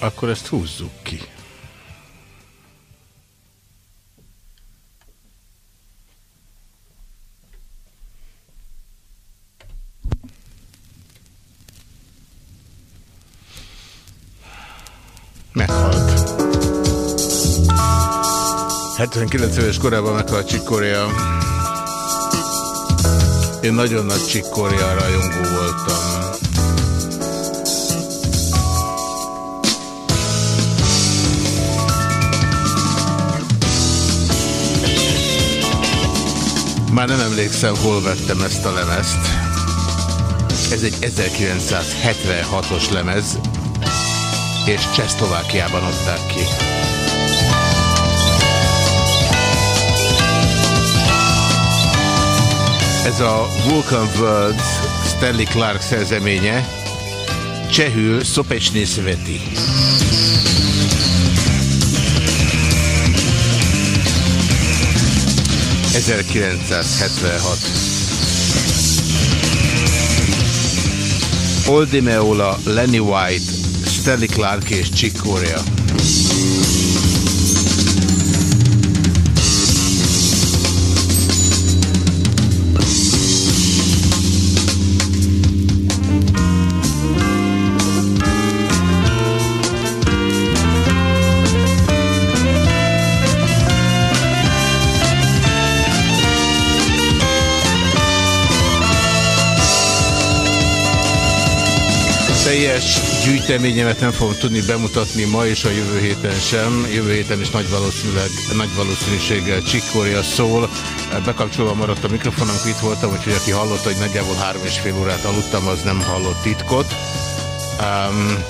Akkor ezt húzzuk ki. Meghalt. 79 éves korában meghalt Csikkorea. Én nagyon nagy Csikkorea rajongó voltam. Már nem emlékszem, hol vettem ezt a lemezt. Ez egy 1976-os lemez, és Csehszlovákiában adták ki. Ez a Vulcan World Stanley Clark szerzeménye, csehül Szopecsné Sveti. 1976. Oldie Meola, Lenny White, Stanley Clark és Chick Corea. Teljes gyűjteményemet nem fogom tudni bemutatni ma és a jövő héten sem. Jövő héten is nagy, valószínűleg, nagy valószínűséggel Csikkoria szól. Bekapcsolva maradt a mikrofonom, itt voltam, úgyhogy aki hallotta, hogy nagyjából három és fél órát aludtam, az nem hallott titkot. Um,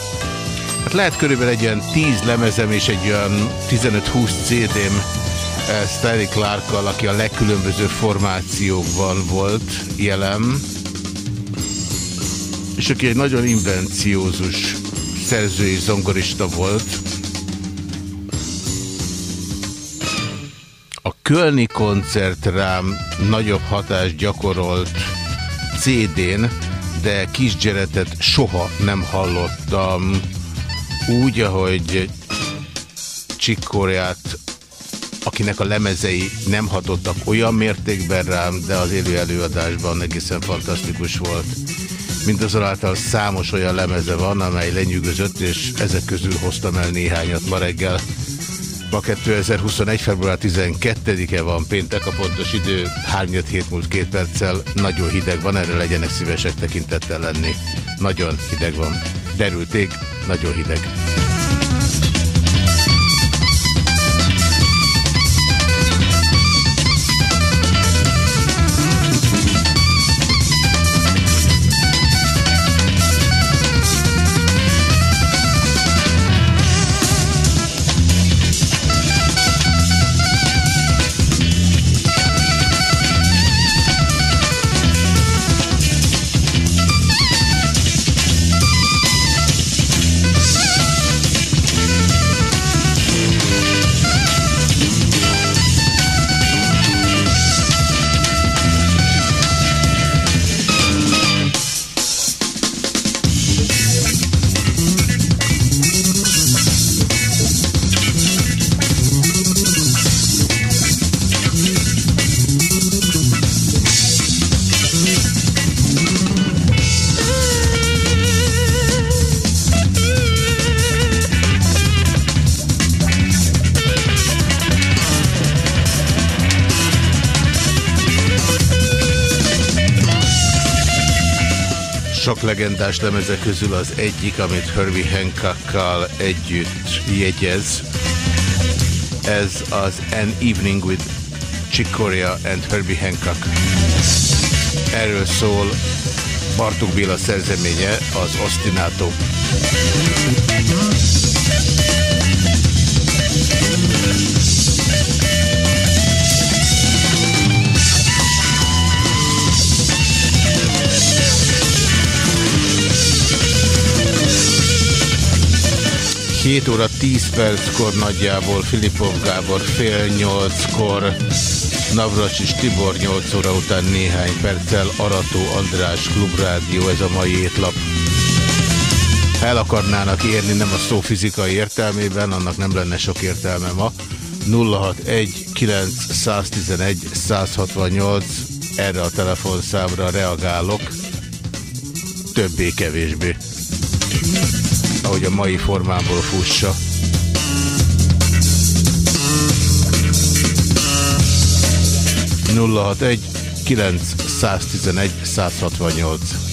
hát lehet körülbelül egy olyan 10 lemezem és egy olyan 15-20 CD-m eh, Stanley Clark-kal, aki a legkülönbözőbb formációkban volt jelen és aki egy nagyon invenciózus szerzői zongorista volt. A Kölni koncert rám nagyobb hatást gyakorolt CD-n, de kisgyeretet soha nem hallottam úgy, ahogy Csikkorját, akinek a lemezei nem hatottak olyan mértékben rám, de az élő előadásban egészen fantasztikus volt mindazonáltal számos olyan lemeze van, amely lenyűgözött, és ezek közül hoztam el néhányat ma reggel. Ma 2021. február 12-e van péntek, a pontos idő 3 hét múlt két perccel. Nagyon hideg van, erre legyenek szívesek tekintettel lenni. Nagyon hideg van. Derülték, nagyon hideg. legendás lemeze közül az egyik, amit Herbie Hancockkal együtt jegyez. Ez az An Evening with Chick Corea and Herbie Hancock. Erről szól Bartók Béla szerzeménye az Ostinátó. Thank 7 óra 10 perckor nagyjából Filipov Gábor fél 8-kor, Navracsis Tibor 8 óra után néhány perccel, Arató András Klubrádió, ez a mai étlap. El akarnának érni, nem a szó fizikai értelmében, annak nem lenne sok értelme ma. 061 911 168 erre a telefonszámra reagálok, többé-kevésbé. Ahogy a mai formából fussa. 061 911 168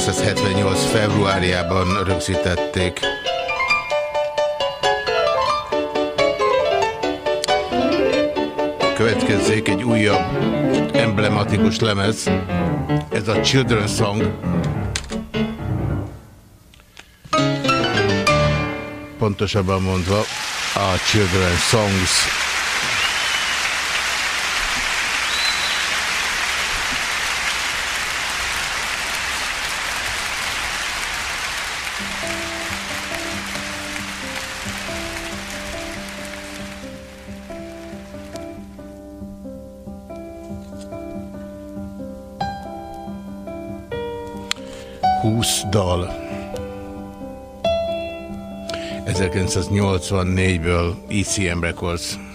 1978. februárjában rögzítették. Következzék egy újabb emblematikus lemez, ez a Children's Song. Pontosabban mondva a Children's Songs 1984-ből ECM Records.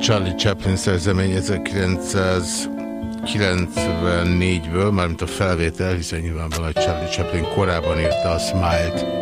Charlie Chaplin szerzemény 1994-ből, mármint a felvétel, hiszen nyilvánvalóan Charlie Chaplin korábban írta a Smile-t.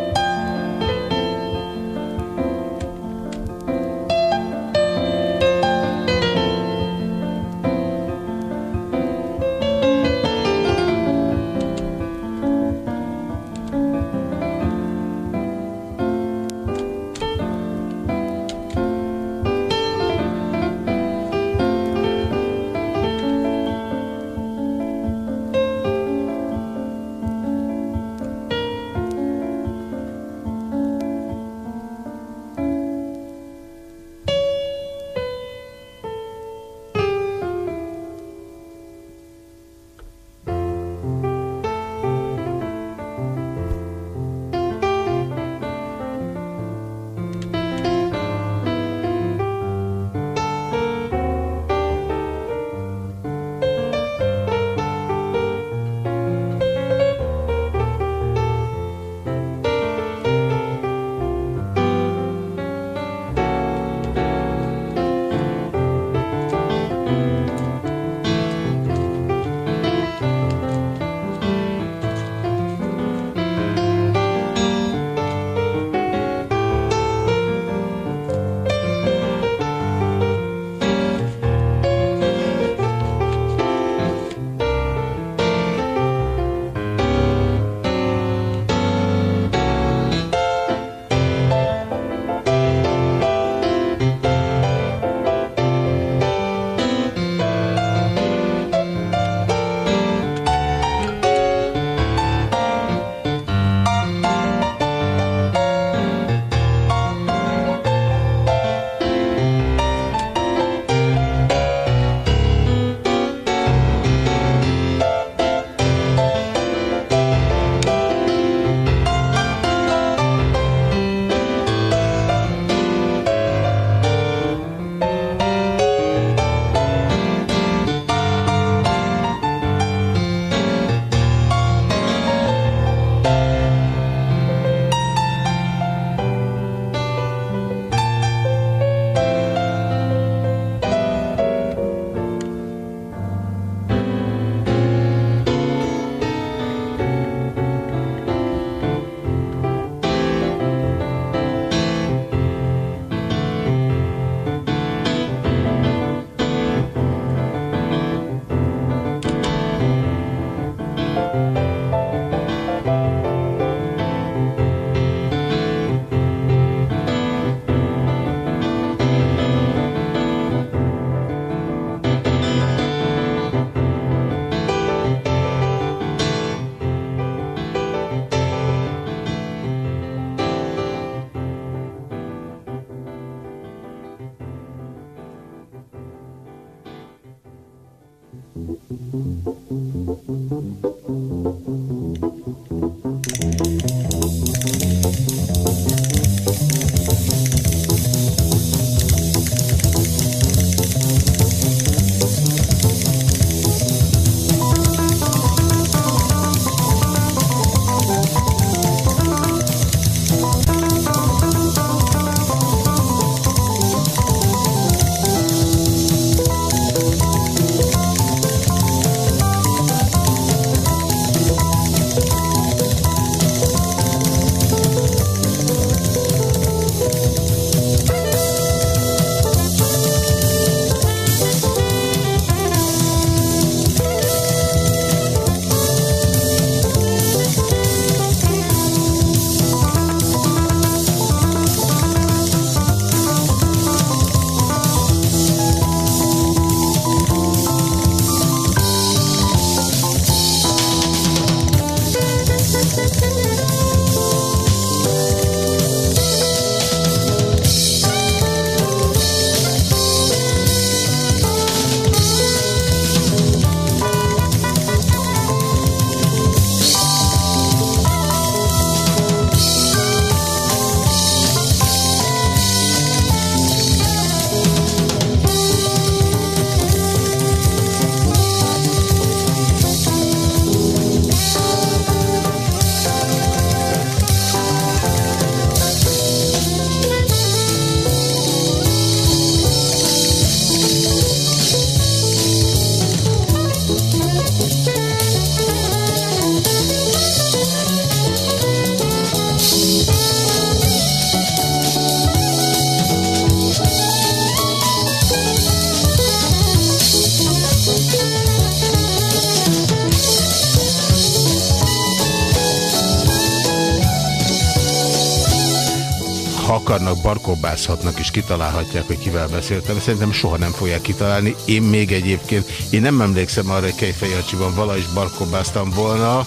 Akarnak, barkóbázhatnak és kitalálhatják, hogy kivel beszéltem. Szerintem soha nem fogják kitalálni. Én még egyébként, én nem emlékszem arra, hogy Kejfejacsiban is barkóbáztam volna.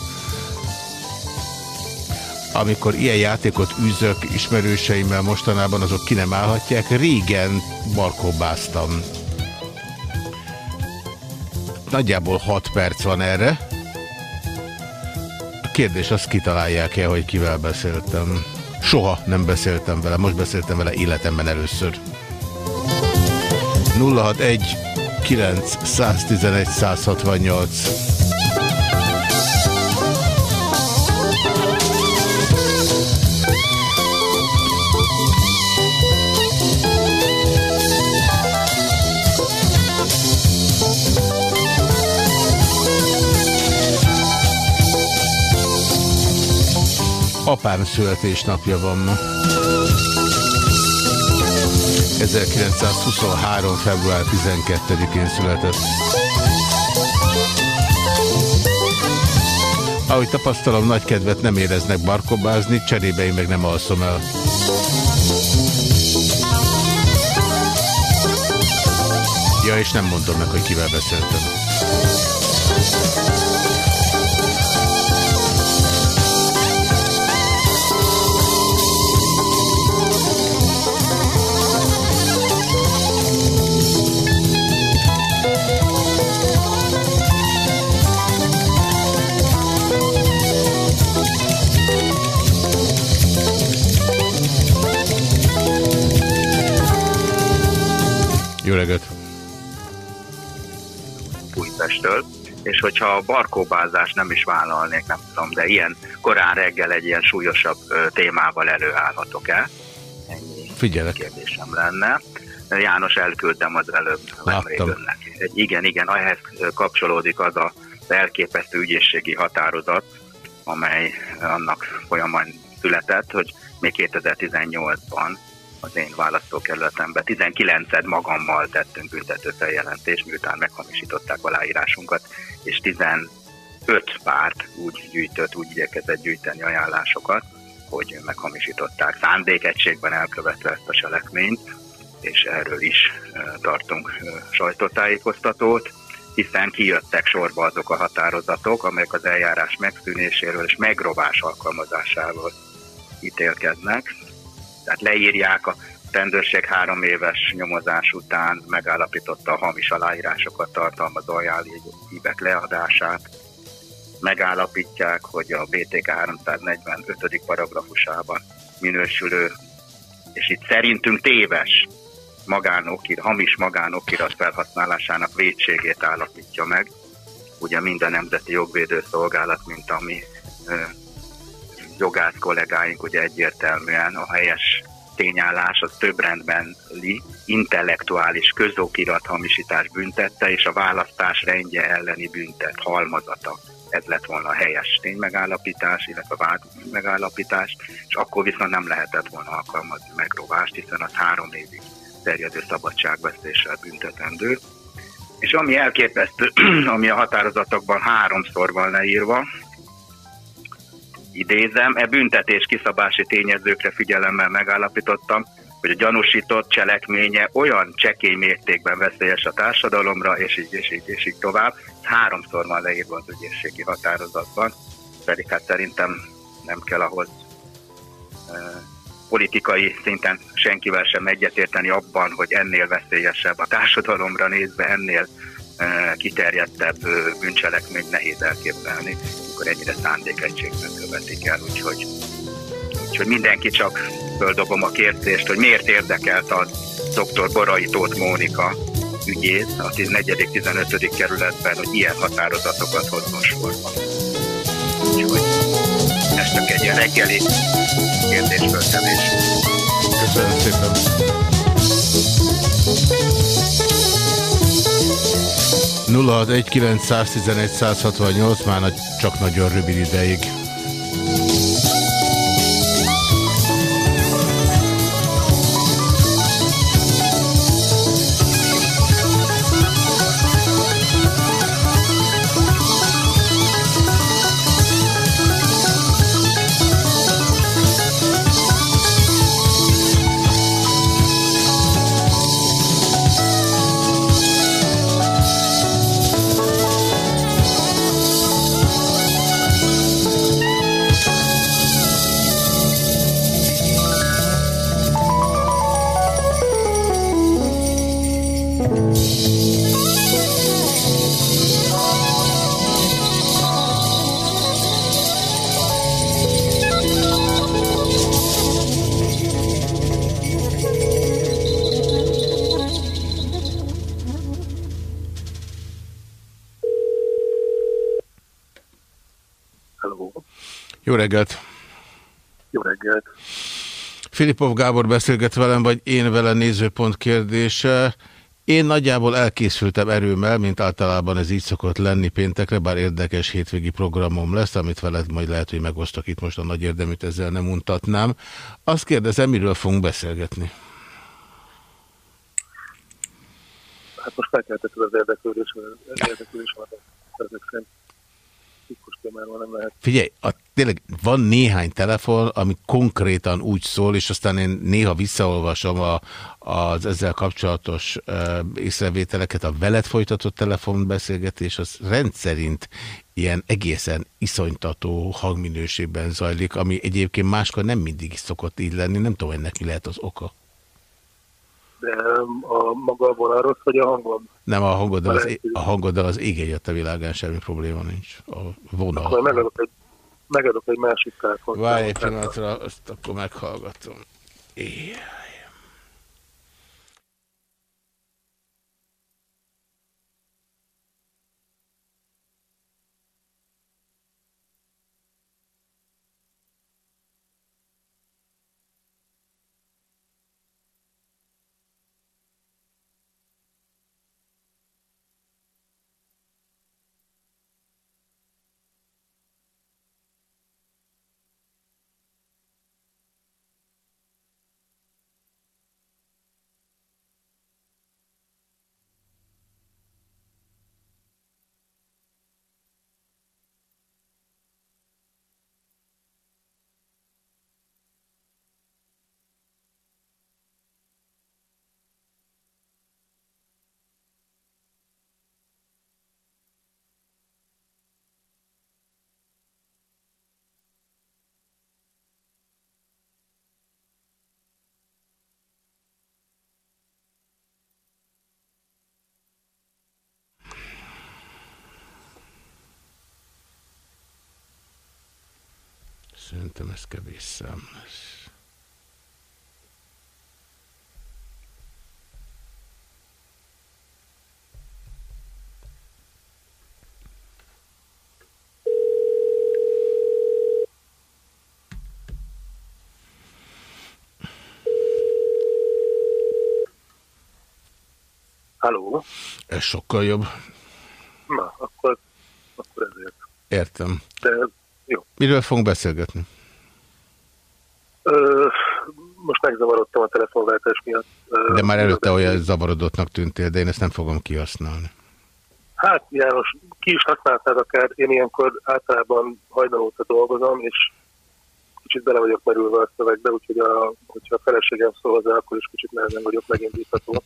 Amikor ilyen játékot űzök ismerőseimmel mostanában, azok ki nem állhatják. Régen barkóbáztam. Nagyjából 6 perc van erre. A kérdés azt kitalálják-e, hogy kivel beszéltem. Soha nem beszéltem vele, most beszéltem vele életemben először. 061 9 111 168 Apám születésnapja van ma. 1923. február 12-én született. Ahogy tapasztalom, nagy kedvet nem éreznek barkobázni, cserébe én meg nem alszom el. Ja, és nem mondom meg, hogy kivel beszéltem. És hogyha a barkóbázás nem is vállalnék, nem tudom, de ilyen korán reggel egy ilyen súlyosabb témával előállhatok-e? Ennyi Figyelek. kérdésem lenne. János elküldtem az előbb nemrég önnek. Igen, igen, ehhez kapcsolódik az a elképesztő ügyészségi határozat, amely annak folyamán született, hogy még 2018-ban az én választókerületemben. 19-ed magammal tettünk büntető feljelentést, miután meghamisították aláírásunkat, és 15 párt úgy gyűjtött, úgy igyekezett gyűjteni ajánlásokat, hogy meghamisították szándékegységben elkövetve ezt a cselekményt, és erről is tartunk sajtótájékoztatót, hiszen kijöttek sorba azok a határozatok, amelyek az eljárás megszűnéséről és megrovás alkalmazásával ítélkednek, tehát leírják a rendőrség három éves nyomozás után megállapította a hamis aláírásokat tartalmazó ajánlívek leadását. Megállapítják, hogy a BTK 345. paragrafusában minősülő, és itt szerintünk téves magánokir, hamis magánokirat felhasználásának védségét állapítja meg. Ugye minden Nemzeti Jogvédő Szolgálat, mint ami jogász kollégáink ugye egyértelműen a helyes tényállás az több rendben li, intellektuális közokirat hamisítás büntette, és a választás rendje elleni büntet halmazata. Ez lett volna a helyes ténymegállapítás, illetve vád megállapítás, és akkor viszont nem lehetett volna alkalmazni megrovást, hiszen az három évig terjedő szabadságvesztéssel büntetendő. És ami elképesztő, ami a határozatokban háromszor van leírva, idézem, e büntetés kiszabási tényezőkre figyelemmel megállapítottam, hogy a gyanúsított cselekménye olyan csekély mértékben veszélyes a társadalomra, és így, és így, és így tovább. Háromszor van leírva az ügyészségi határozatban, pedig hát szerintem nem kell ahhoz e, politikai szinten senkivel sem egyetérteni abban, hogy ennél veszélyesebb a társadalomra nézve, ennél e, kiterjedtebb bűncselekményt nehéz elképzelni akkor ennyire szándékegységben követik el, úgyhogy, úgyhogy mindenki csak földobom a kérdést, hogy miért érdekelt a dr. Borai Tóth Mónika ügyész a 14.-15. kerületben, hogy ilyen határozatokat hozzon sorba. Úgyhogy ez csak egy ilyen reggeli kérdésföltevés. Köszönöm szépen. 061 már csak nagyon rövid ideig. Reggelt! Jó reggelt! Filipov Gábor beszélget velem, vagy én vele nézőpont kérdése. Én nagyjából elkészültem erőmmel, mint általában ez így szokott lenni péntekre, bár érdekes hétvégi programom lesz, amit veled majd lehet, hogy megosztok itt most a nagy érdeműt, ezzel nem untatnám. Azt kérdezem, miről fogunk beszélgetni? Hát most felkeltető az érdeklődés, érdeklődés van ezek szerint témáról nem lehet. Figyelj, a, tényleg van néhány telefon, ami konkrétan úgy szól, és aztán én néha visszaolvasom a, az ezzel kapcsolatos uh, észrevételeket, a veled folytatott telefonbeszélgetés, az rendszerint ilyen egészen iszonytató hangminőségben zajlik, ami egyébként máskor nem mindig is szokott így lenni, nem tudom, ennek mi lehet az oka. De a maga a vonal rossz, vagy a hangom? Nem, a hangoddal az, a hangoddal az ég egyet a világán semmi probléma nincs. A vonal. Akkor megadok egy, megadok egy másik telefont. Várj egy pillanatra, azt akkor meghallgatom. Éjjel. Szerintem ez kevés szám lesz. Halló? Ez sokkal jobb. Na, akkor, akkor ezért. Értem. De. Miről fogunk beszélgetni? Ö, most megzavarodtam a telefonváltás miatt. De már előtte olyan zavarodottnak tűntél, de én ezt nem fogom kihasználni. Hát János, ki is használtad akár, én ilyenkor általában hajnalóta dolgozom, és kicsit bele vagyok merülve a szövegbe, úgyhogy a, hogyha a feleségem szól hozzá, akkor is kicsit nehezen vagyok megindítható.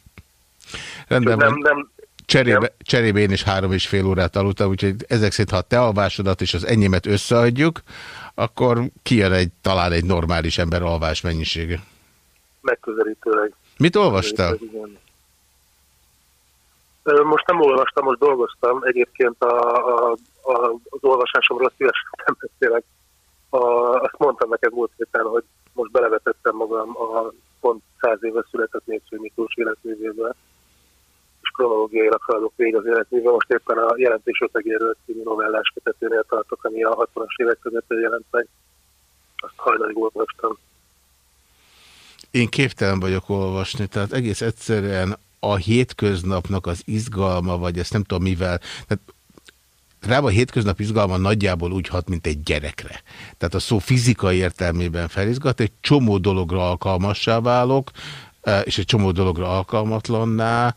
Rendben nem, nem, Cserébe, cserébe én is három és fél órát aludtam, úgyhogy ezek szerint, ha te alvásodat és az enyémet összeadjuk, akkor kijön egy, talán egy normális ember alvás mennyisége. Megközelítőleg. Mit olvastál? Most nem olvastam, most dolgoztam. Egyébként a, a, a, az olvasásomról szívesen nem beszélek. A, azt mondtam neked múlt héten, hogy most belevetettem magam a pont száz éve született Miklós életművébe kronológiailag haladok végig az életművel. Most éppen a jelentés ötegéről című novellás kötetőnél tartok, ami a 60-as évek között jelent meg. Azt hajnalig olvastam. Én képtelen vagyok olvasni, tehát egész egyszerűen a hétköznapnak az izgalma, vagy ezt nem tudom mivel, tehát rá a hétköznap izgalma nagyjából úgy hat, mint egy gyerekre. Tehát a szó fizikai értelmében felizgat, egy csomó dologra alkalmassá válok, eh, és egy csomó dologra alkalmatlanná,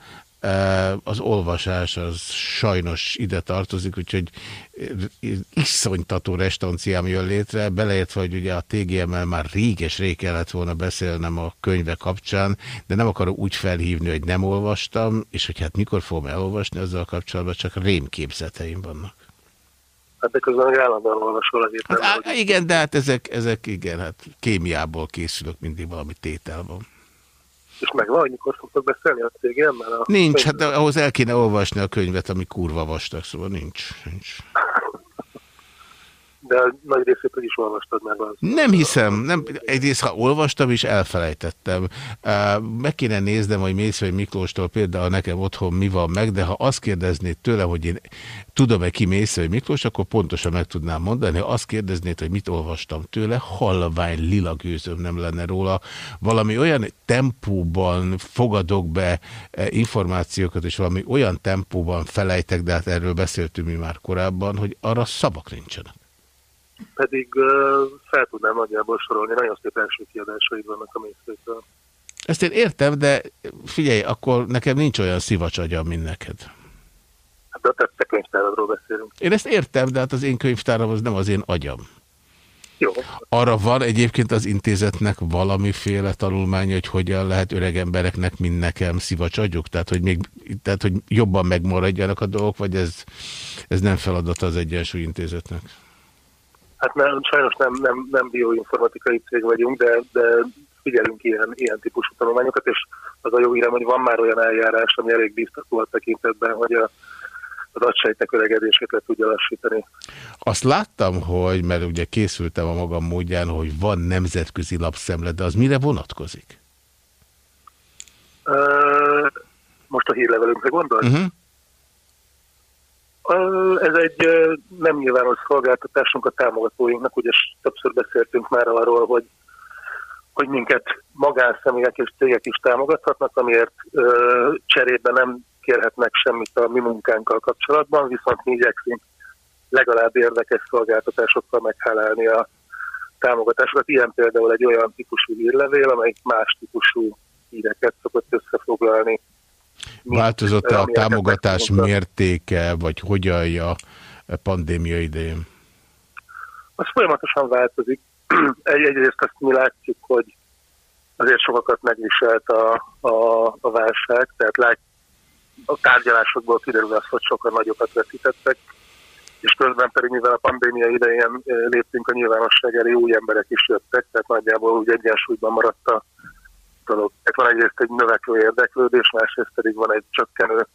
az olvasás az sajnos ide tartozik, úgyhogy iszonytató restanciám jön létre, beleértve, hogy ugye a TGM-mel már réges-rég kellett volna beszélnem a könyve kapcsán, de nem akarok úgy felhívni, hogy nem olvastam, és hogy hát mikor fogom elolvasni, azzal kapcsolatban csak rémképzeteim vannak. Hát de közben állandóan olvasol az hát, Igen, de hát ezek, ezek igen, hát kémiából készülök, mindig valami tétel van. És megvan, hogy mikor fogtok beszélni a cégemmel? A nincs, hát ahhoz el kéne olvasni a könyvet, ami kurva vastag, szóval nincs. nincs. De nagy részét is olvastad meg. Az. Nem hiszem. Nem, egyrészt, ha olvastam is, elfelejtettem. Meg kéne néznem, hogy Mészvei Miklóstól például nekem otthon mi van meg, de ha azt kérdeznéd tőle, hogy én tudom-e ki Mészvei Miklós, akkor pontosan meg tudnám mondani. Ha azt kérdeznéd, hogy mit olvastam tőle, halvány lila gőzöm nem lenne róla. Valami olyan tempóban fogadok be információkat, és valami olyan tempóban felejtek, de hát erről beszéltünk mi már korábban, hogy arra szavak nincsenek pedig fel tudnám nagyjából sorolni. Nagyon szép első kiadásaid vannak a mészőtől. Ezt én értem, de figyelj, akkor nekem nincs olyan agyam, mint neked. Hát de te, te könyvtáradról beszélünk. Én ezt értem, de hát az én könyvtáram az nem az én agyam. Jó. Arra van egyébként az intézetnek valamiféle tanulmánya, hogy hogyan lehet öreg embereknek, mint nekem agyuk? Tehát, hogy, még, tehát, hogy jobban megmaradjanak a dolgok, vagy ez, ez nem feladat az Egyensúly Intézetnek? Hát nem, sajnos nem, nem, nem bioinformatikai cég vagyunk, de, de figyelünk ilyen, ilyen típusú tanulmányokat, és az a jó hírem, hogy van már olyan eljárás, ami elég biztató a tekintetben, hogy a, az agysejtek öregedését le tudja lassítani. Azt láttam, hogy, mert ugye készültem a magam módján, hogy van nemzetközi lapszemle, de az mire vonatkozik? Uh, most a hírlevelünkre gondolsz? Uh mhm. -huh. Ez egy nem nyilvános szolgáltatásunk a támogatóinknak, ugye többször beszéltünk már arról, hogy, hogy minket magánszemélyek és cégek is támogathatnak, amiért cserébe nem kérhetnek semmit a mi munkánkkal kapcsolatban, viszont mi igyekszünk legalább érdekes szolgáltatásokkal meghálálni a támogatásokat. Ilyen például egy olyan típusú hírlevél, amelyik más típusú híreket szokott összefoglalni Változott-e a támogatás mértéke, vagy hogyan a pandémia idején? Az folyamatosan változik. Egy, egyrészt azt mi látjuk, hogy azért sokakat megviselt a, a, a válság, tehát lát, a tárgyalásokból kiderül az, hogy sokan nagyokat veszítettek, és közben pedig, mivel a pandémia idején léptünk a nyilvánosság elé, új emberek is jöttek, tehát nagyjából úgy egyensúlyban maradt a dolog. Tehát van egyrészt egy növekvő érdeklődés, másrészt pedig van egy csökkenő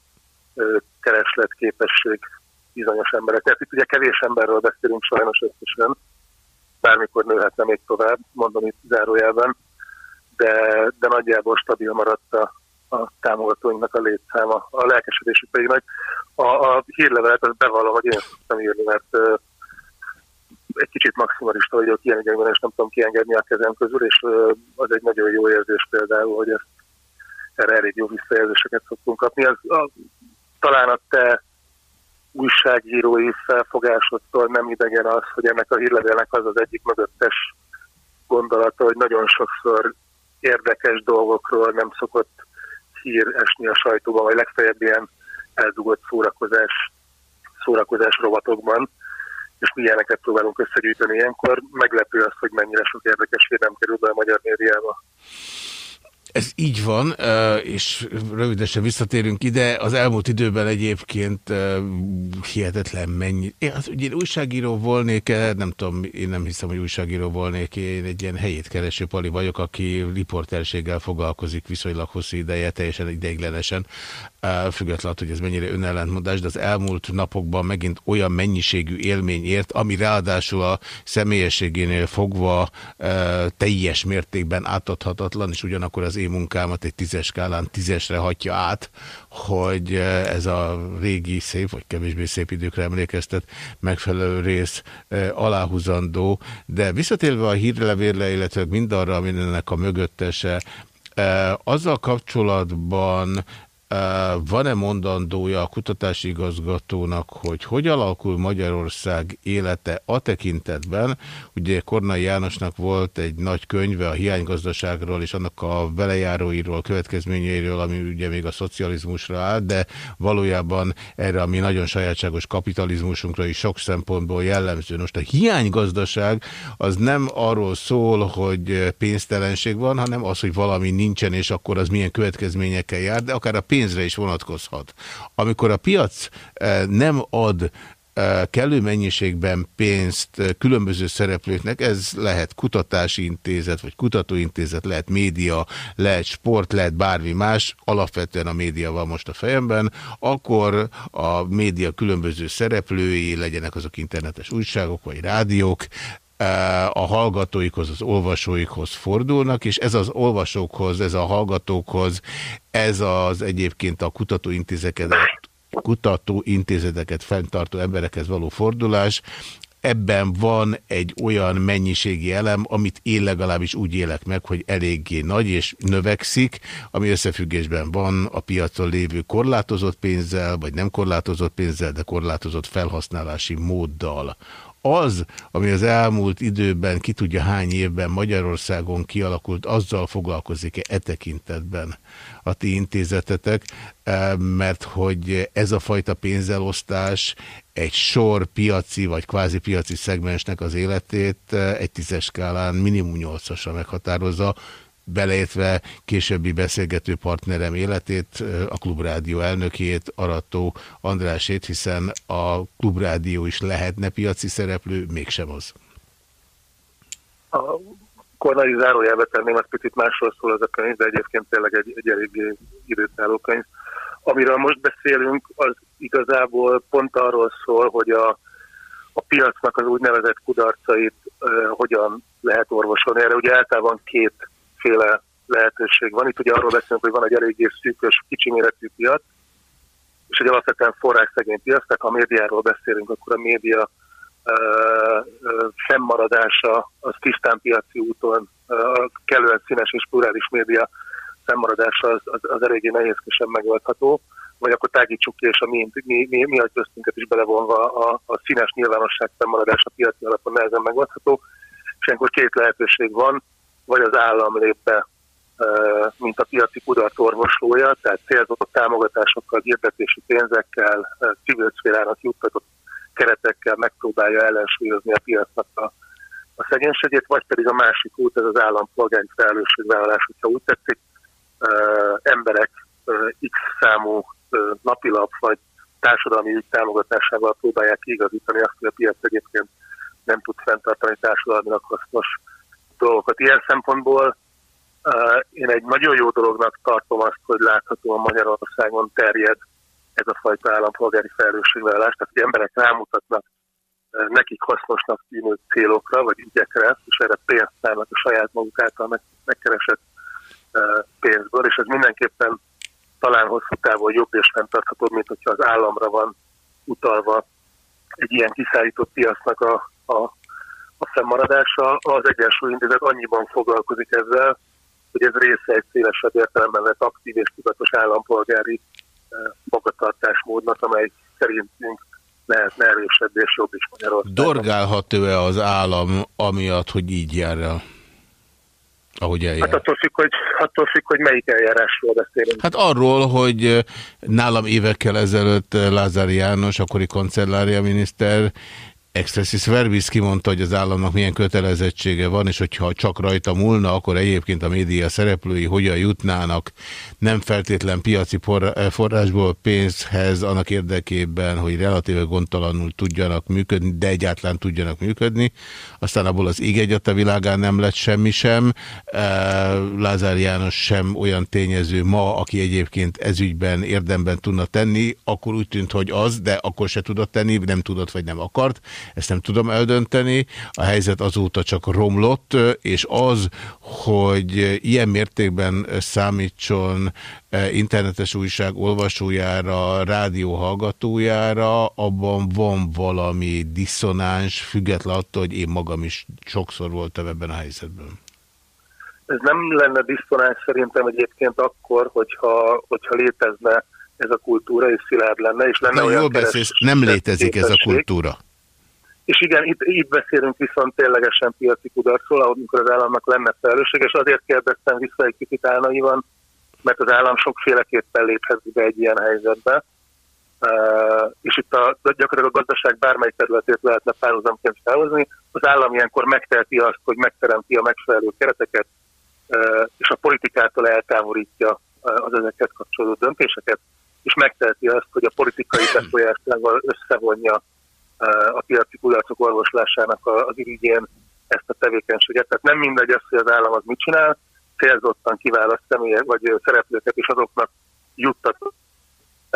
keresletképesség bizonyos emberek. Tehát itt ugye kevés emberről beszélünk sajnos összesen, bármikor nőhetne még tovább, mondom itt zárójelben, de, de nagyjából stabil maradt a, a támogatóinknak a létszáma. A lelkesedésük pedig nagy. A, a hírlevelet az bevallom, hogy én szoktam írni, mert egy kicsit maximalista vagyok ilyen ügyekben, és nem tudom kiengedni a kezem közül, és az egy nagyon jó érzés például, hogy ezt erre elég jó visszajelzéseket szoktunk kapni. Az, a, talán a te újságírói felfogásodtól nem idegen az, hogy ennek a hírlevélnek az az egyik mögöttes gondolata, hogy nagyon sokszor érdekes dolgokról nem szokott hír esni a sajtóban, vagy legfeljebb ilyen eldugott szórakozás, szórakozás rovatokban, és mi ilyeneket próbálunk összegyűjteni ilyenkor. Meglepő az, hogy mennyire sok érdekes nem kerül be a magyar médiába. Ez így van, és rövidesen visszatérünk ide. Az elmúlt időben egyébként hihetetlen mennyi. Én, az, ugye én újságíró volnék, nem tudom, én nem hiszem, hogy újságíró volnék. Én egy ilyen helyét kereső pali vagyok, aki riporterséggel foglalkozik viszonylag hosszú ideje, teljesen ideiglenesen függetlenül, hogy ez mennyire önellentmondás, de az elmúlt napokban megint olyan mennyiségű élmény ért, ami ráadásul a személyességénél fogva teljes mértékben átadhatatlan, és ugyanakkor az én munkámat egy tízes skálán tízesre hatja át, hogy ez a régi szép, vagy kevésbé szép időkre emlékeztet megfelelő rész aláhúzandó, de visszatérve a hírlevérle, illetve mindarra, aminek a mögöttese, azzal kapcsolatban van-e mondandója a kutatási igazgatónak, hogy hogy alakul Magyarország élete a tekintetben? Ugye Kornai Jánosnak volt egy nagy könyve a hiánygazdaságról és annak a velejáróiról, következményeiről, ami ugye még a szocializmusra áll, de valójában erre a mi nagyon sajátságos kapitalizmusunkra is sok szempontból jellemző. Most a hiánygazdaság az nem arról szól, hogy pénztelenség van, hanem az, hogy valami nincsen, és akkor az milyen következményekkel jár, de akár a pénzre is vonatkozhat. Amikor a piac eh, nem ad eh, kellő mennyiségben pénzt eh, különböző szereplőknek, ez lehet kutatási intézet, vagy kutatóintézet, lehet média, lehet sport, lehet bármi más, alapvetően a média van most a fejemben, akkor a média különböző szereplői, legyenek azok internetes újságok, vagy rádiók, a hallgatóikhoz, az olvasóikhoz fordulnak, és ez az olvasókhoz, ez a hallgatókhoz, ez az egyébként a kutatóintézeteket, kutatóintézeteket fenntartó emberekhez való fordulás, ebben van egy olyan mennyiségi elem, amit én legalábbis úgy élek meg, hogy eléggé nagy és növekszik, ami összefüggésben van a piacon lévő korlátozott pénzzel, vagy nem korlátozott pénzzel, de korlátozott felhasználási móddal az, ami az elmúlt időben, ki tudja hány évben Magyarországon kialakult, azzal foglalkozik-e e tekintetben a ti intézetetek, e, mert hogy ez a fajta pénzelosztás egy sor piaci vagy kvázi piaci szegmensnek az életét e, egy tízes skálán minimum nyolcasra meghatározza, beleértve későbbi beszélgető partnerem életét, a Klubrádió elnökét, Arató Andrásét, hiszen a Klubrádió is lehetne piaci szereplő, mégsem az. A kornai zárójelbe tenném, az picit másról szól az a könyv, de egyébként tényleg egy, egy elég időtálló könyv. Amiről most beszélünk, az igazából pont arról szól, hogy a, a piacnak az úgynevezett kudarcait uh, hogyan lehet orvosolni. Erre ugye általában két kétféle lehetőség van. Itt ugye arról beszélünk, hogy van egy eléggé szűkös, kicsi méretű piac, és egy alapvetően forrásszegény piac, tehát ha a médiáról beszélünk, akkor a média fennmaradása az tisztán piaci úton, uh, kellően színes és plurális média fennmaradása az, az, az eléggé nehézkesen megoldható, vagy akkor tágítsuk ki, és a mi, mi, mi, mi a köztünket is belevonva a, a színes nyilvánosság fennmaradása piaci alapon nehezen megoldható, és ilyenkor két lehetőség van, vagy az állam lép be, mint a piaci kudarc orvoslója, tehát célzott támogatásokkal, hirdetési pénzekkel, civil szférának juttatott keretekkel megpróbálja ellensúlyozni a piacnak a, a szegénységét, vagy pedig a másik út, ez az állampolgári felelősségvállalás, hogyha úgy tetszik, emberek X számú napilap vagy társadalmi ügy támogatásával próbálják kiigazítani azt, hogy a piac egyébként nem tud fenntartani társadalminak hasznos dolgokat. Ilyen szempontból én egy nagyon jó dolognak tartom azt, hogy láthatóan Magyarországon terjed ez a fajta állampolgári felelősségvállalás, tehát hogy emberek rámutatnak nekik hasznosnak tűnő célokra, vagy ügyekre, és erre pénzt szállnak a saját maguk által meg, megkeresett pénzből, és ez mindenképpen talán hosszú távon jobb és fenntarthatóbb, mint hogyha az államra van utalva egy ilyen kiszállított piacnak a, a, a fennmaradása. Az Egyensúly Intézet annyiban foglalkozik ezzel, hogy ez része egy szélesebb értelemben vett aktív és tudatos állampolgári magatartásmódnak, amely szerintünk lehetne erősebb és jobb is Magyarországon. Dorgálhat-e az állam amiatt, hogy így jár el? Ahogy eljár. Hát attól függ, hogy, attól függ, hogy melyik eljárásról beszélünk. Hát arról, hogy nálam évekkel ezelőtt Lázár János, akkori kancellária miniszter Expressis Verbis kimondta, hogy az államnak milyen kötelezettsége van, és hogyha csak rajta múlna, akkor egyébként a média szereplői hogyan jutnának nem feltétlen piaci forrásból pénzhez annak érdekében, hogy relatíve gondtalanul tudjanak működni, de egyáltalán tudjanak működni. Aztán abból az ég a világán nem lett semmi sem. Lázár János sem olyan tényező ma, aki egyébként ezügyben érdemben tudna tenni, akkor úgy tűnt, hogy az, de akkor se tudott tenni, nem tudott vagy nem akart ezt nem tudom eldönteni. A helyzet azóta csak romlott, és az, hogy ilyen mértékben számítson internetes újság olvasójára, rádió hallgatójára, abban van valami diszonáns, független attól, hogy én magam is sokszor voltam ebben a helyzetben. Ez nem lenne diszonáns szerintem egyébként akkor, hogyha, hogyha létezne ez a kultúra, és szilárd lenne, és lenne Na, olyan jól beszélsz, nem létezik ez a kultúra. És igen, itt, itt beszélünk viszont ténylegesen piaci kudarcról, amikor az államnak lenne felelősség, és azért kérdeztem vissza egy kicsit álnaivan, mert az állam sokféleképpen léphet be egy ilyen helyzetbe. Uh, és itt a, gyakorlatilag a gazdaság bármely területét lehetne párhuzamként felhozni. Az állam ilyenkor megteheti azt, hogy megteremti a megfelelő kereteket, uh, és a politikától eltávolítja az ezeket kapcsolódó döntéseket, és megteheti azt, hogy a politikai befolyásával összevonja a piaci kudarcok orvoslásának az irigyén ezt a tevékenységet. Tehát nem mindegy az, hogy az állam az mit csinál, célzottan kiválaszt személyek vagy szereplőket, és azoknak juttat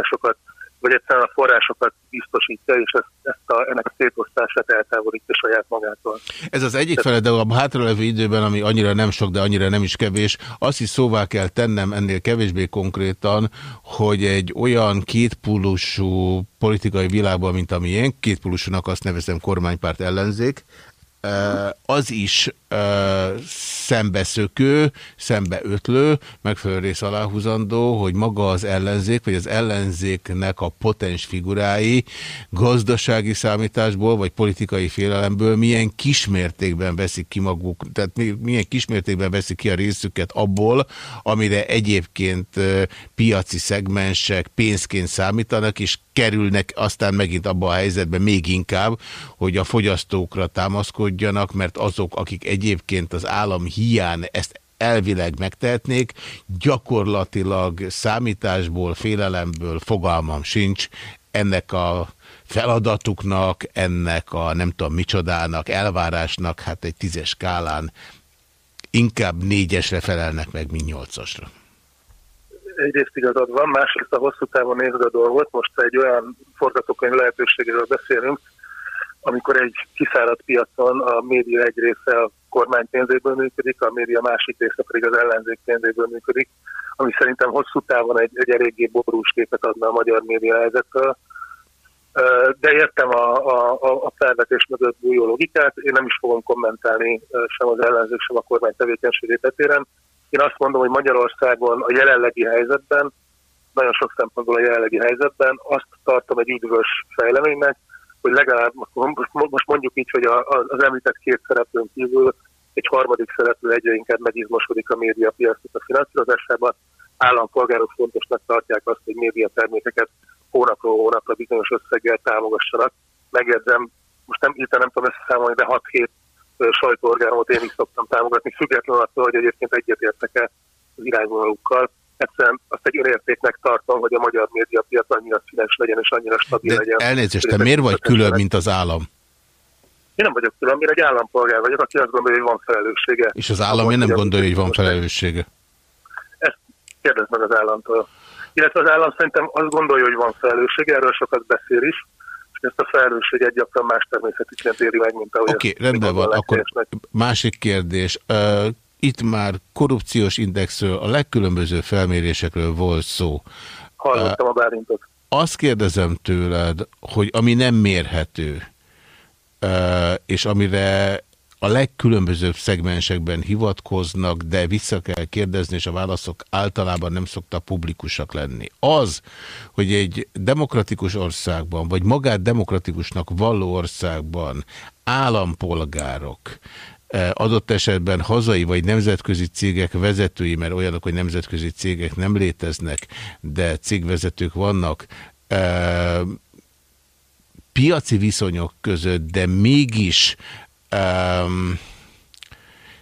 sokat, vagy egyszerűen a forrásokat biztosítja, és ezt, ezt a, ennek a szétosztását eltávolítja saját magától. Ez az egyik fele, de a hátralevő időben, ami annyira nem sok, de annyira nem is kevés, azt is szóvá kell tennem ennél kevésbé konkrétan, hogy egy olyan kétpólusú politikai világban, mint amilyen, kétpólusúnak azt nevezem kormánypárt ellenzék, az is szembeszökő, szembeötlő, megfelelő rész aláhúzandó, hogy maga az ellenzék, vagy az ellenzéknek a potens figurái gazdasági számításból, vagy politikai félelemből milyen kismértékben veszik ki maguk, tehát milyen kismértékben veszik ki a részüket abból, amire egyébként piaci szegmensek pénzként számítanak, és kerülnek aztán megint abba a helyzetbe még inkább, hogy a fogyasztókra támaszkodjanak, mert azok, akik egyébként az állam hiány ezt elvileg megtehetnék, gyakorlatilag számításból, félelemből fogalmam sincs. Ennek a feladatuknak, ennek a nem tudom micsodának, elvárásnak, hát egy tízes skálán inkább négyesre felelnek meg, mint nyolcasra. Egyrészt igazad van, másrészt a hosszú távon nézve a dolgot, most egy olyan forgatókönyv lehetőségéről beszélünk, amikor egy kiszáradt piacon a média egy része a kormány pénzéből működik, a média másik része pedig az ellenzék pénzéből működik, ami szerintem hosszú távon egy, egy eléggé borús képet adna a magyar média helyzetről. De értem a, a, a felvetés mögött bújó logikát, én nem is fogom kommentálni sem az ellenzék, sem a kormány tevékenységét etéren. Én azt mondom, hogy Magyarországon a jelenlegi helyzetben, nagyon sok szempontból a jelenlegi helyzetben azt tartom egy üdvös fejleménynek, hogy legalább most mondjuk így, hogy az említett két szereplőn kívül egy harmadik szereplő egyre inkább megizmosodik a médiapiacnak a finanszírozásában. Állampolgárok fontosnak tartják azt, hogy médiatermékeket hónapról hónapra bizonyos összeggel támogassanak. Megjegyzem, most nem írtam, nem tudom összeszámolni, de 6-7 sajtóorgánumot én is szoktam támogatni, függetlenül attól, hogy egyébként egyetértek-e az irányvonalukkal. Egyszerűen azt egy önértéknek tartom, hogy a magyar médiapiac annyira színes legyen és annyira stabil De legyen. Elnézést, te miért vagy külön, mint az állam? Én nem vagyok külön, én egy állampolgár vagyok, aki azt gondolja, hogy van felelőssége. És az állam miért nem gondolja, hogy van felelőssége? Ezt kérdezd meg az államtól. Illetve az állam szerintem azt gondolja, hogy van felelőssége, erről sokat beszél is, ezt a felelősséget gyakran más természetűként éri meg, mint ahogy Oké, okay, rendben van. Akkor másik kérdés. Itt már korrupciós indexről, a legkülönböző felmérésekről volt szó. Hallottam a bárintot. Azt kérdezem tőled, hogy ami nem mérhető, és amire a legkülönbözőbb szegmensekben hivatkoznak, de vissza kell kérdezni, és a válaszok általában nem szoktak publikusak lenni. Az, hogy egy demokratikus országban, vagy magát demokratikusnak valló országban állampolgárok adott esetben hazai vagy nemzetközi cégek vezetői, mert olyanok, hogy nemzetközi cégek nem léteznek, de cégvezetők vannak, piaci viszonyok között, de mégis um,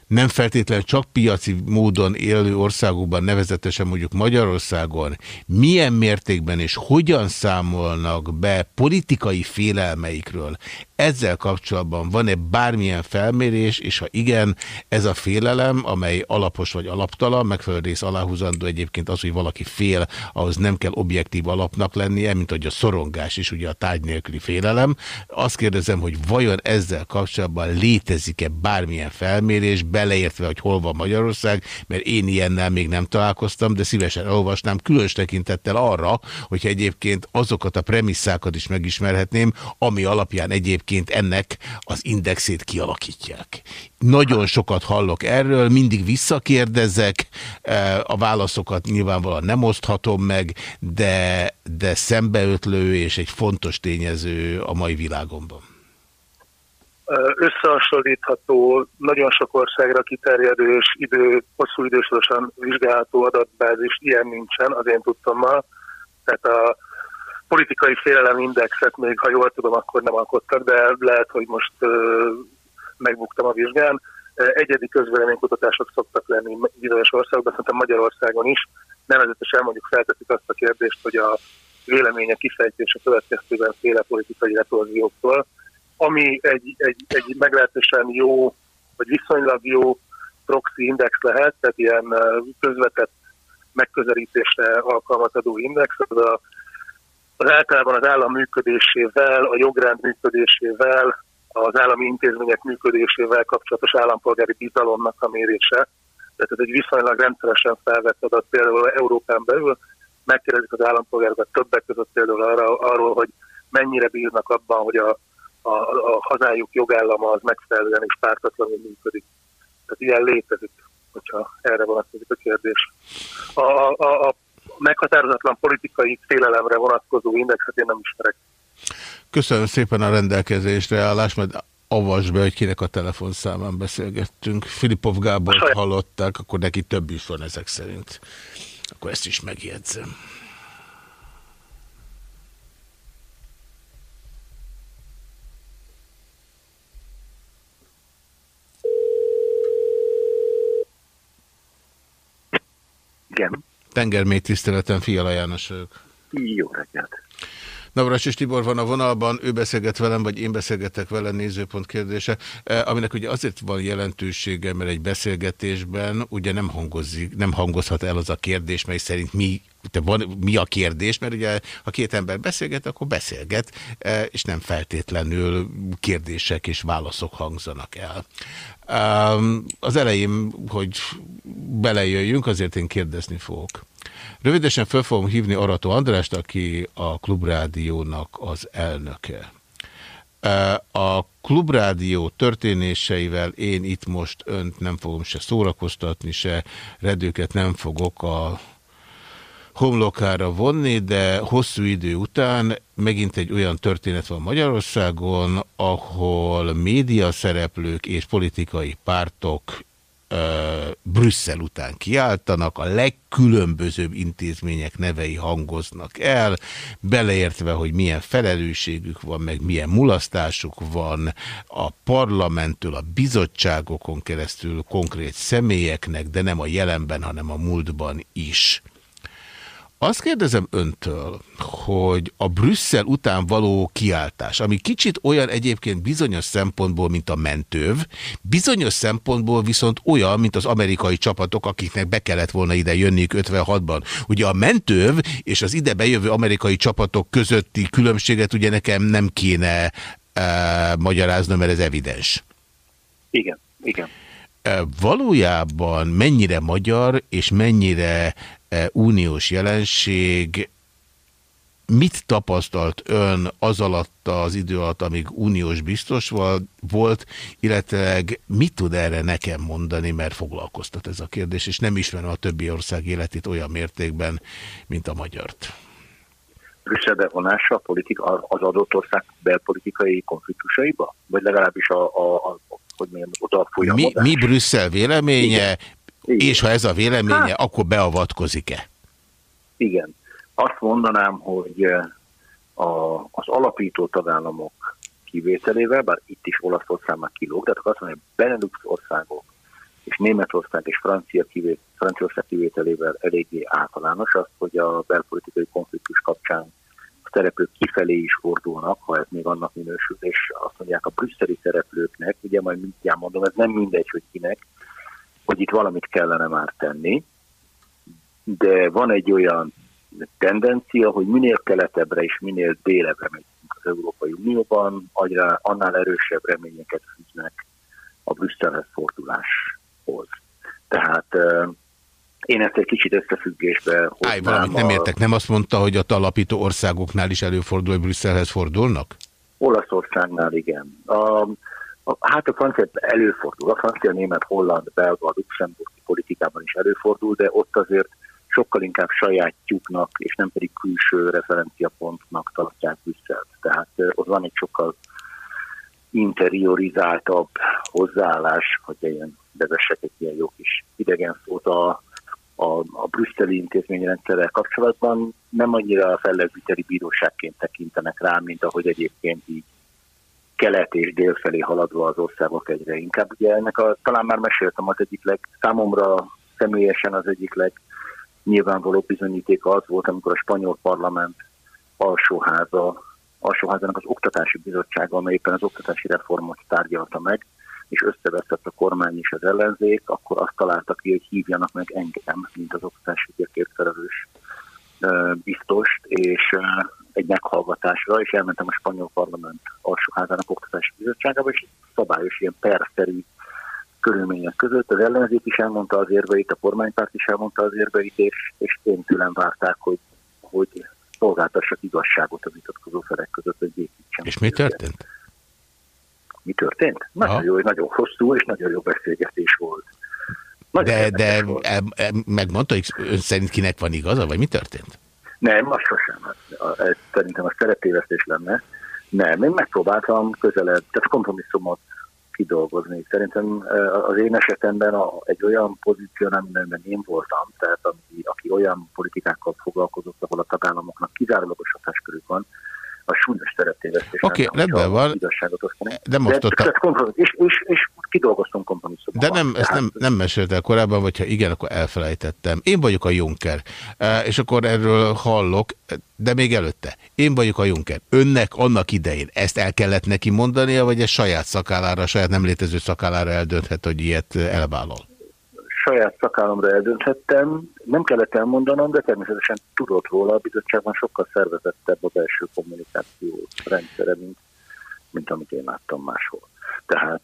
nem feltétlenül csak piaci módon élő országokban, nevezetesen mondjuk Magyarországon, milyen mértékben és hogyan számolnak be politikai félelmeikről, ezzel kapcsolatban van-e bármilyen felmérés, és ha igen, ez a félelem, amely alapos vagy alaptalan, megfelelő rész aláhúzandó egyébként az, hogy valaki fél, ahhoz nem kell objektív alapnak lennie, mint hogy a szorongás is ugye a tárgy nélküli félelem. Azt kérdezem, hogy vajon ezzel kapcsolatban létezik-e bármilyen felmérés, beleértve, hogy hol van Magyarország, mert én ilyennel még nem találkoztam, de szívesen olvasnám, különös tekintettel arra, hogy egyébként azokat a premisszákat is megismerhetném, ami alapján egyébként egyébként ennek az indexét kialakítják. Nagyon sokat hallok erről, mindig visszakérdezek, e, a válaszokat nyilvánvalóan nem oszthatom meg, de, de szembeötlő és egy fontos tényező a mai világomban összehasonlítható, nagyon sok országra kiterjedő és idő, hosszú idősorosan vizsgálható adatbázis ilyen nincsen, az én tudtommal. Tehát a politikai félelemindexet még, ha jól tudom, akkor nem alkottak, de lehet, hogy most megbuktam a vizsgán. Egyedi közvéleménykutatások szoktak lenni bizonyos országokban, szerintem Magyarországon is. Nevezetesen mondjuk feltetik azt a kérdést, hogy a véleménye kifejtése következtében féle politikai retorzióktól, ami egy, egy, egy meglehetősen jó, vagy viszonylag jó proxy index lehet, tehát ilyen közvetett megközelítésre alkalmazadó index, az a az általában az állam működésével, a jogrend működésével, az állami intézmények működésével kapcsolatos állampolgári bizalomnak a mérése. Tehát ez egy viszonylag rendszeresen felvett adat például Európán belül. Megkérdezik az állampolgárokat többek között például arra, arról, hogy mennyire bíznak abban, hogy a, a, a hazájuk jogállama az megfelelően és pártatlanul működik. Tehát ilyen létezik, hogyha erre vonatkozik a kérdés. A, a, a meghatározatlan politikai félelemre vonatkozó indexet én nem ismerek. Köszönöm szépen a rendelkezésre állást, majd avasd be, hogy kinek a telefonszámán beszélgettünk. Filipov Gábor hallották, akkor neki több is van ezek szerint. Akkor ezt is megjegyzem. Igen. Tengermély tiszteleten, Fiala János vagyok. Jó reggelt. Navras és Tibor van a vonalban, ő beszélget velem, vagy én beszélgetek vele, nézőpont kérdése, eh, aminek ugye azért van jelentősége, mert egy beszélgetésben ugye nem, hangozik, nem hangozhat el az a kérdés, mely szerint mi, van, mi a kérdés, mert ugye ha két ember beszélget, akkor beszélget, eh, és nem feltétlenül kérdések és válaszok hangzanak el. Az elején, hogy belejöjjünk, azért én kérdezni fogok. Rövidesen fel fogom hívni Arató Andrást, aki a Klubrádiónak az elnöke. A Klubrádió történéseivel én itt most önt nem fogom se szórakoztatni, se redőket nem fogok a homlokára vonni, de hosszú idő után megint egy olyan történet van Magyarországon, ahol média szereplők és politikai pártok Brüsszel után kiáltanak, a legkülönbözőbb intézmények nevei hangoznak el, beleértve, hogy milyen felelősségük van, meg milyen mulasztásuk van a parlamenttől, a bizottságokon keresztül konkrét személyeknek, de nem a jelenben, hanem a múltban is. Azt kérdezem öntől, hogy a Brüsszel után való kiáltás, ami kicsit olyan egyébként bizonyos szempontból, mint a mentőv, bizonyos szempontból viszont olyan, mint az amerikai csapatok, akiknek be kellett volna ide jönniük 56-ban. Ugye a mentőv és az ide bejövő amerikai csapatok közötti különbséget ugye nekem nem kéne e, magyaráznom, mert ez evidens. Igen, igen. E, valójában mennyire magyar és mennyire uniós jelenség. Mit tapasztalt ön az alatt az idő alatt, amíg uniós biztos volt, illetve mit tud erre nekem mondani, mert foglalkoztat ez a kérdés, és nem ismerem a többi ország életét olyan mértékben, mint a magyart. Brüsszel bevonása a politika, az adott ország belpolitikai konfliktusaiba? Vagy legalábbis a, a, a hogy mondjam, oda mi, mi Brüsszel véleménye, Igen. Igen. És ha ez a véleménye, hát, akkor beavatkozik-e? Igen. Azt mondanám, hogy eh, a, az alapító tagállamok kivételével, bár itt is Olaszország már kilóg, tehát azt mondja, hogy Benelux országok és Németország és Francia kivét, Franciaország kivételével eléggé általános az, hogy a belpolitikai konfliktus kapcsán a szereplők kifelé is fordulnak, ha ez még annak minősül, és azt mondják a brüsszeli szereplőknek, ugye majd mindjárt mondom, ez nem mindegy, hogy kinek, hogy itt valamit kellene már tenni, de van egy olyan tendencia, hogy minél keletebbre és minél délebbre megyünk az Európai Unióban, annál erősebb reményeket fűznek a Brüsszelhez forduláshoz. Tehát én ezt egy kicsit összefüggésbe Állj, valamit nem értek. Nem azt mondta, hogy a talapító országoknál is előfordul, hogy Brüsszelhez fordulnak? Olaszországnál igen. A, Hát a francia előfordul, a francia, német, holland, belga, luxemburgi politikában is előfordul, de ott azért sokkal inkább sajátjuknak, és nem pedig külső referenciapontnak tartják Brüsszelt. Tehát ott van egy sokkal interiorizáltabb hozzáállás, hogy ilyen vezessek egy ilyen jó kis idegen szót a, a, a brüsszeli intézményrendszerrel kapcsolatban nem annyira a fellegviteli bíróságként tekintenek rá, mint ahogy egyébként így kelet és dél felé haladva az országok egyre inkább. Ugye ennek a, talán már meséltem, az egyik leg, számomra személyesen az egyik leg nyilvánvaló bizonyítéka az volt, amikor a spanyol parlament alsóháza, alsóházának az oktatási bizottsága, amely éppen az oktatási reformot tárgyalta meg, és összeveszett a kormány és az ellenzék, akkor azt találta ki, hogy hívjanak meg engem, mint az oktatási ügyekért felelős biztost, és egy meghallgatásra, és elmentem a spanyol parlament alsóházának oktatási bizottságába, és szabályos ilyen perszerű körülmények között az ellenzék is elmondta az érveit, a kormánypárt is elmondta az érveit, és, és én tőlem várták, hogy, hogy szolgáltassak igazságot a vitatkozó felek között, hogy végítsem. És mi történt? Mi történt? Nagyon jó, nagyon hosszú és nagyon jó beszélgetés volt. Nagyon de de volt. megmondta, hogy ön szerint kinek van igaza, vagy mi történt? Nem, az sosem. Ez szerintem a szerepévesztés lenne. Nem, én megpróbáltam közelebb, tehát kompromisszumot kidolgozni. Szerintem az én esetemben a, egy olyan pozíció, amiben én voltam, tehát ami, aki olyan politikákkal foglalkozott, ahol a tagállamoknak kizárólagos hatáskörük van, a súlyos szereptévesztés. Oké, okay, rendben van. De most de, ott... és, és, és kidolgoztunk kompromisszumot. De nem, ezt nem, nem mesélt el korábban, vagy ha igen, akkor elfelejtettem. Én vagyok a Juncker, e, és akkor erről hallok, de még előtte. Én vagyok a Juncker. Önnek annak idején ezt el kellett neki mondania, vagy ez saját szakállára, saját nem létező szakállára eldönthet, hogy ilyet elvállal? Saját szakállamra eldönthettem, nem kellett elmondanom, de természetesen tudott róla, a bizottságban sokkal szervezettebb a belső kommunikáció rendszere, mint, mint amit én láttam máshol. Tehát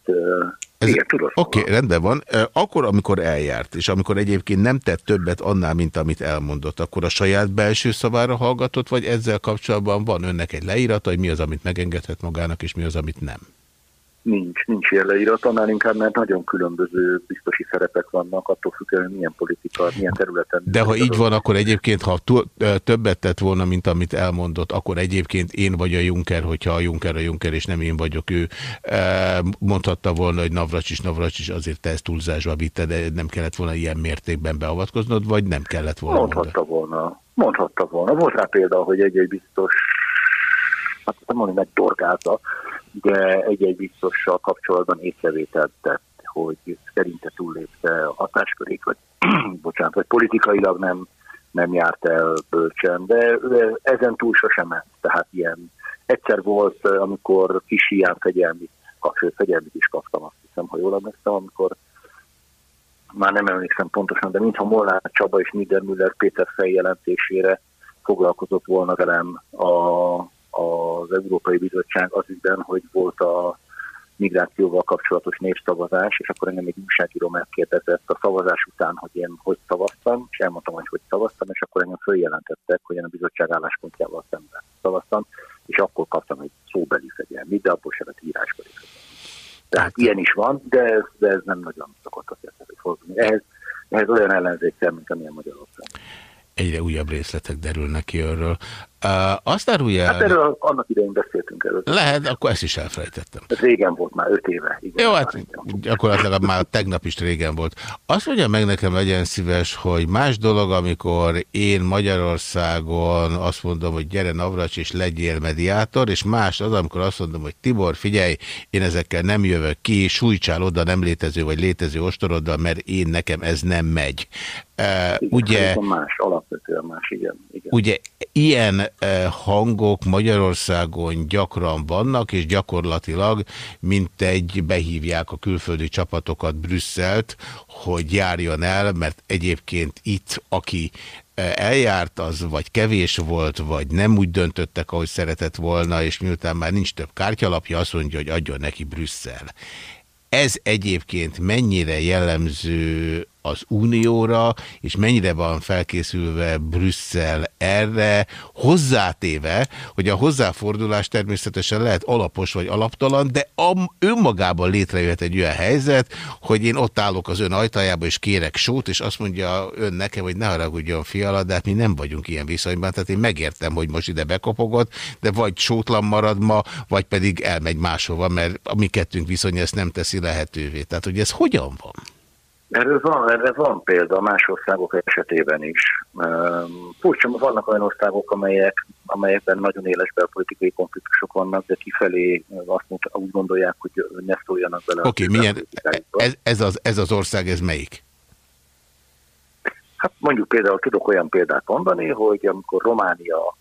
Ez, igen, tudott Oké, okay, rendben van. Akkor, amikor eljárt, és amikor egyébként nem tett többet annál, mint amit elmondott, akkor a saját belső szavára hallgatott, vagy ezzel kapcsolatban van önnek egy leírata, hogy mi az, amit megengedhet magának, és mi az, amit nem? Nincs, nincs ilyen leírat, annál inkább, mert nagyon különböző biztosi szerepek vannak, attól függően, milyen politika, milyen területen. De ha így van, akkor egyébként, ha többet tett volna, mint amit elmondott, akkor egyébként én vagy a Juncker, hogyha a Juncker a Juncker, és nem én vagyok ő, mondhatta volna, hogy Navracsis, Navracsis, azért te ezt túlzásba vitte, de nem kellett volna ilyen mértékben beavatkoznod, vagy nem kellett volna? Mondhatta mondani? volna. Mondhatta volna. Volt rá példa, hogy egy-egy biztos, hát nem mondani, meg dorgálta, de egy-egy biztossal kapcsolatban észrevételt tett, hogy szerinte túllépte a hatáskörét, vagy, bocsánat, vagy politikailag nem nem járt el bölcsen, de ezen túl sosem ment. Tehát ilyen egyszer volt, amikor kis hiány fegyelmi, sőt, fegyelmit is kaptam, azt hiszem, ha jól emlékszem, amikor már nem emlékszem pontosan, de mintha Molnár Csaba és Niedermüller Péter feljelentésére foglalkozott volna velem a, az Európai Bizottság az ügyben, hogy volt a migrációval kapcsolatos népszavazás, és akkor engem egy újságíró megkérdezett a szavazás után, hogy én hogy szavaztam, és elmondtam, hogy hogy szavaztam, és akkor engem följelentettek, hogy én a bizottság álláspontjával szemben szavaztam, és akkor kaptam egy szóbeli fegyelmit, de abból sem lett írásbeli Tehát ilyen is van, de ez, de ez nem nagyon szokott azért előfordulni. Ehhez, ehhez olyan ellenzék kell, mint amilyen Magyarország egyre újabb részletek derülnek ki erről. Uh, azt árulja Hát erről annak idején beszéltünk erről. Lehet, akkor ezt is elfelejtettem. Ez régen volt, már öt éve. Igen, Jó, hát gyakorlatilag már tegnap is régen volt. Azt mondja meg nekem, legyen szíves, hogy más dolog, amikor én Magyarországon azt mondom, hogy gyere Navracs és legyél mediátor, és más az, amikor azt mondom, hogy Tibor, figyelj, én ezekkel nem jövök ki, sújtsál oda nem létező vagy létező ostoroddal, mert én nekem ez nem megy. Uh, ugye, más, alapvetően más, igen. igen. Ugye ilyen hangok Magyarországon gyakran vannak, és gyakorlatilag mint egy behívják a külföldi csapatokat Brüsszelt, hogy járjon el, mert egyébként itt, aki eljárt, az vagy kevés volt, vagy nem úgy döntöttek, ahogy szeretett volna, és miután már nincs több kártyalapja, azt mondja, hogy adjon neki Brüsszel. Ez egyébként mennyire jellemző az Unióra, és mennyire van felkészülve Brüsszel erre, hozzátéve, hogy a hozzáfordulás természetesen lehet alapos vagy alaptalan, de önmagában létrejött egy olyan helyzet, hogy én ott állok az ön ajtajába, és kérek sót, és azt mondja ön nekem, hogy ne haragudjon fiala, de hát mi nem vagyunk ilyen viszonyban, tehát én megértem, hogy most ide bekopogott, de vagy sótlan marad ma, vagy pedig elmegy máshova, mert a mi kettünk viszony ezt nem teszi lehetővé. Tehát, hogy ez hogyan van? Erről van, erre van példa más országok esetében is. Furcsa, vannak olyan országok, amelyek, amelyekben nagyon éles belpolitikai konfliktusok vannak, de kifelé azt mondta, úgy gondolják, hogy ne szóljanak bele. Oké, okay, milyen, ez, ez, az, ez az ország, ez melyik? Hát mondjuk például tudok olyan példát mondani, hogy amikor Románia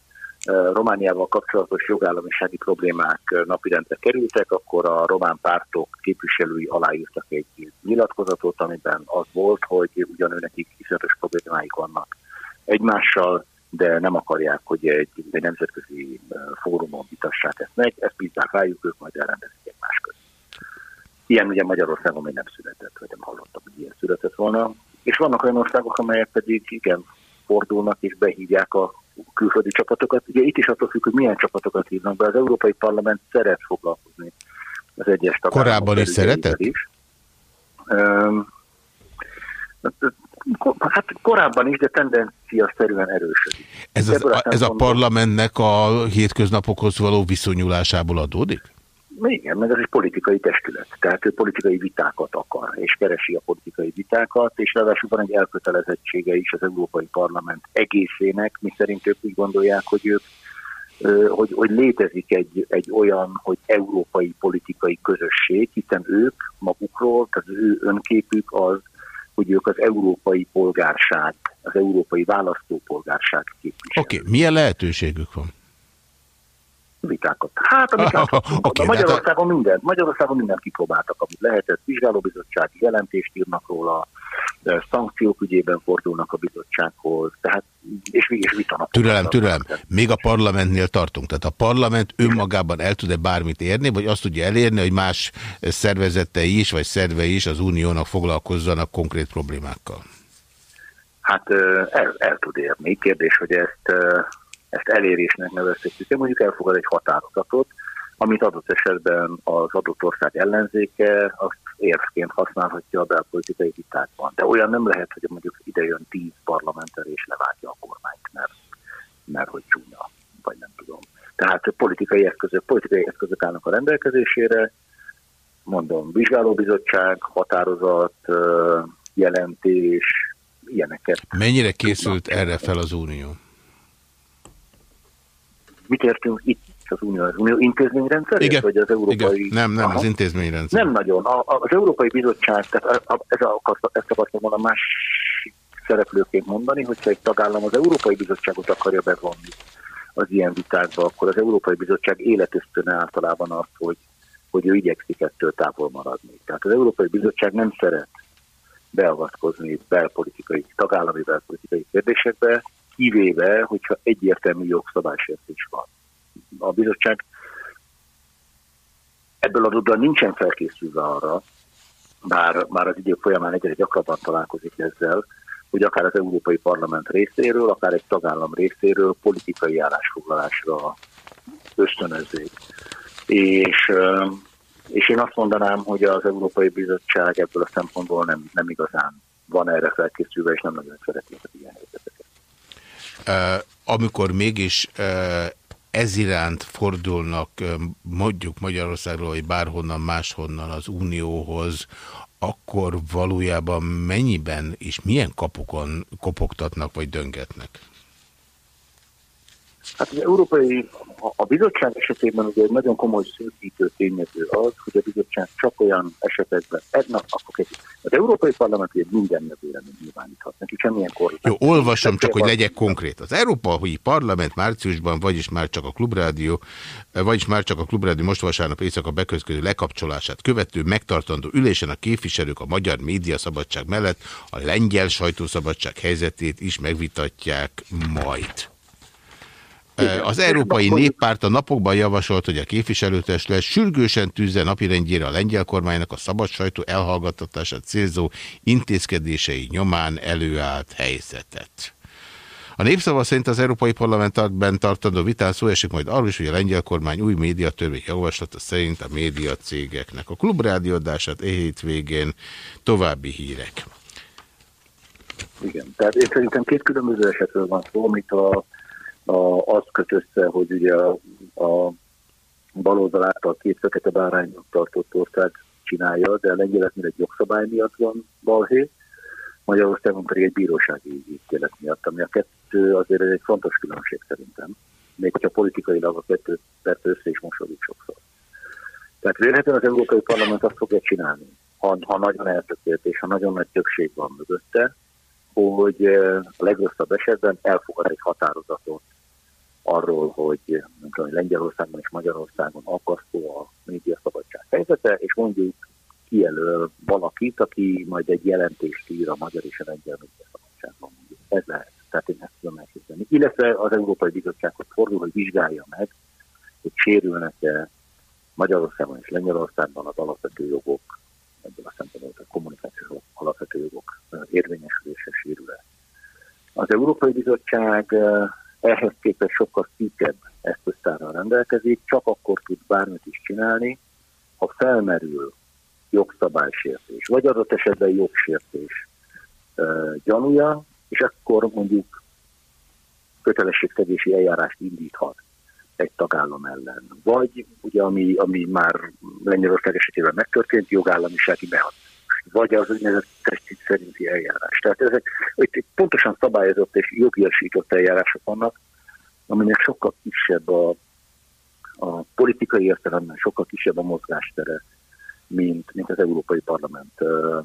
Romániával kapcsolatos jogállamisági problémák napirendre kerültek, akkor a román pártok képviselői aláírtak egy nyilatkozatot, amiben az volt, hogy ugyan nekik iszonyatos problémáik vannak egymással, de nem akarják, hogy egy, egy nemzetközi fórumon vitassák ezt meg, ezt bízzák rájuk, ők majd elrendezik egymás között. Ilyen ugye Magyarországon még nem született, vagy nem hallottam, hogy ilyen született volna. És vannak olyan országok, amelyek pedig igen, fordulnak és behívják a külföldi csapatokat. Ugye itt is attól függ, hogy milyen csapatokat hívnak be. Az Európai Parlament szeret foglalkozni az egyes tagállamok. Korábban is szeretett? Is. Hát korábban is, de tendencia szerűen erősödik. Ez, az, a, ez a parlamentnek a hétköznapokhoz való viszonyulásából adódik? Igen, meg ez egy politikai testület, tehát ő politikai vitákat akar, és keresi a politikai vitákat, és ráadásul van egy elkötelezettsége is az Európai Parlament egészének, mi szerint ők úgy gondolják, hogy ők hogy, hogy létezik egy, egy olyan, hogy európai politikai közösség, hiszen ők magukról, tehát az ő önképük az, hogy ők az európai polgárság, az európai választópolgárság képviselők. Oké, okay. milyen lehetőségük van? Vitákat. Hát, amit okay, Magyarországon hát minden, Magyarországon mindent kipróbáltak, amit lehetett. Vizsgálóbizottsági jelentést írnak róla, szankciók ügyében fordulnak a bizottsághoz, tehát és, és vitanak. Türelem, türelem. Még a parlamentnél tartunk. Tehát a parlament önmagában el tud-e bármit érni, vagy azt tudja elérni, hogy más szervezetei is, vagy szervei is az uniónak foglalkozzanak konkrét problémákkal? Hát el, el tud érni. Kérdés, hogy ezt ezt elérésnek nevezhetjük, mondjuk elfogad egy határozatot, amit adott esetben az adott ország ellenzéke azt érvként használhatja a belpolitikai vitákban. De olyan nem lehet, hogy mondjuk ide jön tíz parlamenter és levágja a kormányt, mert, mert hogy csúnya, vagy nem tudom. Tehát politikai eszközök, politikai eszközök állnak a rendelkezésére, mondom, vizsgálóbizottság, határozat, jelentés, ilyeneket. Mennyire készült erre fel az Unió? Mit értünk itt az Unió, az Unió intézményrendszer? Igen, vagy az európai... Igen. Nem, nem, Aha. az intézményrendszer. Nem nagyon. A, az Európai Bizottság, tehát a, a, ez a, ezt akartam volna másik szereplőként mondani, hogyha egy tagállam az Európai Bizottságot akarja bevonni az ilyen vitákba, akkor az Európai Bizottság életösztöne általában az, hogy, hogy ő igyekszik ettől távol maradni. Tehát az Európai Bizottság nem szeret beavatkozni belpolitikai, tagállami belpolitikai kérdésekbe, kivéve, hogyha egyértelmű jogszabálysértés van. A bizottság ebből adódóan nincsen felkészülve arra, bár, bár az idők folyamán egyre gyakrabban találkozik ezzel, hogy akár az Európai Parlament részéről, akár egy tagállam részéről politikai állásfoglalásra ösztönözzék. És, és én azt mondanám, hogy az Európai Bizottság ebből a szempontból nem, nem igazán van erre felkészülve, és nem nagyon szereti az ilyen helyzeteket. Amikor mégis ez iránt fordulnak mondjuk Magyarországról, vagy bárhonnan máshonnan az Unióhoz, akkor valójában mennyiben és milyen kapukon kopogtatnak vagy döngetnek? Hát az európai, a bizottság esetében ugye egy nagyon komoly szűkítő tényező az, hogy a bizottság csak olyan esetekben, na, akkor kezdjük. Az Európai Parlament ugye minden nem nyilváníthat, neki semmilyen korlát. Jó, olvasom csak, hogy legyek konkrét. Az Európai Parlament márciusban, vagyis már csak a Klubrádió, vagyis már csak a Klubrádió most vasárnap éjszaka beközködő lekapcsolását követő megtartandó ülésen a képviselők a magyar média szabadság mellett a lengyel sajtószabadság helyzetét is megvitatják majd. Az Európai Néppárt a napokban javasolt, hogy a képviselőtestület sürgősen tűzze napirendjére a lengyel kormánynak a szabad sajtó elhallgattatását célzó intézkedései nyomán előállt helyzetet. A népszava szerint az Európai Parlamentben tartandó vitán szó esik majd arról is, hogy a lengyel kormány új médiatörvény javaslata szerint a médiacégeknek. A klubrádiódását e hétvégén további hírek. Igen, tehát én szerintem két különböző esetről van szó, amit a a, az köt össze, hogy ugye a, a baloldal által két fekete báránynak tartott ország csinálja, de lengyeleknél egy jogszabály miatt van balhé, Magyarországon pedig egy bírósági ítélet miatt, ami a kettő azért egy fontos különbség szerintem. Még hogyha politikailag a kettő persze össze is mosodik sokszor. Tehát vélhetően az Európai Parlament azt fogja csinálni, ha, ha nagyon eltökélt és ha nagyon nagy többség van mögötte, hogy eh, a legrosszabb esetben elfogad egy határozatot arról, hogy nem tudom, Lengyelországban és Magyarországon akasztó a média szabadság helyzete, és mondjuk kijelöl valakit, aki majd egy jelentést ír a magyar és a lengyel média szabadságban. Ez lehet. Tehát én ezt tudom elképzelni. Illetve az Európai Bizottsághoz fordul, hogy vizsgálja meg, hogy sérülnek-e Magyarországon és Lengyelországban az alapvető jogok, ebből a szempontból a kommunikációs alapvető jogok érvényesülése sérül-e. Az Európai Bizottság ehhez képest sokkal szűkebb eszköztárral rendelkezik, csak akkor tud bármit is csinálni, ha felmerül jogszabálysértés, vagy adott esetben jogsértés uh, gyanúja, és akkor mondjuk kötelességszegési eljárást indíthat egy tagállam ellen. Vagy, ugye, ami, ami már Lengyelország esetében megtörtént, jogállamisági mechanizmus. Vagy az úgynevezett testit szerinti eljárás. Tehát ezek egy pontosan szabályozott és jogiasított eljárások vannak, aminek sokkal kisebb a, a politikai értelemben, sokkal kisebb a mozgástere, mint, mint az Európai Parlament uh,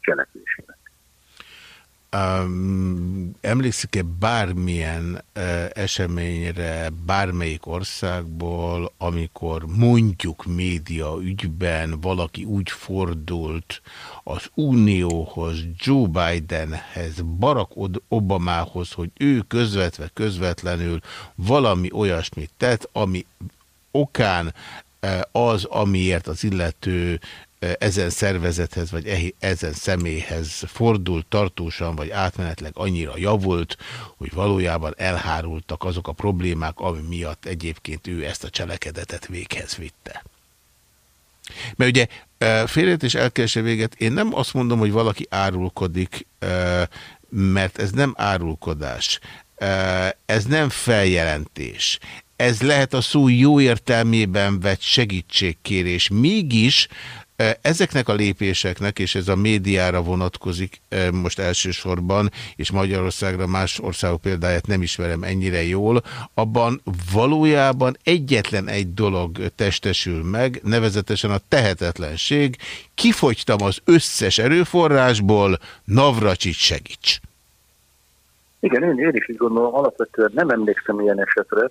cselekvésének. Um, Emlékszik-e bármilyen uh, eseményre bármelyik országból, amikor mondjuk média ügyben valaki úgy fordult az Unióhoz, Joe Bidenhez, Barack Obamához, hogy ő közvetve közvetlenül valami olyasmit tett, ami okán az, amiért az illető ezen szervezethez, vagy ezen személyhez fordult tartósan, vagy átmenetleg annyira javult, hogy valójában elhárultak azok a problémák, ami miatt egyébként ő ezt a cselekedetet véghez vitte. Mert ugye félret és elkeresse véget, én nem azt mondom, hogy valaki árulkodik, mert ez nem árulkodás, ez nem feljelentés, ez lehet a szó jó értelmében vett segítségkérés. Mégis Ezeknek a lépéseknek, és ez a médiára vonatkozik most elsősorban, és Magyarországra más országok példáját nem ismerem ennyire jól, abban valójában egyetlen egy dolog testesül meg, nevezetesen a tehetetlenség. Kifogytam az összes erőforrásból, Navracsit segíts! Igen, én, én is így gondolom, alapvetően nem emlékszem ilyen esetre,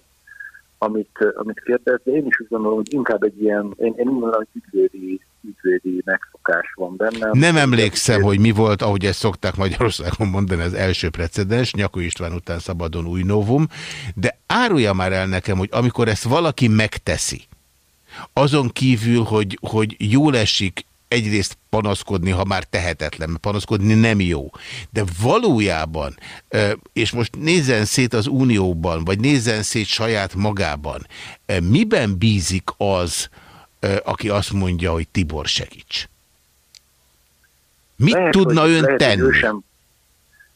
amit, amit kérdez, de én is úgy gondolom, hogy inkább egy ilyen, én, én úgy hogy ügyvédi, ügyvédi megszokás van benne. Nem emlékszem, hogy mi volt, ahogy ezt szokták Magyarországon mondani, az első precedens, Nyakó István után szabadon új novum, de árulja már el nekem, hogy amikor ezt valaki megteszi, azon kívül, hogy, hogy jól esik egyrészt panaszkodni, ha már tehetetlen, mert panaszkodni nem jó. De valójában, és most nézzen szét az Unióban, vagy nézzen szét saját magában, miben bízik az, aki azt mondja, hogy Tibor segíts? Mit lehet, tudna hogy, ön lehet, tenni? Hogy ő sem,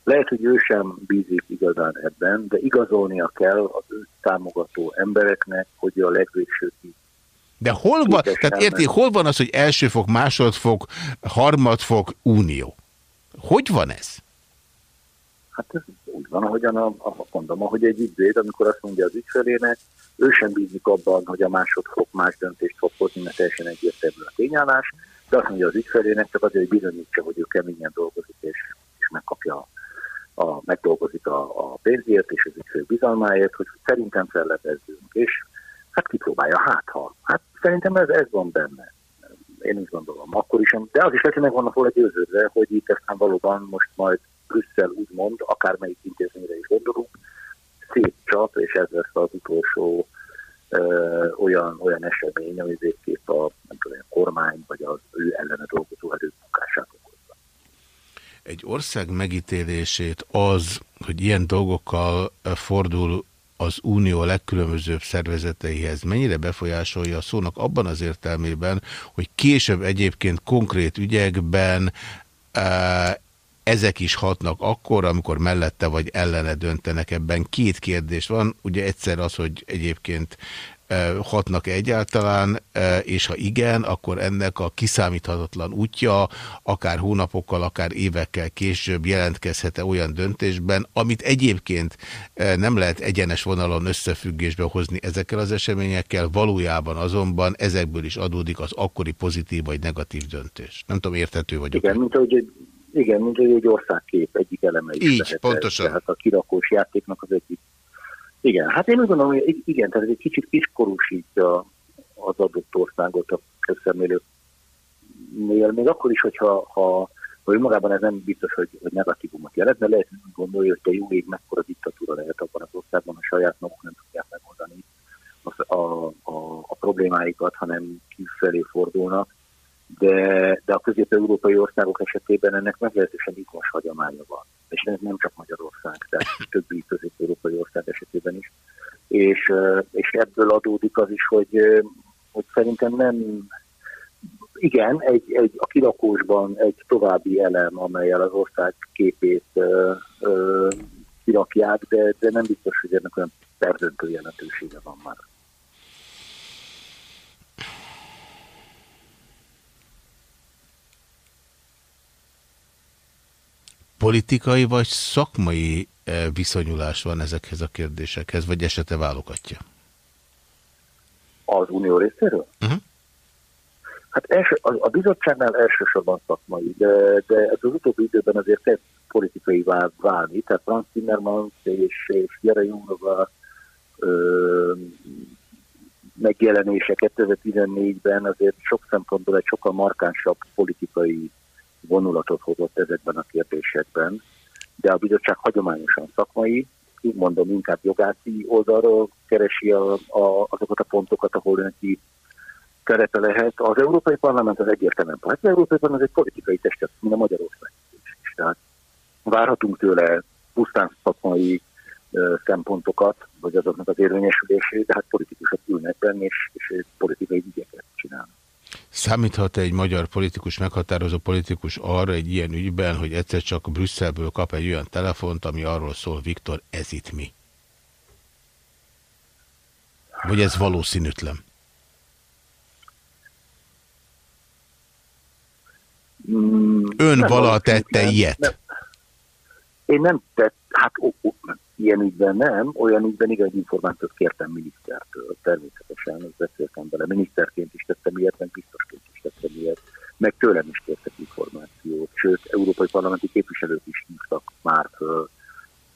lehet, hogy ő sem bízik igazán ebben, de igazolnia kell az ő támogató embereknek, hogy a legvégsőkig de hol van, tehát érti, hol van az, hogy elsőfok, másodfok, harmadfok, unió? Hogy van ez? Hát ez úgy van, ahogyan a, a, mondom, ahogy egy ügyvéd, amikor azt mondja az ügyfelének, ő sem bízik abban, hogy a másodfok más döntést fog hozni, mert teljesen egyértelmű a tényállás, de azt mondja az ügyfelének csak azért, hogy bizonyítsa, hogy ő keményen dolgozik, és, és megkapja, a, megdolgozik a, a pénzért és az ügyfél bizalmáért, hogy szerintem fellebezzünk. És hát kipróbálja, hát ha. Hát szerintem ez, ez van benne. Én úgy gondolom, akkor is. De az is lehet, hogy meg vannak volna győződve, hogy itt aztán valóban most majd Brüsszel úgymond, akármelyik intézményre is gondolunk, szétcsap, és ez lesz az utolsó ö, olyan, olyan esemény, ami végképp a, nem tudom, a kormány, vagy az ő ellene dolgozó erők munkását okozza. Egy ország megítélését az, hogy ilyen dolgokkal fordul az unió legkülönbözőbb szervezeteihez mennyire befolyásolja a szónak abban az értelmében, hogy később egyébként konkrét ügyekben ezek is hatnak akkor, amikor mellette vagy ellene döntenek ebben. Két kérdés van, ugye egyszer az, hogy egyébként hatnak -e egyáltalán, és ha igen, akkor ennek a kiszámíthatatlan útja akár hónapokkal, akár évekkel később jelentkezhet-e olyan döntésben, amit egyébként nem lehet egyenes vonalon összefüggésbe hozni ezekkel az eseményekkel, valójában azonban ezekből is adódik az akkori pozitív vagy negatív döntés. Nem tudom, érthető vagyok. Igen, mint ahogy egy, igen, mint hogy egy országkép egyik eleme is Így, lehet pontosan. Tehát a kirakós játéknak az egyik igen, hát én úgy gondolom, hogy igen, tehát egy kicsit kiskorúsítja az adott országot a közszemlélőknél, még akkor is, hogyha ha, ha önmagában ez nem biztos, hogy, hogy negatívumot jelent, de lehet úgy gondolja, hogy te jó ég mekkora diktatúra lehet abban az országban, a saját maguk nem tudják megoldani a, a, a, a problémáikat, hanem kifelé fordulnak. De, de a közép-európai országok esetében ennek meglehetősen ikos hagyománya van és ez nem csak Magyarország, tehát többi közép-európai ország esetében is. És, és ebből adódik az is, hogy, hogy szerintem nem, igen, egy, egy, a kilakósban egy további elem, amelyel az ország képét ö, ö, kirakják, de, de nem biztos, hogy ennek olyan perdöntő jelentősége van már. Politikai vagy szakmai eh, viszonyulás van ezekhez a kérdésekhez, vagy esete válogatja? Az unió részéről? Uh mhm. -huh. Hát első, a, a bizottságnál elsősorban szakmai, de, de ez az utóbbi időben azért kezd politikai vál, válni, tehát Franz Timmermans és, és Jere Jónova megjelenése 2014-ben azért sok szempontból egy sokkal markánsabb politikai vonulatot hozott ezekben a kérdésekben, de a bizottság hagyományosan szakmai, így mondom, inkább jogászi oldalról keresi a, a, azokat a pontokat, ahol neki kerepe lehet. Az Európai Parlament az egyértelműen, hát az Európai Parlament egy politikai testet, mint a Magyarország is. Tehát várhatunk tőle pusztán szakmai uh, szempontokat, vagy azoknak az érvényesülését, de hát politikusok ülnek benne, és, és politikai ügyeket csinálnak. Számíthat -e egy magyar politikus, meghatározó politikus arra egy ilyen ügyben, hogy egyszer csak Brüsszelből kap egy olyan telefont, ami arról szól, Viktor, ez itt mi? Vagy ez valószínűtlen? Mm, Ön vala tette ilyet? Nem. Én nem tett, hát ó, ó, ilyen ügyben nem, olyan ügyben igaz információt kértem minisztertől, természetesen, beszéltem vele, miniszterként is tettem ilyet, meg biztosként is tettem ilyet, meg tőlem is kértek információt, sőt, európai parlamenti képviselők is hívtak már föl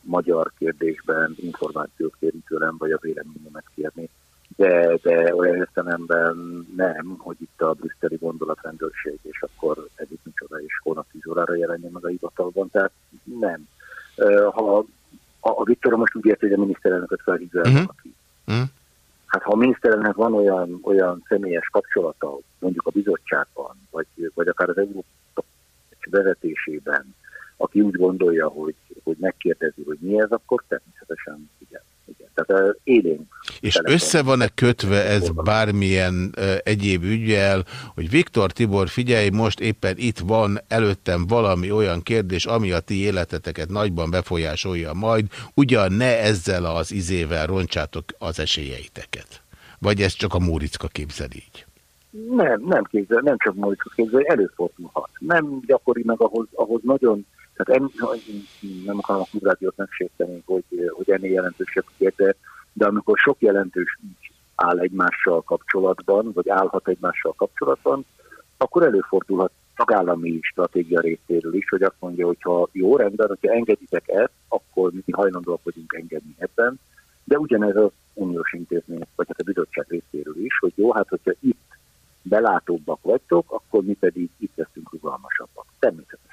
magyar kérdésben információt kérni tőlem, vagy a véleményemet kérni. De, de olyan értelemben nem, hogy itt a brüsszeli gondolatrendőrség, és akkor egyik micsoda, és holnap 10 órára jelenjen meg a hivatalban. Tehát nem. Ha a, a Viktor most úgy érti, hogy a miniszterelnököt felhívja uh-huh. valaki. Uh-huh. Hát ha a miniszterelnök van olyan, olyan személyes kapcsolata, mondjuk a bizottságban, vagy, vagy akár az Európa vezetésében, aki úgy gondolja, hogy, hogy megkérdezi, hogy mi ez, akkor természetesen igen. igen. Tehát élénk. És össze van-e kötve ez bármilyen egyéb ügyel, hogy Viktor Tibor, figyelj, most éppen itt van előttem valami olyan kérdés, ami a ti életeteket nagyban befolyásolja majd, ugyan ne ezzel az izével roncsátok az esélyeiteket. Vagy ez csak a Múricka képzel így? Nem, nem képzel, nem csak Múricka képzel, előfordulhat. Nem gyakori meg ahhoz, ahhoz nagyon tehát en, nem akarom a klubrádiót megsérteni, hogy, hogy ennél jelentősebb kérde, de amikor sok jelentős ügy áll egymással kapcsolatban, vagy állhat egymással kapcsolatban, akkor előfordulhat tagállami stratégia részéről is, hogy azt mondja, hogy ha jó rendben, hogyha engeditek ezt, akkor mi hajlandóak vagyunk engedni ebben, de ugyanez az uniós intézmény, vagy hát a bizottság részéről is, hogy jó, hát hogyha itt belátóbbak vagytok, akkor mi pedig itt leszünk rugalmasabbak. Természetesen.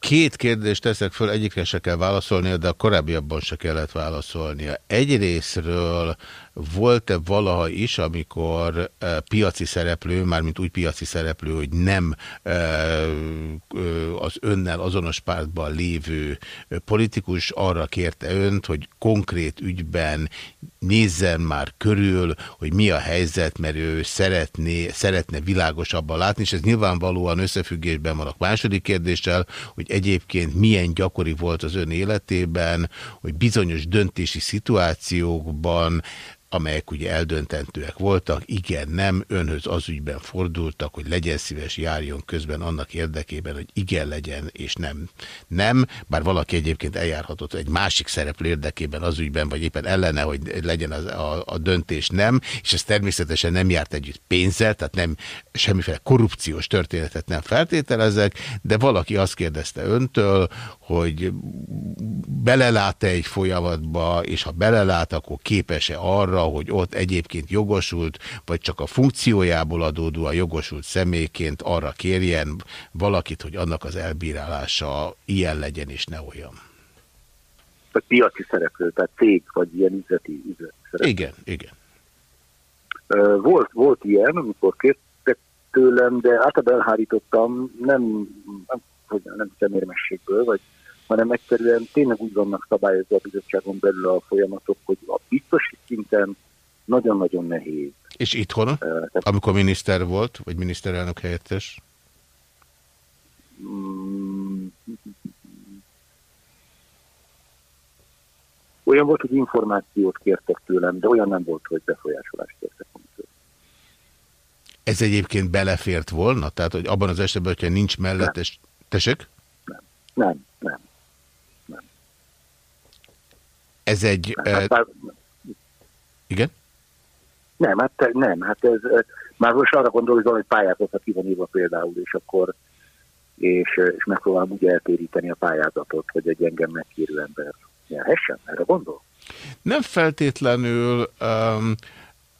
Két kérdést teszek föl, egyikre se kell válaszolnia, de a korábbiabban se kellett válaszolnia. Egyrésztről volt-e valaha is, amikor e, piaci szereplő, mármint úgy piaci szereplő, hogy nem e, az önnel azonos pártban lévő politikus arra kérte önt, hogy konkrét ügyben nézzen már körül, hogy mi a helyzet, mert ő szeretné, szeretne világosabban látni, és ez nyilvánvalóan összefüggésben van a második kérdéssel, hogy egyébként milyen gyakori volt az ön életében, hogy bizonyos döntési szituációkban amelyek ugye eldöntentőek voltak, igen, nem, önhöz az ügyben fordultak, hogy legyen szíves, járjon közben annak érdekében, hogy igen legyen, és nem, nem, bár valaki egyébként eljárhatott egy másik szereplő érdekében az ügyben, vagy éppen ellene, hogy legyen az, a, a döntés nem, és ez természetesen nem járt együtt pénzzel, tehát nem semmiféle korrupciós történetet nem feltételezek, de valaki azt kérdezte öntől, hogy belelát-e egy folyamatba, és ha belelát, akkor képes-e arra, hogy ott egyébként jogosult, vagy csak a funkciójából adódóan jogosult személyként arra kérjen valakit, hogy annak az elbírálása ilyen legyen és ne olyan. Vagy piaci szereplő, tehát cég, vagy ilyen üzleti, üzleti szereplő. Igen, igen. Volt, volt ilyen, amikor kértek tőlem, de általában elhárítottam, nem, nem, nem szemérmességből, vagy hanem egyszerűen tényleg úgy vannak szabályozva a bizottságon belül a folyamatok, hogy a biztos szinten nagyon-nagyon nehéz. És itthon, uh, amikor miniszter volt, vagy miniszterelnök helyettes? Mm, olyan volt, hogy információt kértek tőlem, de olyan nem volt, hogy befolyásolást kértek. Ez egyébként belefért volna? Tehát, hogy abban az esetben, hogyha nincs mellettes... Tessék? Nem, nem, nem. Ez egy... Hát, uh, igen? Nem, hát nem, hát ez, már most arra gondol, hogy valami pályázatot ki van írva például, és akkor és, és megpróbálom úgy eltéríteni a pályázatot, hogy egy engem megkérő ember nyerhessen, erre gondol? Nem feltétlenül um,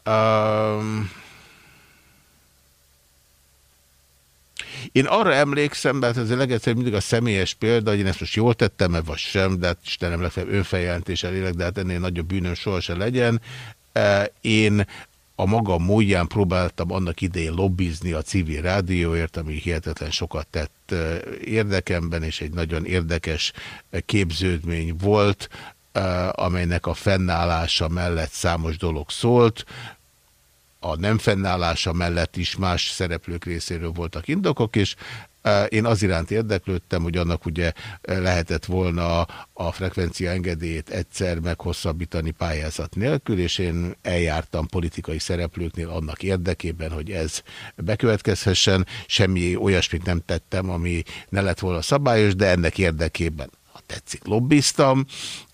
um, Én arra emlékszem, mert ez a legegyszerűbb mindig a személyes példa, hogy én ezt most jól tettem-e, vagy sem, de hát Istenem legfeljebb önfeljelentéssel élek, de hát ennél nagyobb bűnöm sohasem legyen. E, én a maga módján próbáltam annak idején lobbizni a civil rádióért, ami hihetetlen sokat tett e, érdekemben, és egy nagyon érdekes képződmény volt, e, amelynek a fennállása mellett számos dolog szólt a nem fennállása mellett is más szereplők részéről voltak indokok, és e, én az iránt érdeklődtem, hogy annak ugye lehetett volna a frekvencia engedélyét egyszer meghosszabbítani pályázat nélkül, és én eljártam politikai szereplőknél annak érdekében, hogy ez bekövetkezhessen. Semmi olyasmit nem tettem, ami ne lett volna szabályos, de ennek érdekében tetszik, lobbiztam,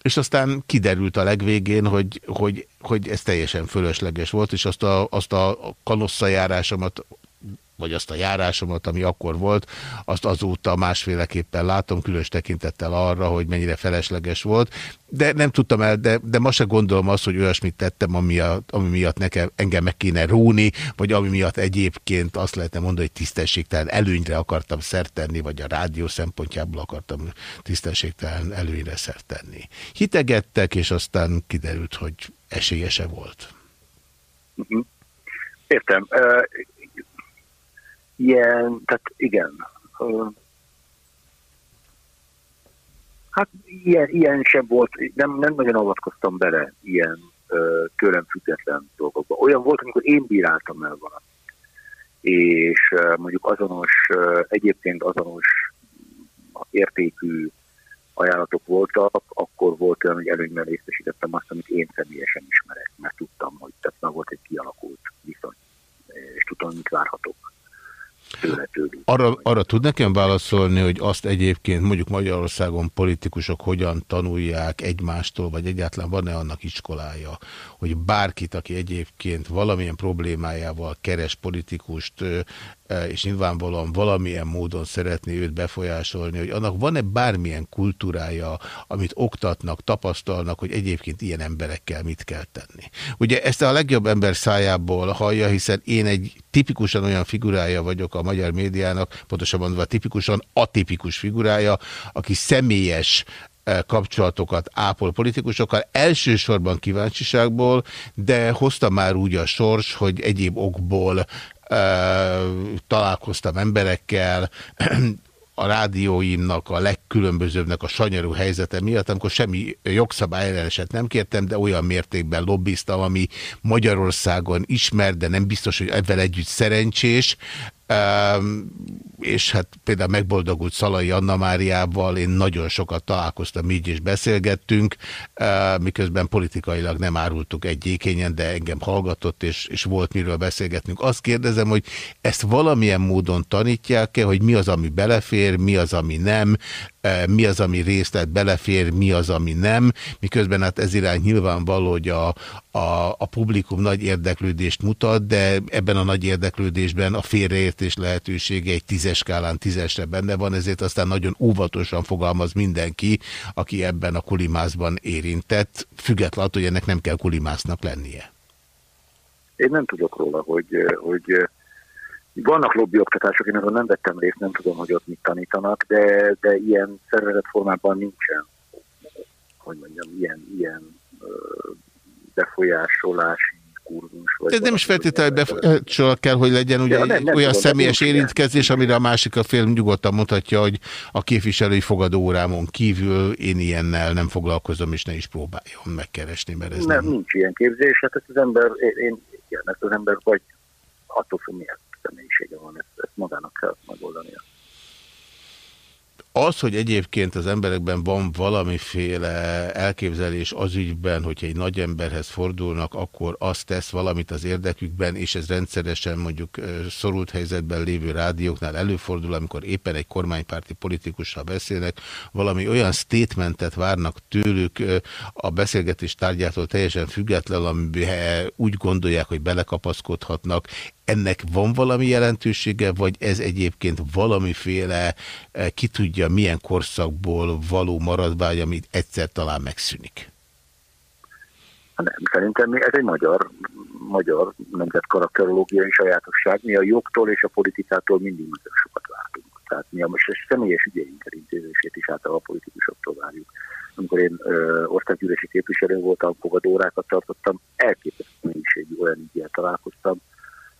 és aztán kiderült a legvégén, hogy, hogy, hogy ez teljesen fölösleges volt, és azt a, azt a kanosszajárásomat vagy azt a járásomat, ami akkor volt, azt azóta másféleképpen látom, különös tekintettel arra, hogy mennyire felesleges volt. De nem tudtam el, de, de ma se gondolom azt, hogy olyasmit tettem, ami, a, ami miatt nekem, engem meg kéne róni, vagy ami miatt egyébként azt lehetne mondani, hogy tisztességtelen előnyre akartam szert tenni, vagy a rádió szempontjából akartam tisztességtelen előnyre szert tenni. Hitegettek, és aztán kiderült, hogy esélyese volt. Mhm. Értem ilyen, tehát igen. Hát ilyen, ilyen sem volt, nem, nem nagyon avatkoztam bele ilyen tőlem független dolgokba. Olyan volt, amikor én bíráltam el valamit, és mondjuk azonos, egyébként azonos értékű ajánlatok voltak, akkor volt olyan, hogy előnyben részesítettem azt, amit én személyesen ismerek, mert tudtam, hogy tehát már volt egy kialakult viszony, és tudtam, mit várhatok arra, arra tud nekem válaszolni, hogy azt egyébként mondjuk Magyarországon politikusok hogyan tanulják egymástól, vagy egyáltalán van-e annak iskolája, hogy bárkit, aki egyébként valamilyen problémájával keres politikust, és nyilvánvalóan valamilyen módon szeretné őt befolyásolni, hogy annak van-e bármilyen kultúrája, amit oktatnak, tapasztalnak, hogy egyébként ilyen emberekkel mit kell tenni. Ugye ezt a legjobb ember szájából hallja, hiszen én egy tipikusan olyan figurája vagyok a magyar médiának, pontosabban mondva tipikusan atipikus figurája, aki személyes kapcsolatokat ápol politikusokkal, elsősorban kíváncsiságból, de hozta már úgy a sors, hogy egyéb okból találkoztam emberekkel, a rádióimnak a legkülönbözőbbnek a sanyarú helyzete miatt, amikor semmi jogszabály elleneset nem kértem, de olyan mértékben lobbiztam, ami Magyarországon ismer, de nem biztos, hogy ebben együtt szerencsés, és hát például megboldogult Szalai Anna Máriával én nagyon sokat találkoztam, így is beszélgettünk, miközben politikailag nem árultuk egy ékényen, de engem hallgatott, és, és volt miről beszélgetnünk. Azt kérdezem, hogy ezt valamilyen módon tanítják-e, hogy mi az, ami belefér, mi az, ami nem, mi az, ami részlet belefér, mi az, ami nem, miközben hát ez irány nyilvánvaló, hogy a, a, a publikum nagy érdeklődést mutat, de ebben a nagy érdeklődésben a félreértés lehetősége egy tízes skálán tízesre benne van, ezért aztán nagyon óvatosan fogalmaz mindenki, aki ebben a kulimászban érintett, függetlenül, hogy ennek nem kell kulimásznak lennie. Én nem tudok róla, hogy, hogy vannak lobbyoktatások, én azon nem vettem részt, nem tudom, hogy ott mit tanítanak, de, de ilyen szervezett formában nincsen, hogy mondjam, ilyen, ilyen befolyásolási kurzus. Vagy Ez nem is feltétlenül befolyásol kell, hogy legyen ugye ja, nem, nem olyan tudom, személyes érintkezés, amire a másik a fél nyugodtan mutatja, hogy a képviselői fogadóórámon kívül én ilyennel nem foglalkozom, és ne is próbáljon megkeresni, mert ez nem... nem... nincs ilyen képzés, hát az ember, én, én igen, ezt az ember vagy attól függ, milyen személyisége van, ezt, ezt magának kell megoldania. Az, hogy egyébként az emberekben van valamiféle elképzelés az ügyben, hogyha egy nagy emberhez fordulnak, akkor azt tesz valamit az érdekükben, és ez rendszeresen mondjuk szorult helyzetben lévő rádióknál előfordul, amikor éppen egy kormánypárti politikussal beszélnek, valami olyan statementet várnak tőlük a beszélgetés tárgyától teljesen független, amiben úgy gondolják, hogy belekapaszkodhatnak. Ennek van valami jelentősége, vagy ez egyébként valamiféle, eh, ki tudja milyen korszakból való maradvány, amit egyszer talán megszűnik? Nem, szerintem ez egy magyar, magyar nemzetkarakterológiai sajátosság. Mi a jogtól és a politikától mindig nagyon sokat vártunk. Tehát mi a most a személyes ügyeink intézését is általában a politikusoktól várjuk. Amikor én országgyűlési képviselő voltam, fogadórákat tartottam, elképesztő mennyiségű olyan ügyel találkoztam,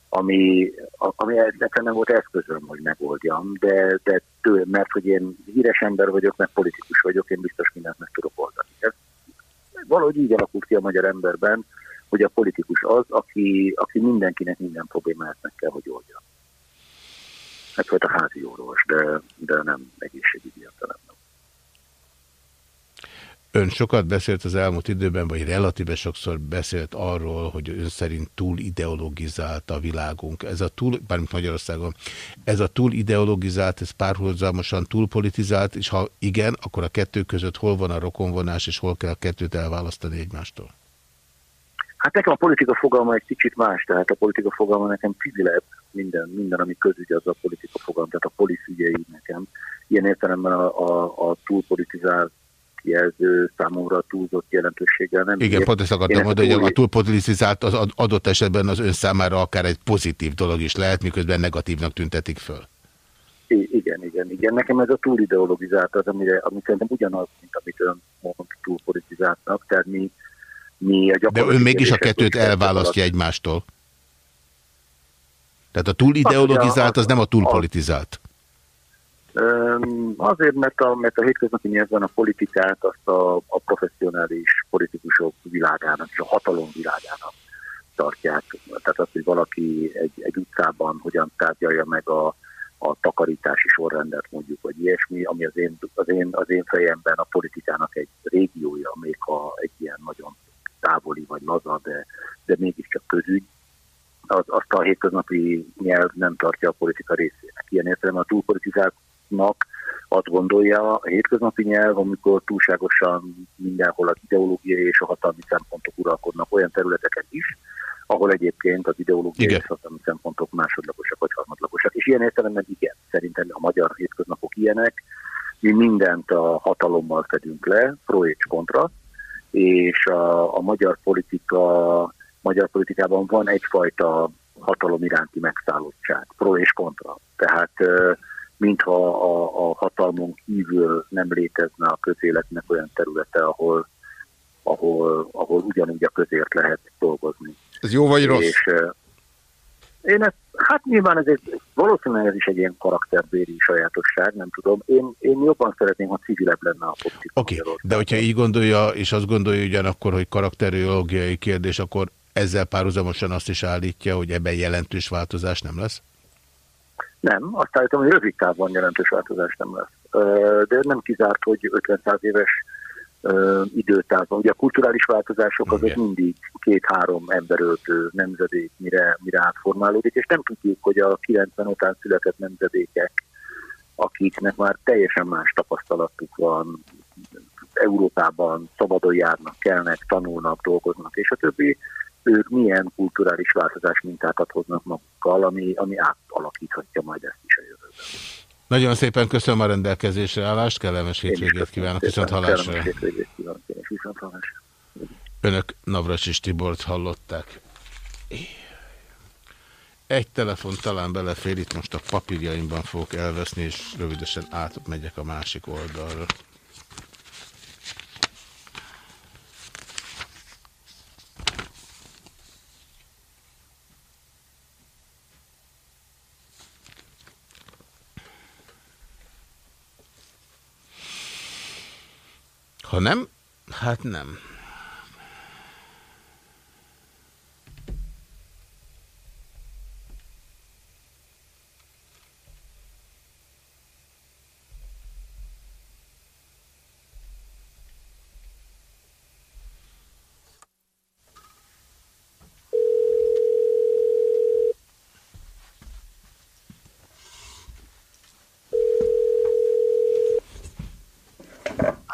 ami, ami nekem nem volt eszközöm, hogy megoldjam, de, de tő, mert hogy én híres ember vagyok, meg politikus vagyok, én biztos mindent meg tudok oldani. Ez valahogy így alakult ki a magyar emberben, hogy a politikus az, aki, aki mindenkinek minden problémát meg kell, hogy oldja. Ez volt a házi orvos, de, de nem egészségügyi értelemben. Ön sokat beszélt az elmúlt időben, vagy relatíve sokszor beszélt arról, hogy ön szerint túl ideologizált a világunk. Ez a túl, bármint Magyarországon, ez a túl ideologizált, ez párhuzamosan túl politizált, és ha igen, akkor a kettő között hol van a rokonvonás, és hol kell a kettőt elválasztani egymástól? Hát nekem a politika fogalma egy kicsit más, tehát a politika fogalma nekem civilebb, minden, minden ami közügy, az a politika fogalma, tehát a poliszügyei nekem. Ilyen értelemben a, a, a túlpolitizált jelző számomra túlzott jelentőséggel nem. Igen, pont ezt akartam mondani, hogy a túlpolitizált az adott esetben az ön számára akár egy pozitív dolog is lehet, miközben negatívnak tüntetik föl. I igen, igen, igen. Nekem ez a túlideologizált az, amire, ami szerintem ugyanaz, mint amit ön mond túlpolitizáltnak, tehát mi, mi a De ön mégis a kettőt elválasztja alatt. egymástól. Tehát a túlideologizált az nem a túlpolitizált. Azért, mert a, mert a hétköznapi nyelvben a politikát azt a, a professzionális politikusok világának és a hatalom világának tartják. Tehát az, hogy valaki egy, egy utcában hogyan tárgyalja meg a, a takarítási sorrendet mondjuk, vagy ilyesmi, ami az én, az, én, az én fejemben a politikának egy régiója, még ha egy ilyen nagyon távoli vagy laza, de, de mégiscsak közügy, az, azt a hétköznapi nyelv nem tartja a politika részének. Ilyen értelemben a túlpolitizáltnak azt gondolja a hétköznapi nyelv, amikor túlságosan mindenhol az ideológiai és a hatalmi szempontok uralkodnak olyan területeken is, ahol egyébként az ideológiai és hatalmi szempontok másodlagosak vagy harmadlagosak. És ilyen értelemben igen, szerintem a magyar hétköznapok ilyenek, mi mindent a hatalommal fedünk le, pro és kontra, és a, a magyar politika, magyar politikában van egyfajta hatalom iránti megszállottság, pro és kontra. Tehát mintha a, a hatalmon kívül nem létezne a közéletnek olyan területe, ahol, ahol, ahol ugyanúgy a közért lehet dolgozni. Ez jó vagy rossz? És, én ezt, hát nyilván ez egy, valószínűleg ez is egy ilyen karakterbéri sajátosság, nem tudom. Én, én jobban szeretném, ha civilebb lenne a politika. Oké, okay. de hogyha így gondolja, és azt gondolja ugyanakkor, hogy karakteriológiai kérdés, akkor ezzel párhuzamosan azt is állítja, hogy ebben jelentős változás nem lesz? Nem, azt állítom, hogy rövid távon jelentős változás nem lesz. De nem kizárt, hogy 50-100 éves időtávban. Ugye a kulturális változások azok Igen. mindig két-három emberöltő nemzedék, mire, mire átformálódik, és nem tudjuk, hogy a 90 után született nemzedékek, akiknek már teljesen más tapasztalatuk van, Európában szabadon járnak, kelnek, tanulnak, dolgoznak, és a többi, ők milyen kulturális változás mintákat hoznak magukkal, ami, ami átalakíthatja majd ezt is a jövőben. Nagyon szépen köszönöm a rendelkezésre állást, kellemes hétvégét kívánok, viszont hallásra. Önök Navras és Tibort hallották. Egy telefon talán belefér, itt most a papírjaimban fogok elveszni, és rövidesen átmegyek a másik oldalra. Ha nem, hát nem.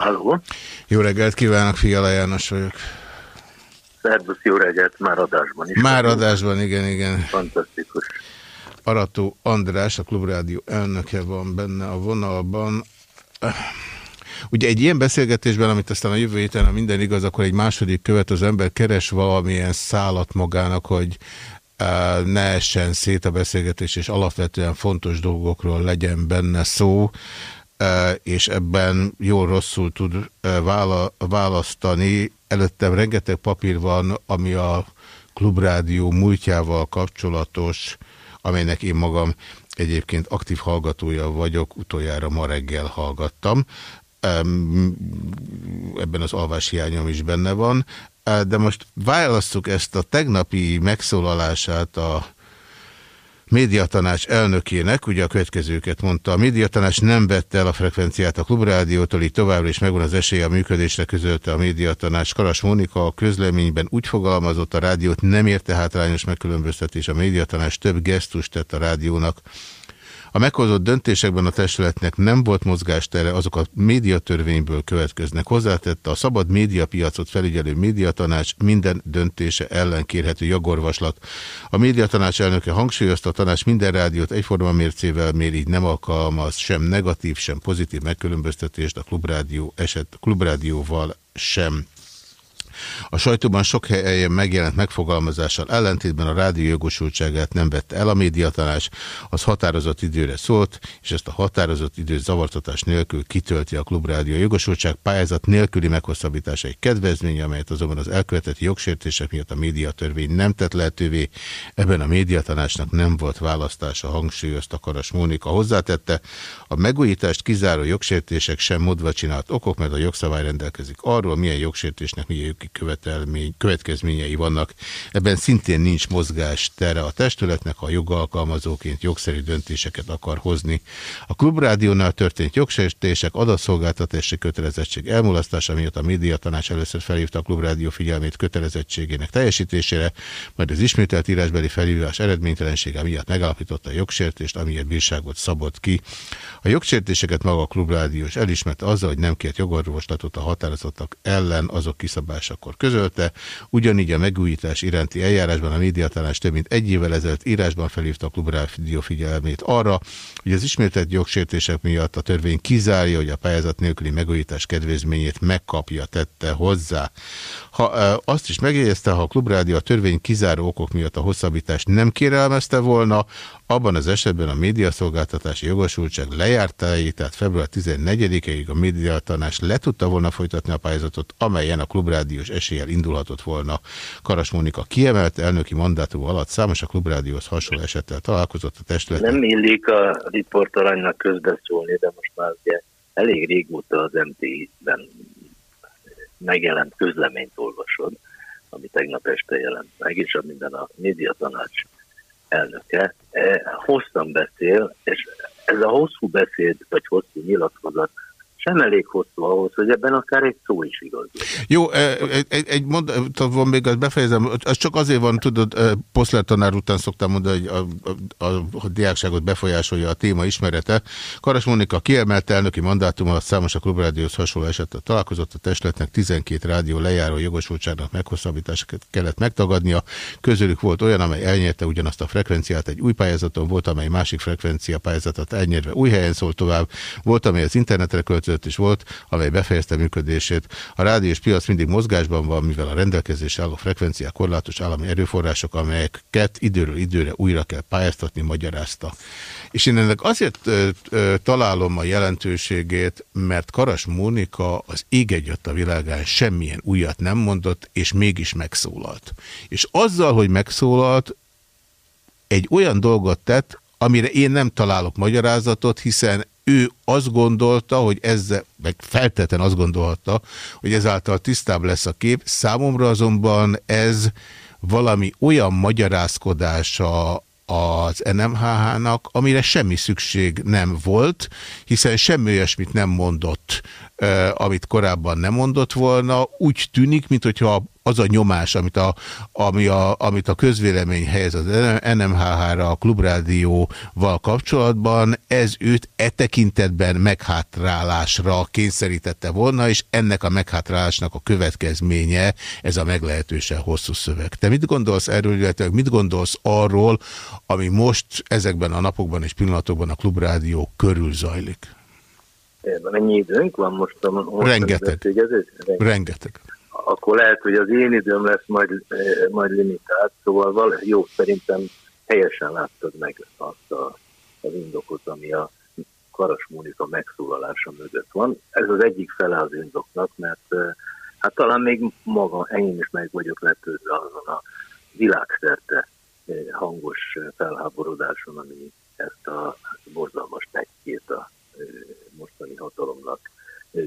Halló? Jó reggelt kívánok, Fiala János vagyok. Szervusz, jó reggelt, már adásban is. Már adásban, igen, igen. Fantasztikus. Arató András, a Klubrádió elnöke van benne a vonalban. Ugye egy ilyen beszélgetésben, amit aztán a jövő héten, ha minden igaz, akkor egy második követ az ember keres valamilyen szállat magának, hogy ne essen szét a beszélgetés, és alapvetően fontos dolgokról legyen benne szó és ebben jól-rosszul tud választani. Előttem rengeteg papír van, ami a klubrádió múltjával kapcsolatos, amelynek én magam egyébként aktív hallgatója vagyok, utoljára ma reggel hallgattam. Ebben az alvás hiányom is benne van. De most választjuk ezt a tegnapi megszólalását a médiatanács elnökének, ugye a következőket mondta, a médiatanács nem vette el a frekvenciát a klubrádiótól, így továbbra is megvan az esélye a működésre közölte a médiatanács. Karas Mónika a közleményben úgy fogalmazott, a rádiót nem érte hátrányos megkülönböztetés, a médiatanács több gesztust tett a rádiónak, A meghozott döntésekben a testületnek nem volt mozgástere, azok a médiatörvényből következnek. Hozzátette a szabad médiapiacot felügyelő médiatanács minden döntése ellen kérhető jogorvaslat. A médiatanács elnöke hangsúlyozta, a tanács minden rádiót egyforma mércével mér, így nem alkalmaz sem negatív, sem pozitív megkülönböztetést a klubrádió eset, klubrádióval sem. A sajtóban sok helyen megjelent megfogalmazással ellentétben a rádió jogosultságát nem vette el a médiatanás, az határozott időre szólt, és ezt a határozott idő zavartatás nélkül kitölti a klubrádió jogosultság pályázat nélküli meghosszabbítása egy kedvezmény, amelyet azonban az elkövetett jogsértések miatt a médiatörvény nem tett lehetővé. Ebben a médiatanácsnak nem volt választása, hangsúlyozta Karas Mónika. Hozzátette, a megújítást kizáró jogsértések sem modva csinált okok, mert a jogszabály rendelkezik arról, milyen jogsértésnek jogi követelmény, következményei vannak. Ebben szintén nincs mozgás tere a testületnek, ha jogalkalmazóként jogszerű döntéseket akar hozni. A klubrádiónál történt jogsértések, adatszolgáltatási kötelezettség elmulasztása miatt a médiatanács először felhívta a klubrádió figyelmét kötelezettségének teljesítésére, majd az ismételt írásbeli felhívás eredménytelensége miatt megállapította a jogsértést, amiért bírságot szabott ki. A jogsértéseket maga a klubrádiós elismert azzal, hogy nem kért jogorvoslatot a határozottak ellen azok kiszabása akkor közölte. Ugyanígy a megújítás iránti eljárásban a médiatanás több mint egy évvel ezelőtt írásban felhívta a klubrádió figyelmét arra, hogy az ismételt jogsértések miatt a törvény kizárja, hogy a pályázat nélküli megújítás kedvezményét megkapja, tette hozzá. Ha azt is megjegyezte, ha a klubrádió a törvény kizáró okok miatt a hosszabbítást nem kérelmezte volna, abban az esetben a médiaszolgáltatási jogosultság lejártáig, tehát február 14-ig a médiatanás le tudta volna folytatni a pályázatot, amelyen a klubrádiós eséllyel indulhatott volna. Karas Mónika kiemelt elnöki mandátum alatt számos a klubrádióhoz hasonló esettel találkozott a testület. Nem illik a riportalanynak közbeszólni, de most már ugye elég régóta az MTI-ben megjelent közleményt olvasod, ami tegnap este jelent meg, és amiben a médiatanács elnöke hosszan beszél, és ez a hosszú beszéd, vagy hosszú nyilatkozat sem elég hosszú ahhoz, hogy ebben akár egy szó is igaz. Jó, egy, egy mondat van még, az, befejezem, az csak azért van, tudod, poszlertanár után szoktam mondani, hogy a, a, a, diákságot befolyásolja a téma ismerete. Karas Monika kiemelt elnöki mandátum a számos a klubrádióhoz hasonló esettel találkozott a testületnek 12 rádió lejáró jogosultságnak meghosszabbítását kellett megtagadnia. Közülük volt olyan, amely elnyerte ugyanazt a frekvenciát egy új pályázaton, volt, amely másik frekvencia pályázatot elnyerve új helyen szólt tovább, volt, amely az internetre költözött, 2005 is volt, amely befejezte működését. A rádiós piac mindig mozgásban van, mivel a rendelkezés álló frekvenciák korlátos állami erőforrások, amelyeket időről időre újra kell pályáztatni, magyarázta. És én ennek azért ö, ö, találom a jelentőségét, mert Karas Mónika az ég egyött a világán semmilyen újat nem mondott, és mégis megszólalt. És azzal, hogy megszólalt, egy olyan dolgot tett, amire én nem találok magyarázatot, hiszen ő azt gondolta, hogy ezzel, meg feltétlen azt gondolta, hogy ezáltal tisztább lesz a kép. Számomra azonban ez valami olyan magyarázkodása az NMHH-nak, amire semmi szükség nem volt, hiszen semmi olyasmit nem mondott, amit korábban nem mondott volna. Úgy tűnik, mintha az a nyomás, amit a, ami a, amit a közvélemény helyez az NMHH-ra, a Klubrádióval kapcsolatban, ez őt e tekintetben meghátrálásra kényszerítette volna, és ennek a meghátrálásnak a következménye ez a meglehetősen hosszú szöveg. Te mit gondolsz erről, illetve mit gondolsz arról, ami most ezekben a napokban és pillanatokban a Klubrádió körül zajlik? Mennyi időnk van most a most Rengeteg. Rengeteg akkor lehet, hogy az én időm lesz majd, eh, majd limitált, szóval jó, szerintem helyesen láttad meg azt a, az indokot, ami a Karas Mónika megszólalása mögött van. Ez az egyik fele az indoknak, mert eh, hát talán még maga, én is meg vagyok lepődve azon a világszerte eh, hangos felháborodáson, ami ezt a borzalmas tekkét a mostani hatalomnak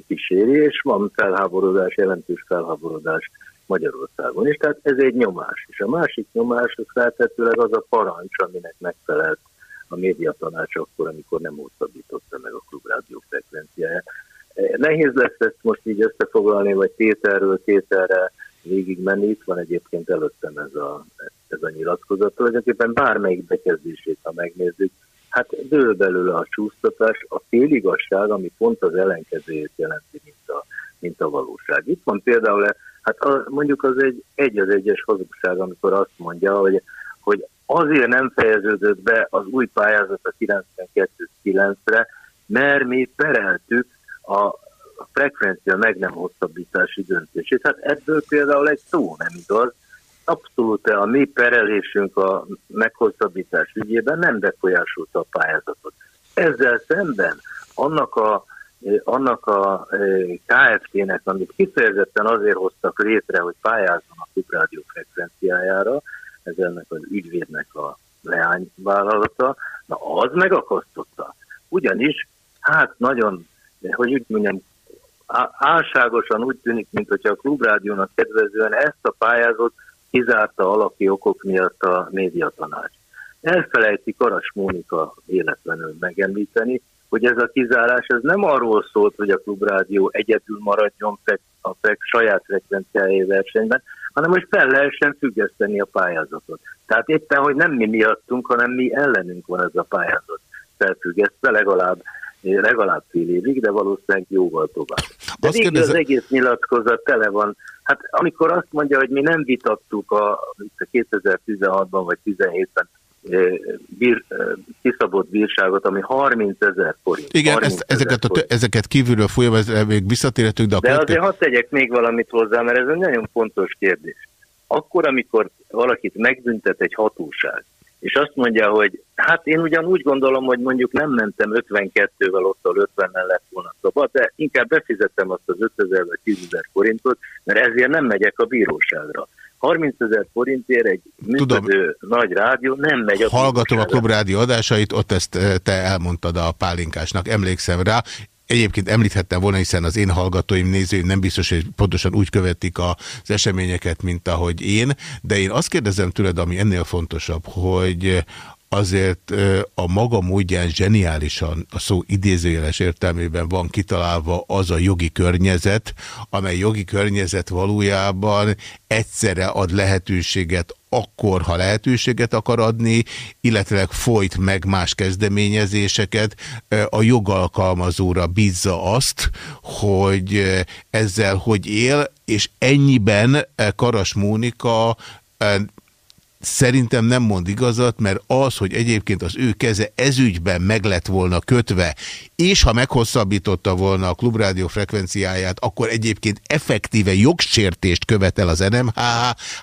kíséri, és van felháborodás, jelentős felháborodás Magyarországon is, tehát ez egy nyomás. És a másik nyomás az feltetőleg az a parancs, aminek megfelelt a médiatanács akkor, amikor nem hosszabbította meg a klubrádió frekvenciáját. Nehéz lesz ezt most így összefoglalni, vagy tételről tételre végig menni. Itt van egyébként előttem ez a, ez a nyilatkozat. Tulajdonképpen bármelyik bekezdését, ha megnézzük, hát dől belőle a csúsztatás, a féligasság, ami pont az ellenkezőjét jelenti, mint a, mint a valóság. Itt van például, hát a, mondjuk az egy, egy az egyes hazugság, amikor azt mondja, hogy, hogy azért nem fejeződött be az új pályázat a 92-9-re, mert mi pereltük a frekvencia meg nem hosszabbítási döntését. Hát ebből például egy szó nem igaz. Abszolút a mi perelésünk a meghosszabbítás ügyében nem befolyásolta a pályázatot. Ezzel szemben annak a, annak a e, KFT-nek, amit kifejezetten azért hoztak létre, hogy pályázzon a klubrádió frekvenciájára, ez ennek az ügyvédnek a leányvállalata, na az megakasztotta. Ugyanis, hát nagyon, hogy úgy mondjam, álságosan úgy tűnik, mint hogyha a klubrádiónak kedvezően ezt a pályázat kizárta alaki okok miatt a médiatanács. Elfelejti Karas Mónika véletlenül megemlíteni, hogy ez a kizárás ez nem arról szólt, hogy a klubrádió egyedül maradjon a FEK saját frekvenciájai versenyben, hanem hogy fel lehessen függeszteni a pályázatot. Tehát éppen, hogy nem mi miattunk, hanem mi ellenünk van ez a pályázat felfüggesztve, legalább legalább fél évig, de valószínűleg jóval tovább. De végül kérdezze... az egész nyilatkozat tele van. Hát amikor azt mondja, hogy mi nem vitattuk a, a 2016-ban vagy 2017-ben bír, kiszabott bírságot, ami 30 ezer forint. Igen, 30 ezt, ezeket, a, ezeket kívülről folyamatosan még visszatérhetünk, de... A de követke... azért hadd tegyek még valamit hozzá, mert ez egy nagyon fontos kérdés. Akkor, amikor valakit megbüntet egy hatóság, és azt mondja, hogy hát én ugyan úgy gondolom, hogy mondjuk nem mentem 52-vel, ott 50-nel lett volna szabad, de inkább befizettem azt az 5000 vagy 10 ezer forintot, mert ezért nem megyek a bíróságra. 30 ezer forintért egy működő Tudom, nagy rádió nem megy a Hallgatom a klubrádió adásait, ott ezt eh, te elmondtad a pálinkásnak, emlékszem rá. Egyébként említhettem volna, hiszen az én hallgatóim, nézőim nem biztos, hogy pontosan úgy követik az eseményeket, mint ahogy én, de én azt kérdezem tőled, ami ennél fontosabb, hogy azért a maga módján zseniálisan a szó idézőjeles értelmében van kitalálva az a jogi környezet, amely jogi környezet valójában egyszerre ad lehetőséget akkor, ha lehetőséget akar adni, illetve folyt meg más kezdeményezéseket, a jogalkalmazóra bízza azt, hogy ezzel hogy él, és ennyiben Karas Mónika szerintem nem mond igazat, mert az, hogy egyébként az ő keze ezügyben meg lett volna kötve, és ha meghosszabbította volna a klubrádió frekvenciáját, akkor egyébként effektíve jogsértést követel az NMHH,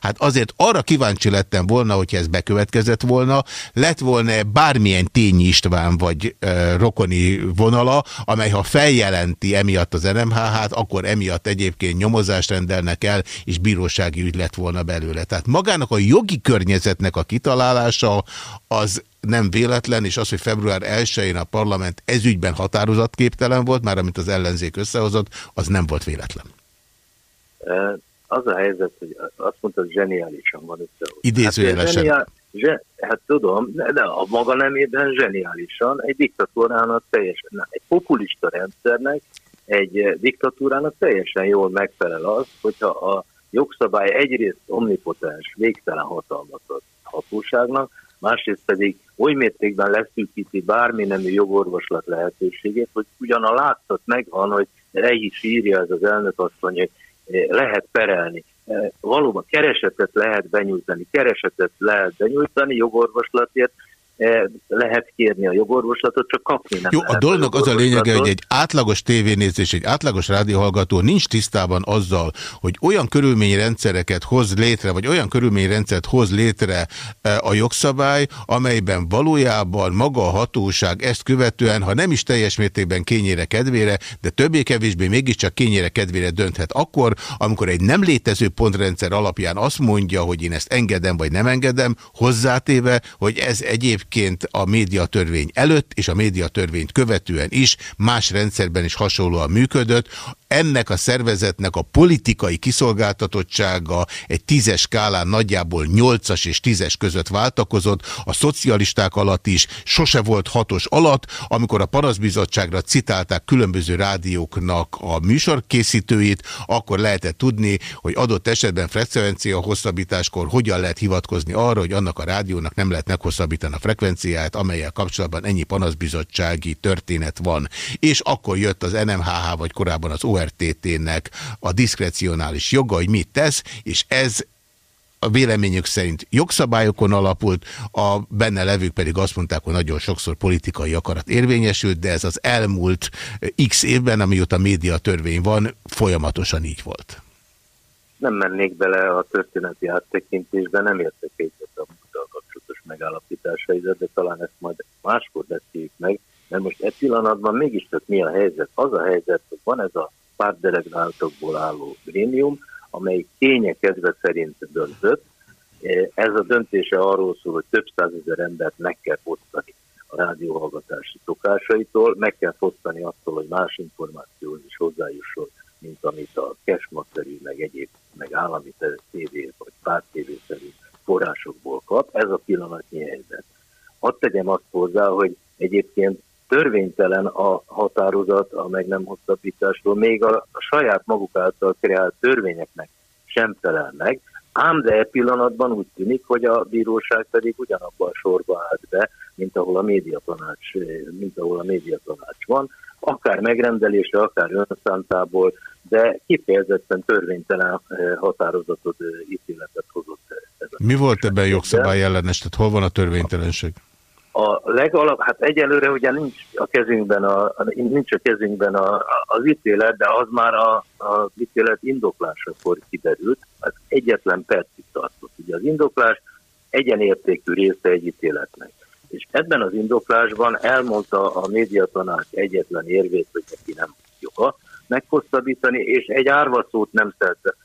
hát azért arra kíváncsi lettem volna, hogyha ez bekövetkezett volna, lett volna bármilyen Tényi István vagy e, rokoni vonala, amely ha feljelenti emiatt az NMHH-t, akkor emiatt egyébként nyomozást rendelnek el, és bírósági ügy lett volna belőle. Tehát magának a jogi környezetnek a kitalálása az nem véletlen, és az, hogy február 1-én a parlament ezügyben határozatképtelen volt, már amit az ellenzék összehozott, az nem volt véletlen. Az a helyzet, hogy azt mondta, hogy zseniálisan van összehozott. Idézőjelesen. Hát, zseniál, hát tudom, de, de a maga nemében zseniálisan egy diktatúrának teljesen, nem, egy populista rendszernek, egy diktatúrának teljesen jól megfelel az, hogyha a jogszabály egyrészt omnipotens, végtelen hatalmat ad hatóságnak, másrészt pedig oly mértékben leszűkíti bármi nemű jogorvoslat lehetőségét, hogy ugyan a látszat megvan, hogy le is írja ez az elnök asszony, hogy eh, lehet perelni. Eh, valóban keresetet lehet benyújtani, keresetet lehet benyújtani jogorvoslatért, lehet kérni a jogorvoslatot, csak kapni nem Jó, a dolognak az a lényege, hogy egy átlagos tévénézés, egy átlagos rádióhallgató nincs tisztában azzal, hogy olyan körülményrendszereket hoz létre, vagy olyan körülményrendszert hoz létre e, a jogszabály, amelyben valójában maga a hatóság ezt követően, ha nem is teljes mértékben kényére kedvére, de többé-kevésbé mégiscsak kényére kedvére dönthet akkor, amikor egy nem létező pontrendszer alapján azt mondja, hogy én ezt engedem, vagy nem engedem, hozzátéve, hogy ez egyéb egyébként a médiatörvény előtt és a médiatörvényt követően is más rendszerben is hasonlóan működött. Ennek a szervezetnek a politikai kiszolgáltatottsága egy tízes skálán nagyjából nyolcas és tízes között váltakozott, a szocialisták alatt is, sose volt hatos alatt, amikor a panaszbizottságra citálták különböző rádióknak a műsorkészítőit, akkor lehetett tudni, hogy adott esetben frekvencia hosszabbításkor hogyan lehet hivatkozni arra, hogy annak a rádiónak nem lehet meghosszabbítani a frekvenciáját, amelyel kapcsolatban ennyi panaszbizottsági történet van. És akkor jött az NMHH, vagy korábban az ORTT-nek a diszkrecionális joga, hogy mit tesz, és ez a véleményük szerint jogszabályokon alapult, a benne levők pedig azt mondták, hogy nagyon sokszor politikai akarat érvényesült, de ez az elmúlt x évben, amióta média törvény van, folyamatosan így volt. Nem mennék bele a történeti áttekintésbe, nem értek egyet a mutató kapcsolatos megállapításaidat, de talán ezt majd máskor beszéljük meg, mert most egy pillanatban mégiscsak mi a helyzet? Az a helyzet, hogy van ez a pártdelegáltokból álló grémium, amely kényekedve szerint döntött. Ez a döntése arról szól, hogy több százezer embert meg kell fosztani a rádióhallgatási szokásaitól, meg kell fosztani attól, hogy más információhoz is hozzájusson, mint amit a cashmasterű, meg egyéb, meg állami tévé, vagy párt tévészerű forrásokból kap. Ez a pillanatnyi helyzet. Hadd tegyem azt hozzá, hogy egyébként törvénytelen a határozat a meg nem hosszabbításról, még a, a saját maguk által kreált törvényeknek sem felel meg, ám de e pillanatban úgy tűnik, hogy a bíróság pedig ugyanabban a sorba állt be, mint ahol a médiatanács, mint ahol a médiatanács van, akár megrendelése, akár önszántából, de kifejezetten törvénytelen eh, határozatot, eh, ítéletet hozott. Ez Mi volt ebben jogszabály ellenes? Tehát hol van a törvénytelenség? A legalap, hát egyelőre ugye nincs a kezünkben, a, nincs a kezünkben a, az ítélet, de az már a, az ítélet indoklásakor kiderült, az egyetlen percig tartott. Ugye az indoklás egyenértékű része egy ítéletnek. És ebben az indoklásban elmondta a médiatanács egyetlen érvét, hogy neki nem joga meghosszabbítani, és egy árvaszót nem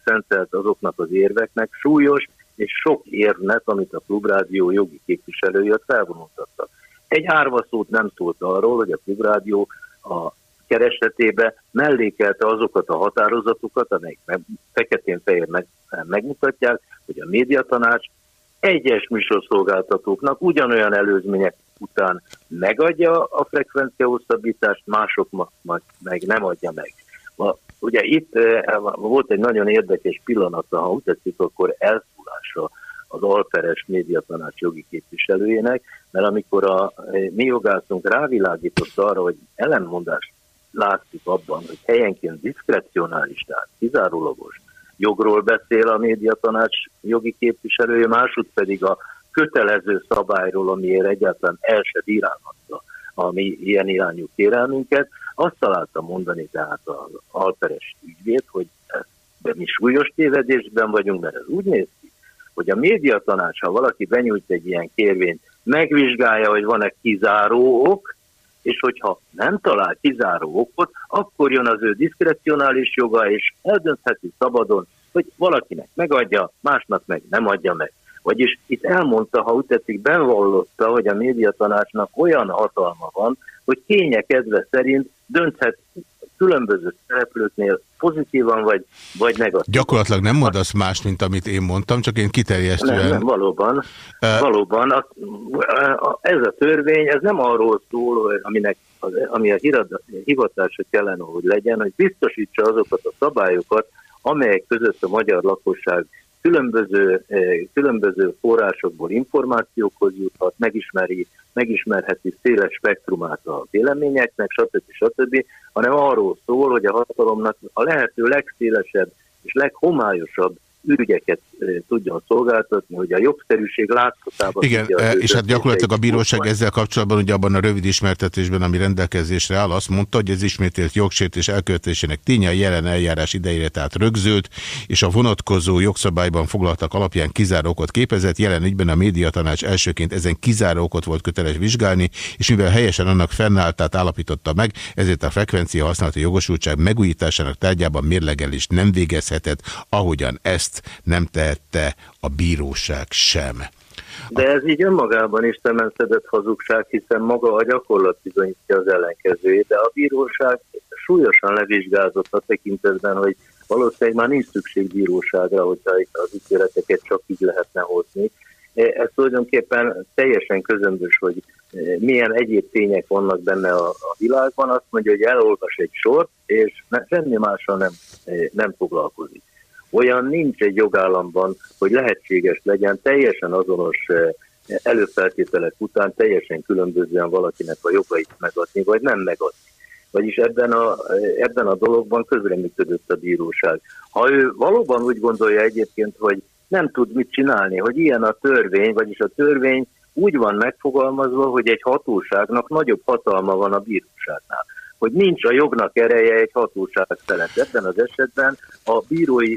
szentelt azoknak az érveknek, súlyos és sok érvnek, amit a Klubrádió jogi képviselője felvonultattak. Egy árva nem szólt arról, hogy a Klubrádió a keresetébe mellékelte azokat a határozatokat, amelyek meg, feketén-fehér meg, megmutatják, hogy a médiatanács egyes műsorszolgáltatóknak ugyanolyan előzmények után megadja a frekvencia hosszabbítást, mások ma, meg nem adja meg. Ma, ugye itt volt egy nagyon érdekes pillanat, ha úgy tetszik, akkor el megszólalása az Alperes médiatanács jogi képviselőjének, mert amikor a mi jogászunk rávilágított arra, hogy ellenmondást látszik abban, hogy helyenként diszkrecionális, tehát kizárólagos jogról beszél a médiatanács jogi képviselője, másod pedig a kötelező szabályról, amiért egyáltalán el se a mi ilyen irányú kérelmünket, azt találta mondani tehát az alperes ügyvéd, hogy de mi súlyos tévedésben vagyunk, mert ez úgy néz ki, hogy a médiatanács, ha valaki benyújt egy ilyen kérvényt, megvizsgálja, hogy van-e kizáró ok, és hogyha nem talál kizáró okot, akkor jön az ő diszkrecionális joga, és eldöntheti szabadon, hogy valakinek megadja, másnak meg nem adja meg. Vagyis itt elmondta, ha úgy tetszik, benvallotta, hogy a médiatanácsnak olyan hatalma van, hogy kényekedve szerint dönthet különböző szereplőknél pozitívan vagy, vagy negatívan. Gyakorlatilag nem mondasz más, mint amit én mondtam, csak én kiterjesztően... Nem, nem valóban. Uh, valóban a, a, ez a törvény, ez nem arról szól, aminek, az, ami a hivatása kellene, hogy legyen, hogy biztosítsa azokat a szabályokat, amelyek között a magyar lakosság különböző, különböző forrásokból információkhoz juthat, megismeri megismerheti széles spektrumát a véleményeknek, stb. stb., hanem arról szól, hogy a hatalomnak a lehető legszélesebb és leghomályosabb ügyeket tudjon szolgáltatni, hogy a jogszerűség láthatában... Igen, és hát gyakorlatilag a bíróság ezzel kapcsolatban, ugye abban a rövid ismertetésben, ami rendelkezésre áll, azt mondta, hogy ez ismételt jogsértés elkövetésének ténye a jelen eljárás idejére tehát rögzült, és a vonatkozó jogszabályban foglaltak alapján kizáró okot képezett, jelen ügyben a médiatanács elsőként ezen kizáró okot volt köteles vizsgálni, és mivel helyesen annak fennálltát állapította meg, ezért a frekvencia használati jogosultság megújításának tárgyában mérlegelés nem végezhetett, ahogyan ezt nem tehette a bíróság sem. De ez így önmagában is temenszedett hazugság, hiszen maga a gyakorlat bizonyítja az ellenkezőjét, de a bíróság súlyosan levizsgázott a tekintetben, hogy valószínűleg már nincs szükség bíróságra, hogyha az ítéleteket csak így lehetne hozni. Ez tulajdonképpen teljesen közömbös, hogy milyen egyéb tények vannak benne a, világban. Azt mondja, hogy elolvas egy sort, és semmi mással nem, nem foglalkozik. Olyan nincs egy jogállamban, hogy lehetséges legyen teljesen azonos előfeltételek után teljesen különbözően valakinek a jogait megadni, vagy nem megadni. Vagyis ebben a, ebben a dologban közreműködött a bíróság. Ha ő valóban úgy gondolja egyébként, hogy nem tud mit csinálni, hogy ilyen a törvény, vagyis a törvény úgy van megfogalmazva, hogy egy hatóságnak nagyobb hatalma van a bíróságnál hogy nincs a jognak ereje egy hatóság felett. Ebben az esetben a bírói,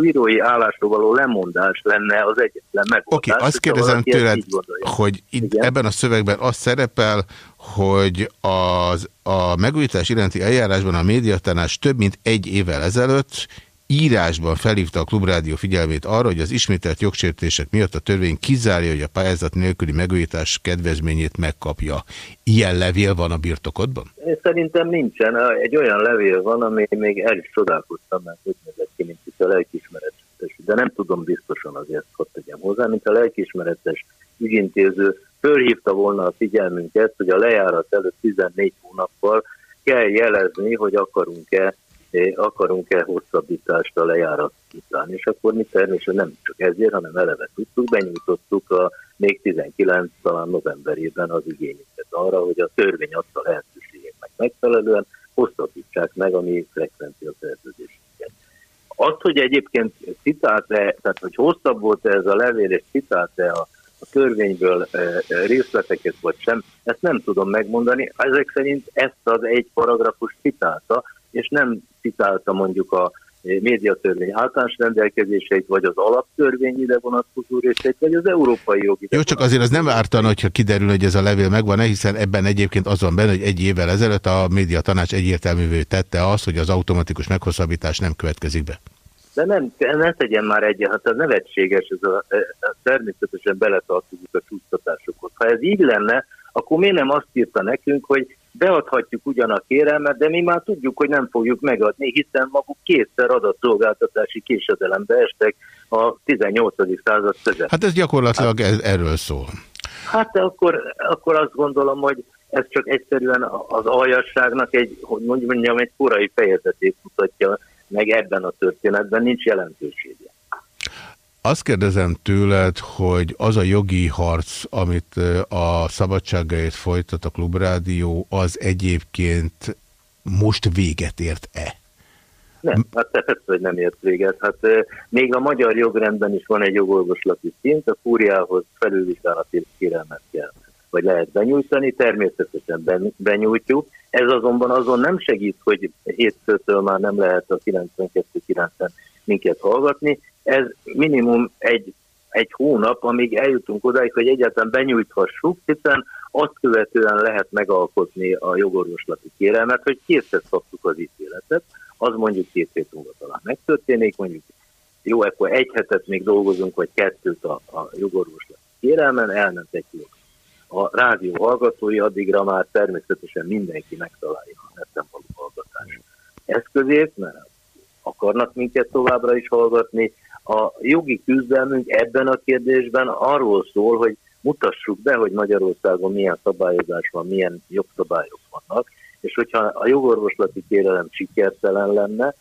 bírói állásról való lemondás lenne az egyetlen megoldás. Oké, okay, azt kérdezem tőled, hogy itt ebben a szövegben az szerepel, hogy az, a megújítás iránti eljárásban a médiatanás több mint egy évvel ezelőtt írásban felhívta a Klubrádió figyelmét arra, hogy az ismételt jogsértések miatt a törvény kizárja, hogy a pályázat nélküli megújítás kedvezményét megkapja. Ilyen levél van a birtokodban? Én szerintem nincsen. Egy olyan levél van, ami még el is csodálkoztam, mert úgy nézett ki, mint itt a lelkismeretes. De nem tudom biztosan azért, hogy tegyem hozzá, mint a lelkismeretes ügyintéző fölhívta volna a figyelmünket, hogy a lejárat előtt 14 hónappal kell jelezni, hogy akarunk-e akarunk-e hosszabbítást a lejárat után. És akkor mi természetesen nem csak ezért, hanem eleve tudtuk, benyújtottuk a még 19 talán novemberében az igényünket arra, hogy a törvény adta lehetőségeknek megfelelően hosszabbítsák meg a mi frekvencia szerződésünket. Az, hogy egyébként citált-e, tehát hogy hosszabb volt -e ez a levél, és citált-e a, a törvényből e, e, részleteket vagy sem, ezt nem tudom megmondani. Ezek szerint ezt az egy paragrafus citálta, és nem citálta mondjuk a médiatörvény általános rendelkezéseit, vagy az alaptörvény ide vonatkozó részeit, vagy az európai jogi. Jó, csak azért az nem ártana, hogyha kiderül, hogy ez a levél megvan-e, hiszen ebben egyébként az van benne, hogy egy évvel ezelőtt a média tanács egyértelművé tette azt, hogy az automatikus meghosszabbítás nem következik be. De nem, ne tegyen már egyet, hát ez nevetséges, ez a, ez természetesen beletartozik a csúsztatásokhoz. Ha ez így lenne, akkor miért nem azt írta nekünk, hogy beadhatjuk ugyan a kérelmet, de mi már tudjuk, hogy nem fogjuk megadni, hiszen maguk kétszer adatszolgáltatási késedelembe estek a 18. század között. Hát ez gyakorlatilag hát, erről szól. Hát akkor, akkor azt gondolom, hogy ez csak egyszerűen az aljasságnak egy, hogy mondjam, egy korai fejezetét mutatja meg ebben a történetben, nincs jelentősége. Azt kérdezem tőled, hogy az a jogi harc, amit a szabadságáért folytat a Klubrádió, az egyébként most véget ért-e? Nem, hát persze, hogy nem ért véget. Hát még a magyar jogrendben is van egy jogorvoslati szint, a fúriához felülvizsgálati kérelmet kell, vagy lehet benyújtani, természetesen benyújtjuk. Ez azonban azon nem segít, hogy hétfőtől már nem lehet a 92-90 minket hallgatni, ez minimum egy, egy hónap, amíg eljutunk odáig, hogy egyáltalán benyújthassuk, hiszen azt követően lehet megalkotni a jogorvoslati kérelmet, hogy készhez kaptuk az ítéletet, az mondjuk két hét múlva talán megtörténik, mondjuk jó, akkor egy hetet még dolgozunk, vagy kettőt a, a jogorvoslati kérelmen, elment egy jog. A rádió hallgatói addigra már természetesen mindenki megtalálja a netem való hallgatás eszközét, mert akarnak minket továbbra is hallgatni, a jogi küzdelmünk ebben a kérdésben arról szól, hogy mutassuk be, hogy Magyarországon milyen szabályozás van, milyen jogszabályok vannak, és hogyha a jogorvoslati kérelem sikertelen lenne,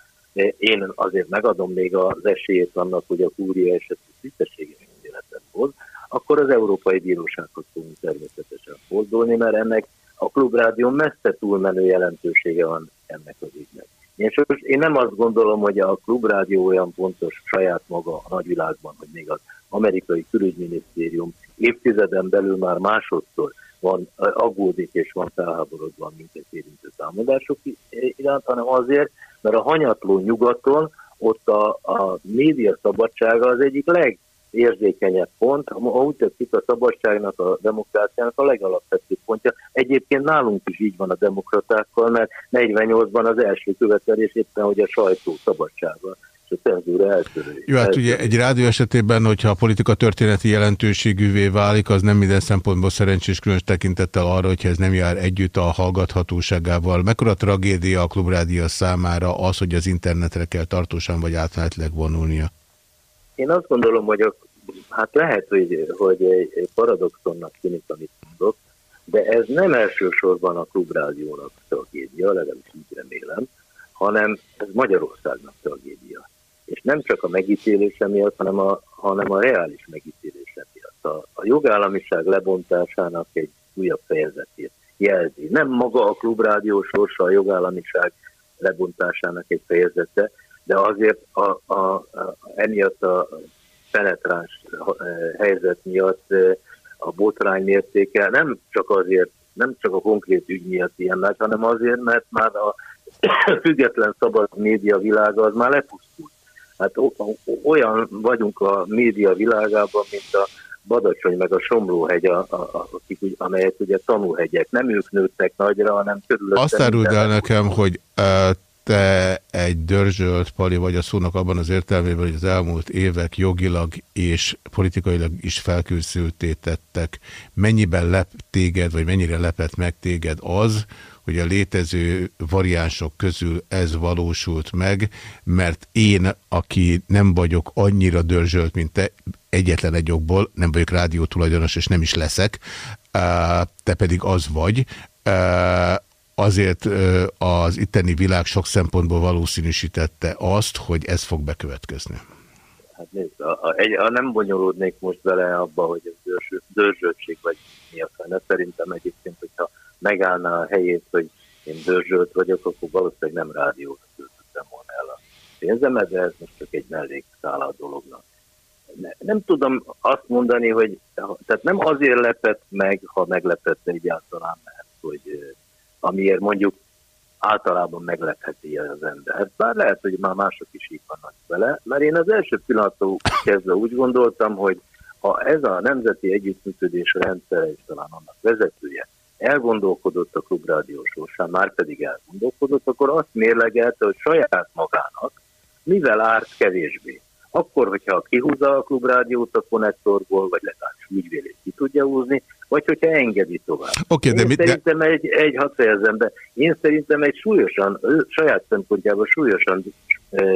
én azért megadom még az esélyét annak, hogy a kúria esetű tisztességes ítéletet hoz, akkor az Európai Bírósághoz fogunk természetesen fordulni, mert ennek a klubrádió messze túlmenő jelentősége van ennek az ügynek. Én, sos, én nem azt gondolom, hogy a klubrádió olyan fontos saját maga a nagyvilágban, hogy még az amerikai külügyminisztérium évtizeden belül már másodszor van aggódik és van felháborodva minket érintő támadások iránt, hanem azért, mert a hanyatló nyugaton ott a, a média szabadsága az egyik leg érzékenyebb pont, ha úgy tetszik a szabadságnak, a demokráciának a legalapvetőbb pontja. Egyébként nálunk is így van a demokratákkal, mert 48-ban az első követelés éppen, hogy a sajtó szabadsága a cenzúra. Jó, hát ugye egy rádió esetében, hogyha a politika történeti jelentőségűvé válik, az nem minden szempontból szerencsés különös tekintettel arra, hogyha ez nem jár együtt a hallgathatóságával. Mekkora tragédia a klubrádió számára az, hogy az internetre kell tartósan vagy átmenetileg vonulnia? Én azt gondolom, hogy a, hát lehet, hogy, hogy egy, egy paradoxonnak tűnik, amit mondok, de ez nem elsősorban a klubrádiónak tragédia, legalábbis így remélem, hanem ez Magyarországnak tragédia. És nem csak a megítélése miatt, hanem a, hanem a reális megítélése miatt. A, a jogállamiság lebontásának egy újabb fejezetét jelzi. Nem maga a klubrádió sorsa a jogállamiság lebontásának egy fejezete, de azért a, a, a, emiatt a penetráns helyzet miatt a botrány mértéke nem csak azért, nem csak a konkrét ügy miatt ilyen nagy, hanem azért, mert már a független szabad média világa az már lepusztult. Hát olyan vagyunk a média világában, mint a Badacsony meg a Somlóhegy, a, a, a, akik, amelyek ugye tanúhegyek. Nem ők nőttek nagyra, hanem körülöttek. Azt áruld el nekem, hogy uh, egy dörzsölt pali vagy a szónak abban az értelmében, hogy az elmúlt évek jogilag és politikailag is felkészültétettek. Mennyiben lep téged, vagy mennyire lepett meg téged az, hogy a létező variánsok közül ez valósult meg, mert én, aki nem vagyok annyira dörzsölt, mint te, egyetlen egy okból, nem vagyok rádió tulajdonos, és nem is leszek, te pedig az vagy, azért az itteni világ sok szempontból valószínűsítette azt, hogy ez fog bekövetkezni. Hát nézd, a, a, a nem bonyolódnék most bele abba, hogy ez dörzsöltség vagy mi a fene. Szerintem egyébként, hogyha megállná a helyét, hogy én dörzsölt vagyok, akkor valószínűleg nem rádiót töltöttem volna el a pénzemet, de ez most csak egy mellékszála a dolognak. Ne, nem tudom azt mondani, hogy tehát nem azért lepett meg, ha meglepett egyáltalán, mert hogy amiért mondjuk általában meglepheti az ember. Bár lehet, hogy már mások is így vannak vele, mert én az első pillanattól kezdve úgy gondoltam, hogy ha ez a nemzeti együttműködés rendszer és talán annak vezetője elgondolkodott a klubrádió sorsán, már pedig elgondolkodott, akkor azt mérlegelte, hogy saját magának mivel árt kevésbé. Akkor, hogyha kihúzza a klubrádiót a konnektorból, vagy legalábbis úgy véli, ki tudja húzni, vagy hogyha engedi tovább. Okay, de én mit, szerintem de... egy, egy hat fejezem be, én szerintem egy súlyosan, saját szempontjából súlyosan,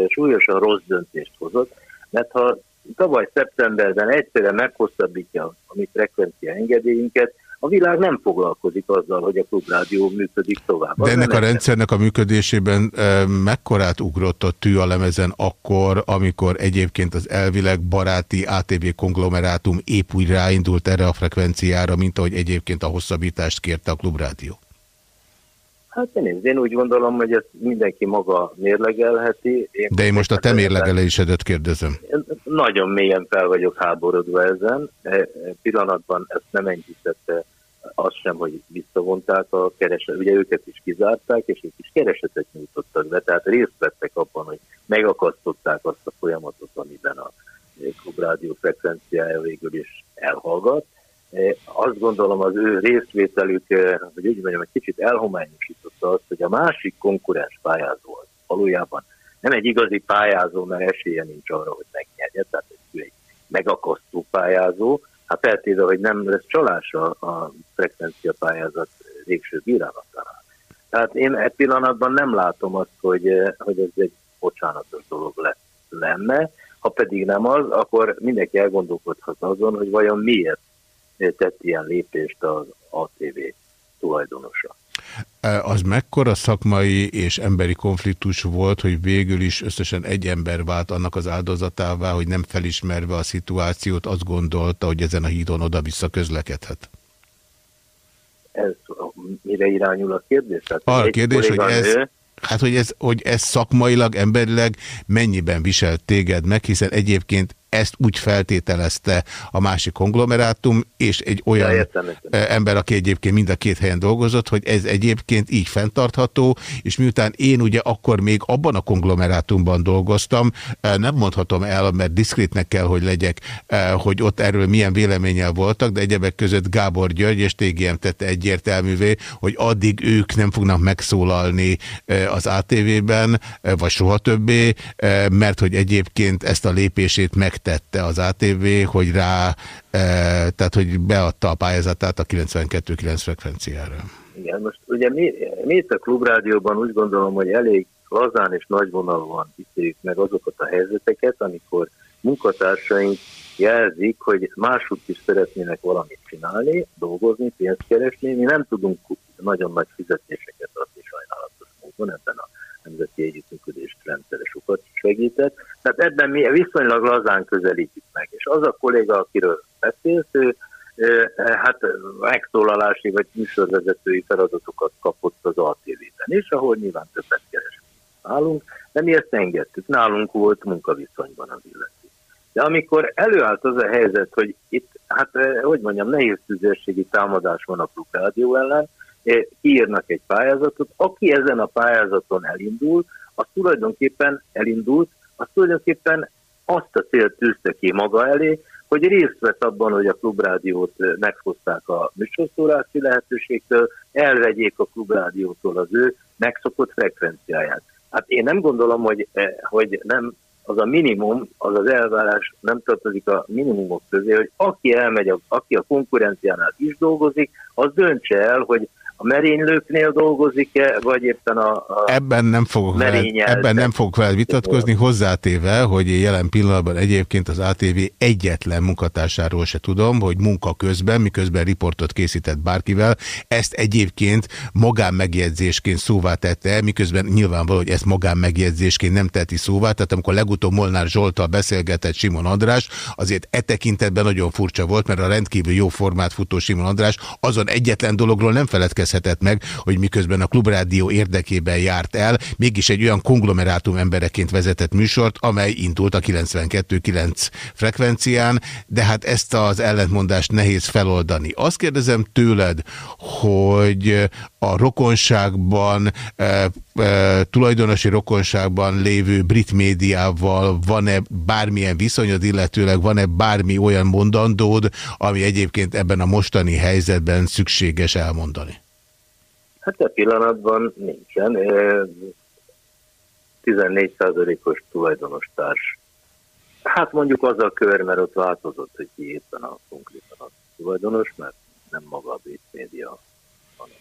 súlyosan rossz döntést hozott, mert ha tavaly szeptemberben egyszerre meghosszabbítja a mi frekvencia engedélyünket, a világ nem foglalkozik azzal, hogy a klubrádió működik tovább. De ennek a rendszernek a működésében e, mekkorát ugrott a tű a lemezen akkor, amikor egyébként az elvileg baráti ATV konglomerátum épp úgy ráindult erre a frekvenciára, mint ahogy egyébként a hosszabbítást kérte a klubrádió? Hát én, én úgy gondolom, hogy ezt mindenki maga mérlegelheti. Én De én most a te mérlegelésedet kérdezem. Nagyon mélyen fel vagyok háborodva ezen. E, pillanatban ezt nem enyhítette az sem, hogy visszavonták a kereset, ugye őket is kizárták, és ők is keresetet nyújtottak be, tehát részt vettek abban, hogy megakasztották azt a folyamatot, amiben a klubrádió frekvenciája végül is elhallgat. Azt gondolom az ő részvételük, e, hogy úgy mondjam, egy kicsit elhományosította azt, hogy a másik konkurens pályázó az valójában nem egy igazi pályázó, mert esélye nincs arra, hogy megnyerje, tehát egy megakasztó pályázó, Hát feltéve, hogy nem lesz csalás a, a frekvencia pályázat végső bírálatánál. Tehát én egy pillanatban nem látom azt, hogy, hogy ez egy bocsánatos dolog le, lenne, ha pedig nem az, akkor mindenki elgondolkodhat azon, hogy vajon miért tett ilyen lépést az ATV tulajdonosa. Az mekkora szakmai és emberi konfliktus volt, hogy végül is összesen egy ember vált annak az áldozatává, hogy nem felismerve a szituációt, azt gondolta, hogy ezen a hídon oda-vissza közlekedhet? Ez mire irányul a kérdés? Tehát a kérdés, hogy ez, hát, hogy, ez, hogy ez szakmailag, emberileg mennyiben viselt téged meg, hiszen egyébként ezt úgy feltételezte a másik konglomerátum, és egy olyan értem, értem. ember, aki egyébként mind a két helyen dolgozott, hogy ez egyébként így fenntartható, és miután én ugye akkor még abban a konglomerátumban dolgoztam, nem mondhatom el, mert diszkrétnek kell, hogy legyek, hogy ott erről milyen véleménnyel voltak, de egyebek között Gábor György és TGM tette egyértelművé, hogy addig ők nem fognak megszólalni az ATV-ben, vagy soha többé, mert hogy egyébként ezt a lépését megtette az ATV, hogy rá, tehát hogy beadta a pályázatát a 92-9 frekvenciára. Igen, most ugye mi, mi itt a Klubrádióban úgy gondolom, hogy elég lazán és nagyvonalúan beszéljük meg azokat a helyzeteket, amikor munkatársaink jelzik, hogy máshogy is szeretnének valamit csinálni, dolgozni, pénzt keresni. Mi nem tudunk nagyon nagy fizetéseket adni sajnálatos módon, ebben a nemzeti együttműködés rendszeres sokat segített. Tehát ebben mi viszonylag lazán közelítjük meg. És az a kolléga, akiről beszélt, ő hát megszólalási vagy műsorvezetői feladatokat kapott az ATV-ben is, ahol nyilván többet keres nálunk, de mi ezt engedtük. Nálunk volt munkaviszonyban az illető. De amikor előállt az a helyzet, hogy itt, hát hogy mondjam, nehéz tüzérségi támadás van a Klub Rádió ellen, kiírnak egy pályázatot, aki ezen a pályázaton elindul, az tulajdonképpen elindult, az tulajdonképpen azt a célt tűzte ki maga elé, hogy részt vesz abban, hogy a klubrádiót megfoszták a műsorszórási lehetőségtől, elvegyék a klubrádiótól az ő megszokott frekvenciáját. Hát én nem gondolom, hogy, hogy nem az a minimum, az az elvárás nem tartozik a minimumok közé, hogy aki elmegy, aki a konkurenciánál is dolgozik, az döntse el, hogy a merénylőknél dolgozik-e, vagy éppen a, a ebben nem fogok veled, Ebben nem fogok veled vitatkozni, hozzátéve, hogy jelen pillanatban egyébként az ATV egyetlen munkatársáról se tudom, hogy munka közben, miközben riportot készített bárkivel, ezt egyébként magánmegjegyzésként szóvá tette, miközben nyilvánvaló, hogy ezt magánmegjegyzésként nem teti szóvá, tehát amikor legutóbb Molnár Zsoltal beszélgetett Simon András, azért e tekintetben nagyon furcsa volt, mert a rendkívül jó formát futó Simon András azon egyetlen dologról nem feledkezett kérdezhetett meg, hogy miközben a klubrádió érdekében járt el, mégis egy olyan konglomerátum embereként vezetett műsort, amely indult a 92.9 frekvencián, de hát ezt az ellentmondást nehéz feloldani. Azt kérdezem tőled, hogy a rokonságban, e, e, tulajdonosi rokonságban lévő brit médiával van-e bármilyen viszonyod, illetőleg van-e bármi olyan mondandód, ami egyébként ebben a mostani helyzetben szükséges elmondani? Hát a pillanatban nincsen. 14%-os tulajdonos társ. Hát mondjuk az a kör, mert ott változott, hogy ki éppen a konkrétan a tulajdonos, mert nem maga a brit média, hanem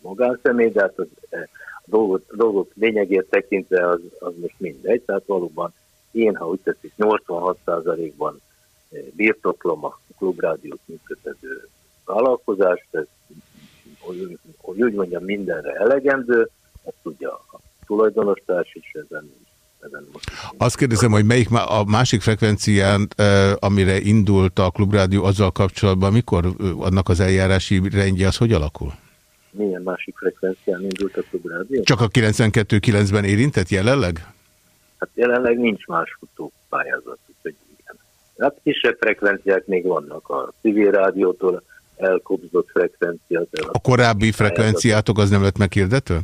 magánszemély, de hát az, a dolgok, a dolgok lényegét tekintve az, az most mindegy, tehát valóban én, ha úgy tetszik, 86%-ban birtoklom a klubrádiót működtető vállalkozást, ez hogy, hogy úgy mondjam, mindenre elegendő, azt tudja a tulajdonostárs is ezen. Azt kérdezem, hogy melyik a másik frekvencián, amire indult a Klubrádió azzal kapcsolatban, mikor annak az eljárási rendje, az hogy alakul? Milyen másik frekvencián indult a Klubrádió? Csak a 92.9-ben érintett jelenleg? Hát jelenleg nincs más futópályázat, úgyhogy igen. Hát kisebb frekvenciák még vannak a civil rádiótól, elkobzott frekvencia. A korábbi frekvenciátok az nem lett meghirdető?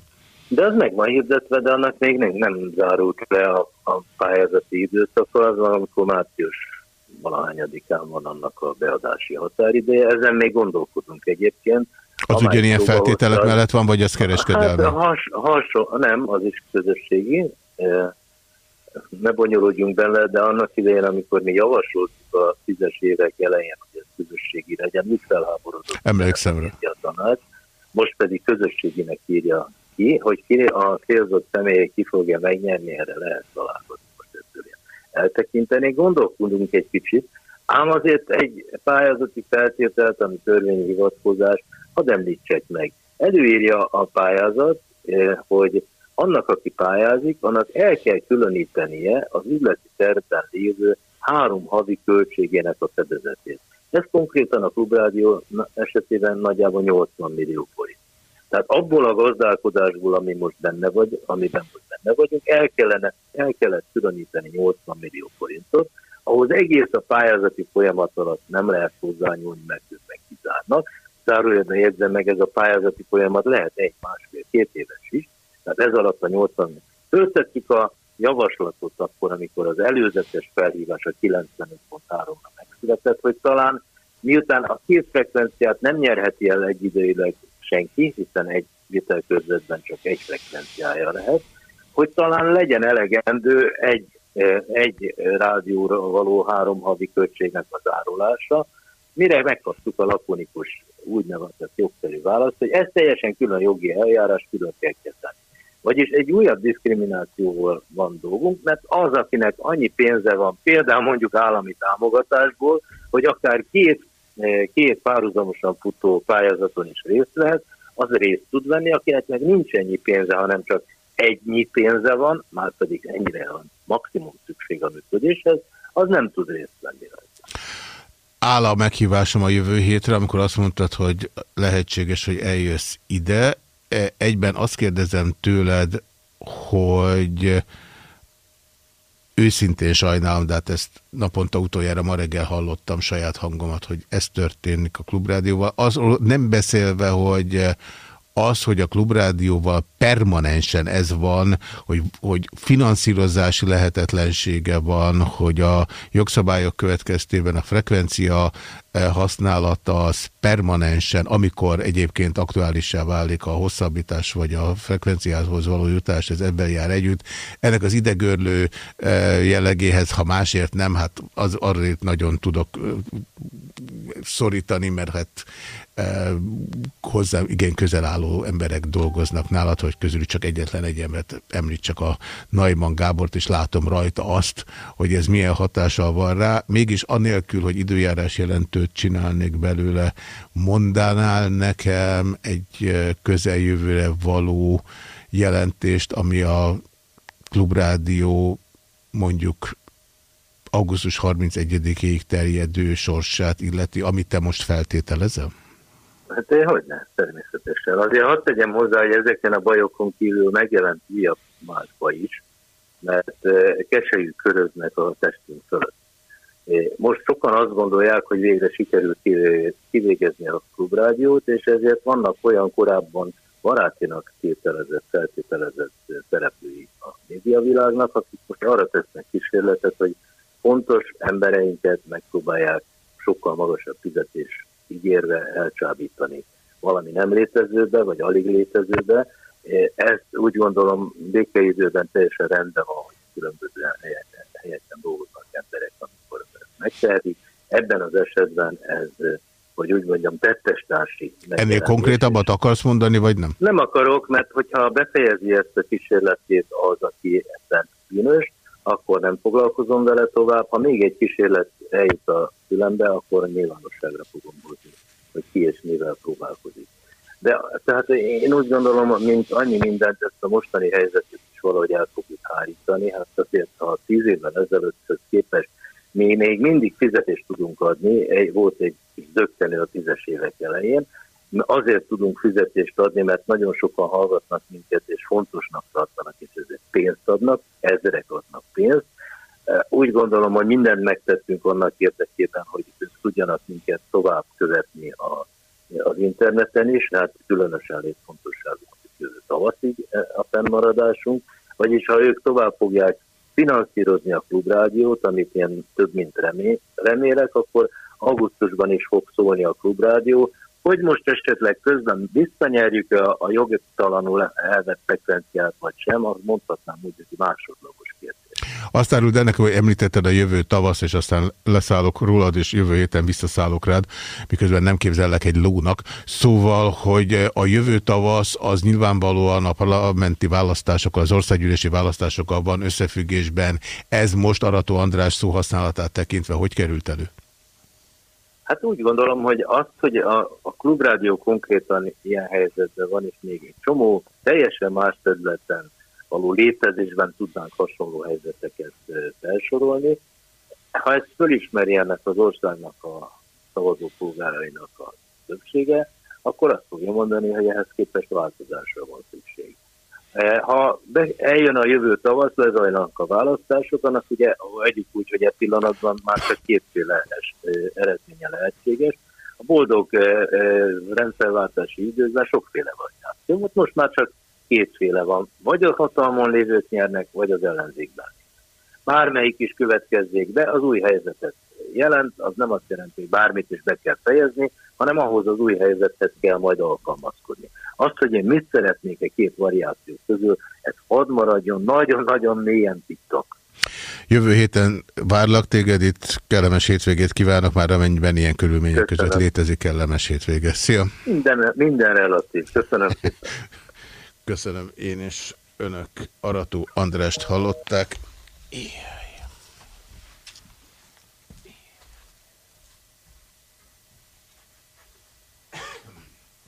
De az meg van hirdetve, de annak még nem, nem zárult le a, a pályázati időszaka, az van, amikor március valahányadikán van annak a beadási határideje. Ezen még gondolkodunk egyébként. Az ugyanilyen feltételek az, mellett van, vagy az kereskedelmi? Hát, has, hasonló, nem, az is közösségi. Ne bonyolódjunk bele, de annak idején, amikor mi javasoltuk a tízes évek elején, közösségi legyen, mit felháborodott. Emlékszem rá. A tanács, most pedig közösséginek írja ki, hogy ki a célzott személy ki fogja megnyerni, erre lehet találkozni most ettől eltekinteni. Gondolkodunk egy kicsit, ám azért egy pályázati feltételt, ami törvényi hivatkozás, hadd említsek meg. Előírja a pályázat, eh, hogy annak, aki pályázik, annak el kell különítenie az üzleti tervben lévő három havi költségének a fedezetét. Ez konkrétan a klubrádió esetében nagyjából 80 millió forint. Tehát abból a gazdálkodásból, ami most benne vagy, amiben most benne vagyunk, el, kellene, el kellett különíteni 80 millió forintot, ahhoz egész a pályázati folyamat alatt nem lehet hozzányúlni, mert meg kizárnak. Zárójelben jegyzem meg, ez a pályázati folyamat lehet egy, másfél, két éves is, tehát ez alatt a 80 Összettük a javaslatot akkor, amikor az előzetes felhívás a 95.3-ra megszületett, hogy talán miután a két frekvenciát nem nyerheti el egyidejűleg senki, hiszen egy vitelközvetben csak egy frekvenciája lehet, hogy talán legyen elegendő egy, egy rádióra való három havi költségnek az árulása, mire megkaptuk a lakonikus úgynevezett jogszerű választ, hogy ez teljesen külön jogi eljárás, külön kell kezdeni. Vagyis egy újabb diszkriminációval van dolgunk, mert az, akinek annyi pénze van, például mondjuk állami támogatásból, hogy akár két, e, két párhuzamosan futó pályázaton is részt vehet, az részt tud venni, akinek meg nincs ennyi pénze, hanem csak egynyi pénze van, már pedig ennyire van maximum szükség a működéshez, az nem tud részt venni rajta. Áll a meghívásom a jövő hétre, amikor azt mondtad, hogy lehetséges, hogy eljössz ide. E, egyben azt kérdezem tőled, hogy őszintén sajnálom, de hát ezt naponta utoljára ma reggel hallottam saját hangomat, hogy ez történik a klubrádióval. Az nem beszélve, hogy az, hogy a klubrádióval permanensen ez van, hogy, hogy finanszírozási lehetetlensége van, hogy a jogszabályok következtében a frekvencia használata az permanensen, amikor egyébként aktuálissá válik a hosszabbítás vagy a frekvenciához való jutás, ez ebben jár együtt. Ennek az idegörlő eh, jellegéhez, ha másért nem, hát az arra nagyon tudok szorítani, mert hát hozzá igen közel álló emberek dolgoznak nálad, hogy közülük csak egyetlen egy embert említ csak a Naiman Gábort, és látom rajta azt, hogy ez milyen hatással van rá. Mégis anélkül, hogy időjárás jelentőt csinálnék belőle, mondanál nekem egy közeljövőre való jelentést, ami a Klubrádió mondjuk augusztus 31-ig terjedő sorsát illeti, amit te most feltételezel? Hát én hogy ne, természetesen. Azért hadd tegyem hozzá, hogy ezeken a bajokon kívül megjelent újabb más baj is, mert keselyük köröznek a testünk fölött. Most sokan azt gondolják, hogy végre sikerült kivégezni a klubrádiót, és ezért vannak olyan korábban barátinak tételezett, feltételezett szereplői a médiavilágnak, akik most arra tesznek kísérletet, hogy fontos embereinket megpróbálják sokkal magasabb fizetés ígérve elcsábítani valami nem létezőbe, vagy alig létezőbe. Ezt úgy gondolom békeidőben teljesen rendben van, hogy különböző helyeken, helyeken dolgoznak emberek, megtehetik. Ebben az esetben ez hogy úgy mondjam, tettestársi. Ennél konkrétabbat akarsz mondani, vagy nem? Nem akarok, mert hogyha befejezi ezt a kísérletét az, aki ebben bűnös, akkor nem foglalkozom vele tovább. Ha még egy kísérlet eljut a fülembe, akkor nyilvánosságra fogom hozni, hogy ki és mivel próbálkozik. De tehát én úgy gondolom, mint annyi mindent, ezt a mostani helyzetet is valahogy el fogjuk hárítani. Hát azért, ha tíz évvel ezelőtt képest mi még mindig fizetést tudunk adni, egy, volt egy dögtenő a tízes évek elején, azért tudunk fizetést adni, mert nagyon sokan hallgatnak minket, és fontosnak tartanak, és ezért pénzt adnak, ezerek adnak pénzt. Úgy gondolom, hogy mindent megtettünk annak érdekében, hogy tudjanak minket tovább követni a, az interneten is, hát különösen létfontosságú, hogy tavaszig a fennmaradásunk, vagyis ha ők tovább fogják finanszírozni a klubrádiót, amit én több mint remélek, akkor augusztusban is fog szólni a klubrádió, hogy most esetleg közben visszanyerjük a, a jogtalanul elvett frekvenciát, vagy sem, azt mondhatnám úgy, hogy másodlagos kérdés. Azt áruld ennek, hogy említetted a jövő tavasz, és aztán leszállok rólad, és jövő héten visszaszállok rád, miközben nem képzellek egy lónak. Szóval, hogy a jövő tavasz az nyilvánvalóan a parlamenti választásokkal, az országgyűlési választásokkal van összefüggésben. Ez most Arató András szóhasználatát tekintve hogy került elő? Hát úgy gondolom, hogy azt, hogy a, a klubrádió konkrétan ilyen helyzetben van, és még egy csomó teljesen más területen való létezésben tudnánk hasonló helyzeteket felsorolni. Ha ezt fölismeri ennek az országnak a szavazó polgárainak a többsége, akkor azt fogja mondani, hogy ehhez képest változásra van szükség. E, ha be, eljön a jövő tavasz, lezajlanak a választások, annak ugye egyik úgy, hogy egy pillanatban már csak kétféle e, eredménye lehetséges. A boldog e, rendszerváltási időben sokféle variáció. Most már csak kétféle van. Vagy a hatalmon lévők nyernek, vagy az ellenzékben. Bármelyik is következzék be, az új helyzetet jelent, az nem azt jelenti, hogy bármit is be kell fejezni, hanem ahhoz az új helyzethez kell majd alkalmazkodni. Azt, hogy én mit szeretnék egy két variáció közül, ez hadd maradjon nagyon-nagyon mélyen titok. Jövő héten várlak téged itt, kellemes hétvégét kívánok már, amennyiben ilyen körülmények Köszönöm. között létezik kellemes hétvége. Szia! Minden, minden relatív. Köszönöm Köszönöm én is. Önök Arató Andrást hallották. Yeah.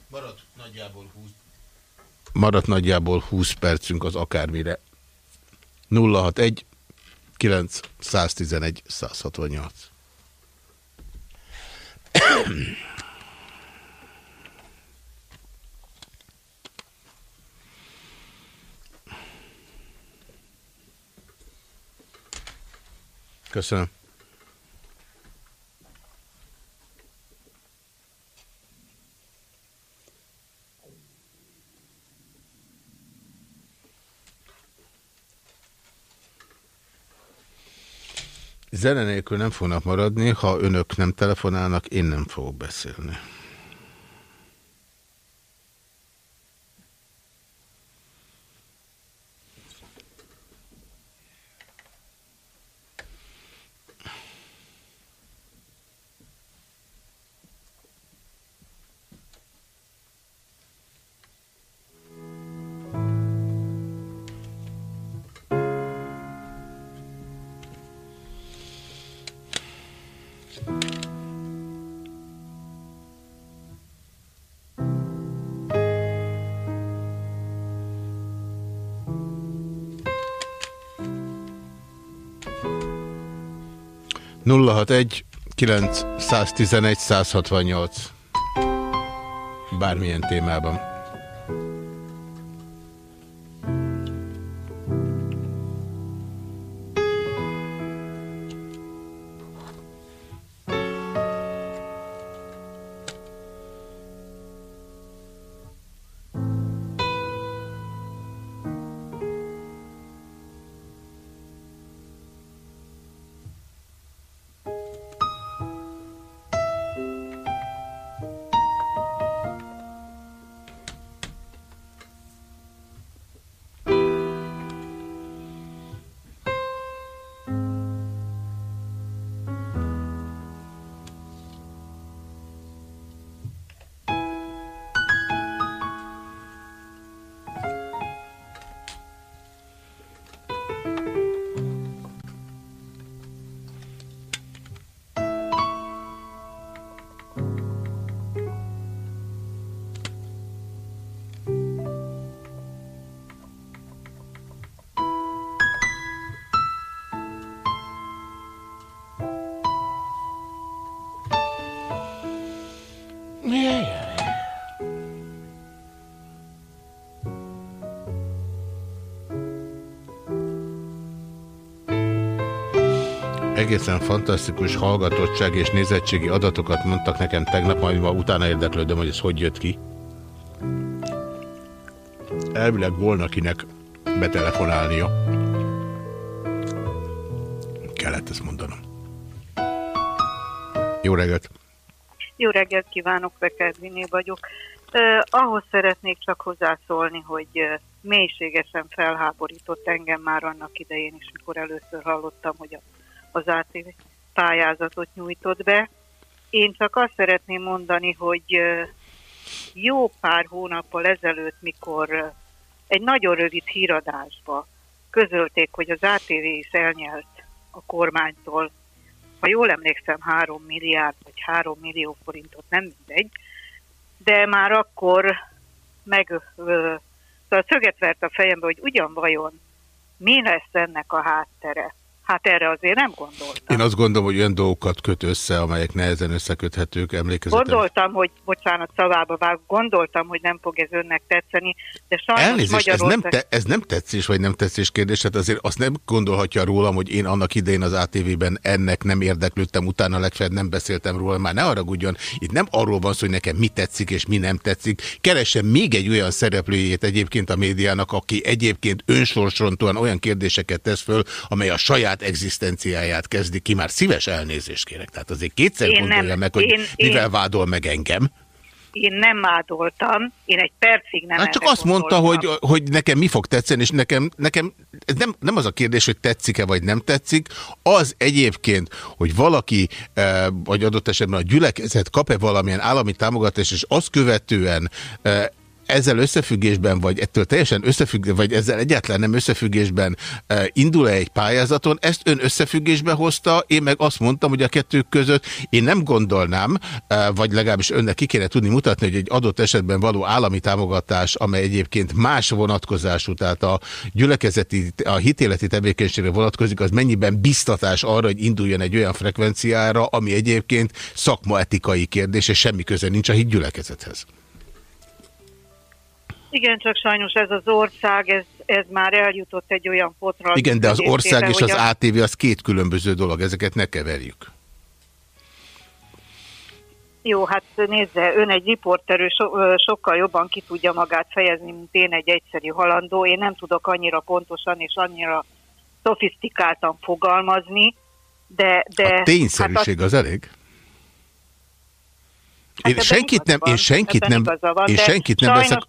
Maradt nagyjából 20, maradt nagyjából 20 percünk az akármire. 061 9 111 168. Köszönöm. Zene nélkül nem fognak maradni, ha önök nem telefonálnak, én nem fogok beszélni. 061 911 168 bármilyen témában. Fantasztikus hallgatottság és nézettségi adatokat mondtak nekem tegnap, majd ma utána érdeklődöm, hogy ez hogy jött ki. Elvileg volna kinek betelefonálnia. Kellett ezt mondanom. Jó reggelt! Jó reggelt kívánok, Bekerviné vagyok. Uh, ahhoz szeretnék csak hozzászólni, hogy uh, mélységesen felháborított engem már annak idején is, mikor először hallottam, hogy a, az ATV pályázatot nyújtott be. Én csak azt szeretném mondani, hogy jó pár hónappal ezelőtt, mikor egy nagyon rövid híradásba közölték, hogy az ATV is elnyelt a kormánytól ha jól emlékszem, 3 milliárd vagy 3 millió forintot, nem mindegy, de már akkor meg szóval szöget vert a fejembe, hogy ugyan vajon mi lesz ennek a háttere. Hát erre azért nem gondoltam. Én azt gondolom, hogy olyan dolgokat köt össze, amelyek nehezen összeköthetők, emlékezetem. Gondoltam, hogy, bocsánat, szavába vág, gondoltam, hogy nem fog ez önnek tetszeni, de sajnos Elnézést, ez, nem te, ez nem tetszés vagy nem tetszés kérdés, hát azért azt nem gondolhatja rólam, hogy én annak idején az ATV-ben ennek nem érdeklődtem, utána legfeljebb nem beszéltem róla, már ne haragudjon, itt nem arról van szó, hogy nekem mi tetszik és mi nem tetszik. Keresem még egy olyan szereplőjét egyébként a médiának, aki egyébként önsorsrontóan olyan kérdéseket tesz föl, amely a saját saját egzisztenciáját kezdi ki, már szíves elnézést kérek. Tehát azért kétszer én gondolja nem, meg, hogy én, mivel én, vádol meg engem. Én nem vádoltam, én egy percig nem hát Csak azt mondta, hogy, hogy nekem mi fog tetszeni, és nekem, nekem ez nem, nem az a kérdés, hogy tetszik-e vagy nem tetszik, az egyébként, hogy valaki, eh, vagy adott esetben a gyülekezet kap-e valamilyen állami támogatást, és azt követően eh, ezzel összefüggésben, vagy ettől teljesen összefüggésben, vagy ezzel egyáltalán nem összefüggésben e, indul-e egy pályázaton, ezt ön összefüggésbe hozta, én meg azt mondtam, hogy a kettők között én nem gondolnám, e, vagy legalábbis önnek ki kéne tudni mutatni, hogy egy adott esetben való állami támogatás, amely egyébként más vonatkozású, tehát a gyülekezeti, a hitéleti tevékenységre vonatkozik, az mennyiben biztatás arra, hogy induljon egy olyan frekvenciára, ami egyébként szakmaetikai kérdés, és semmi köze nincs a hit gyülekezethez. Igen, csak sajnos ez az ország, ez, ez már eljutott egy olyan potra. Igen, de az ország és az a... ATV az két különböző dolog, ezeket ne keverjük. Jó, hát nézze, ön egy riporter, ő so, sokkal jobban ki tudja magát fejezni, mint én egy egyszerű halandó. Én nem tudok annyira pontosan és annyira szofisztikáltan fogalmazni, de... de a tényszerűség hát az, az elég? Én hát senkit nem, én senkit nem, van, én senkit nem veszek...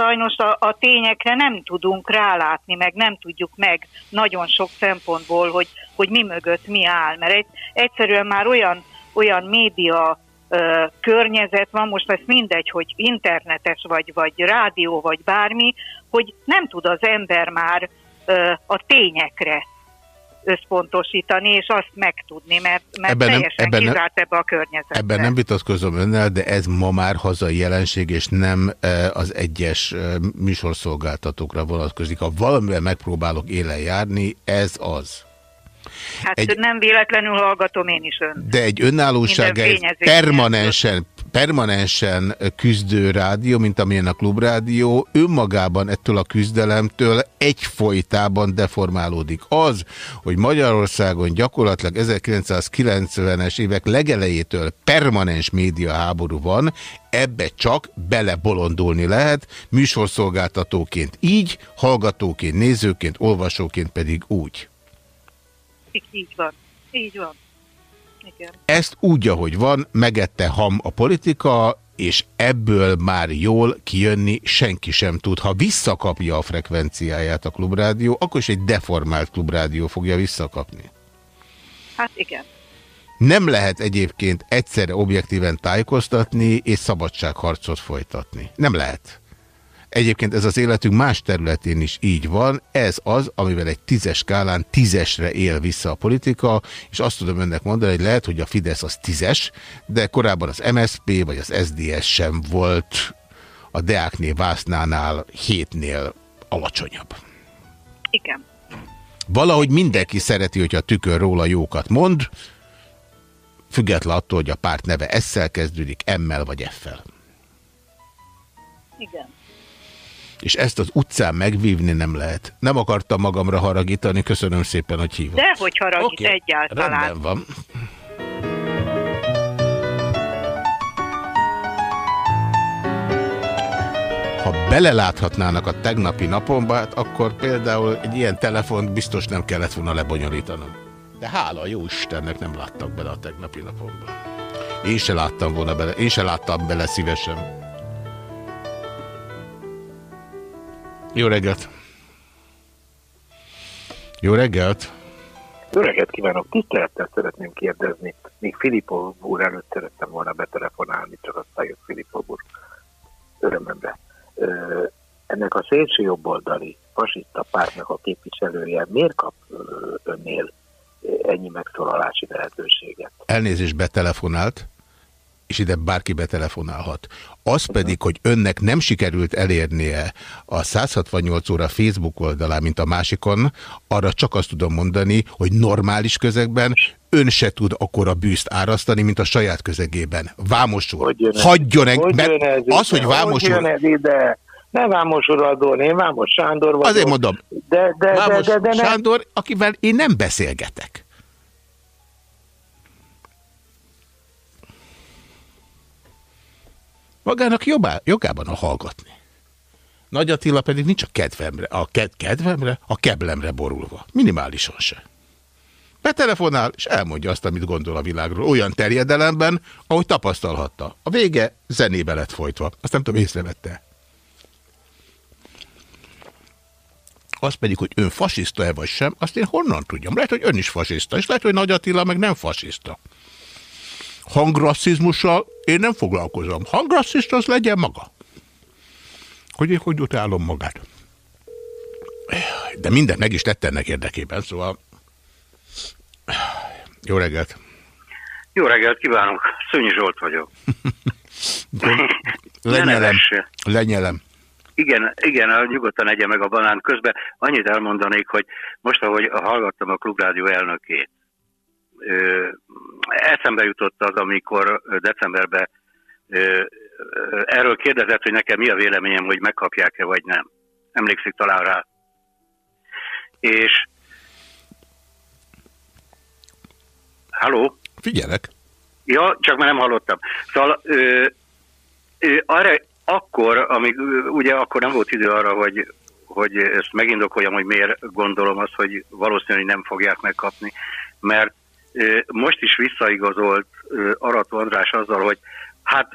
Sajnos a, a tényekre nem tudunk rálátni, meg nem tudjuk meg nagyon sok szempontból, hogy, hogy mi mögött mi áll. Mert egy, egyszerűen már olyan, olyan média ö, környezet van, most ez mindegy, hogy internetes vagy, vagy rádió, vagy bármi, hogy nem tud az ember már ö, a tényekre összpontosítani, és azt megtudni, mert, mert ebben teljesen nem, ebben kizárt nem, ebbe a környezetbe. Ebben nem vitatkozom önnel, de ez ma már hazai jelenség, és nem e, az egyes e, műsorszolgáltatókra vonatkozik. Ha valamivel megpróbálok élen járni, ez az. Hát egy, nem véletlenül hallgatom én is ön. De egy önállóság egy permanensen, permanensen küzdő rádió, mint amilyen a klubrádió, önmagában ettől a küzdelemtől egyfolytában deformálódik. Az, hogy Magyarországon gyakorlatilag 1990-es évek legelejétől permanens média háború van, ebbe csak belebolondulni lehet, műsorszolgáltatóként így, hallgatóként, nézőként, olvasóként pedig úgy. Így van. Így van. Igen. Ezt úgy, ahogy van, megette ham a politika, és ebből már jól kijönni senki sem tud. Ha visszakapja a frekvenciáját a klubrádió, akkor is egy deformált klubrádió fogja visszakapni. Hát igen. Nem lehet egyébként egyszerre objektíven tájékoztatni és szabadságharcot folytatni. Nem lehet. Egyébként ez az életünk más területén is így van. Ez az, amivel egy tízes skálán tízesre él vissza a politika, és azt tudom önnek mondani, hogy lehet, hogy a Fidesz az tízes, de korábban az MSP vagy az SDS sem volt a Deákné Vásznánál hétnél alacsonyabb. Igen. Valahogy mindenki szereti, hogyha a tükör róla jókat mond, független attól, hogy a párt neve esszel kezdődik, emmel vagy effel. Igen és ezt az utcán megvívni nem lehet. Nem akartam magamra haragítani, köszönöm szépen, hogy hívott. De hogy haragít okay. egyáltalán. Rendben van. Ha beleláthatnának a tegnapi napomba, hát akkor például egy ilyen telefont biztos nem kellett volna lebonyolítanom. De hála jó Istennek nem láttak bele a tegnapi napomba. Én se láttam volna bele, én se láttam bele szívesen. Jó reggelt! Jó reggelt! Jó reggelt kívánok! Tisztelettel szeretném kérdezni. Még Filipov úr előtt szerettem volna betelefonálni, csak aztán jött Filipov úr örömömre. Ennek a szélső jobboldali fasiszta pártnak a képviselője miért kap önnél ennyi megszólalási lehetőséget? Elnézést betelefonált, és ide bárki betelefonálhat. Az pedig, hogy önnek nem sikerült elérnie a 168 óra Facebook oldalán, mint a másikon, arra csak azt tudom mondani, hogy normális közegben ön se tud akkora bűzt árasztani, mint a saját közegében. Vámos úr, hagyjon engem, mert az, hogy Vámos úr... ez ide? Ne Vámos uradon, én Vámos Sándor vagyok. Azért mondom, de, de, Vámos de, de, de, de Sándor, akivel én nem beszélgetek. Magának jobbá, jogában a hallgatni. Nagy Attila pedig nincs a kedvemre, a ked kedvemre, a keblemre borulva. Minimálisan se. Betelefonál, és elmondja azt, amit gondol a világról. Olyan terjedelemben, ahogy tapasztalhatta. A vége zenébe lett folytva. Azt nem tudom, észrevette. Az pedig, hogy ön fasiszta-e vagy sem, azt én honnan tudjam? Lehet, hogy ön is fasiszta, és lehet, hogy Nagy Attila meg nem fasiszta. Hangrasszizmussal én nem foglalkozom. Hangrasszist az legyen maga. Hogy én hogy utálom magát. De mindent meg is tette ennek érdekében, szóval... Jó reggelt! Jó reggelt kívánok! Szönyi Zsolt vagyok. lenyelem. Lenyelem. Igen, igen, nyugodtan egye meg a banán. Közben annyit elmondanék, hogy most, ahogy hallgattam a klubrádió elnökét, eszembe jutott az, amikor decemberben erről kérdezett, hogy nekem mi a véleményem, hogy megkapják-e vagy nem. Emlékszik talán rá. És Halló? Figyelek. Ja, csak már nem hallottam. Szóval ö, ö, arra, akkor, amíg ugye akkor nem volt idő arra, hogy, hogy ezt megindokoljam, hogy miért gondolom azt, hogy valószínűleg nem fogják megkapni, mert most is visszaigazolt Arató András azzal, hogy hát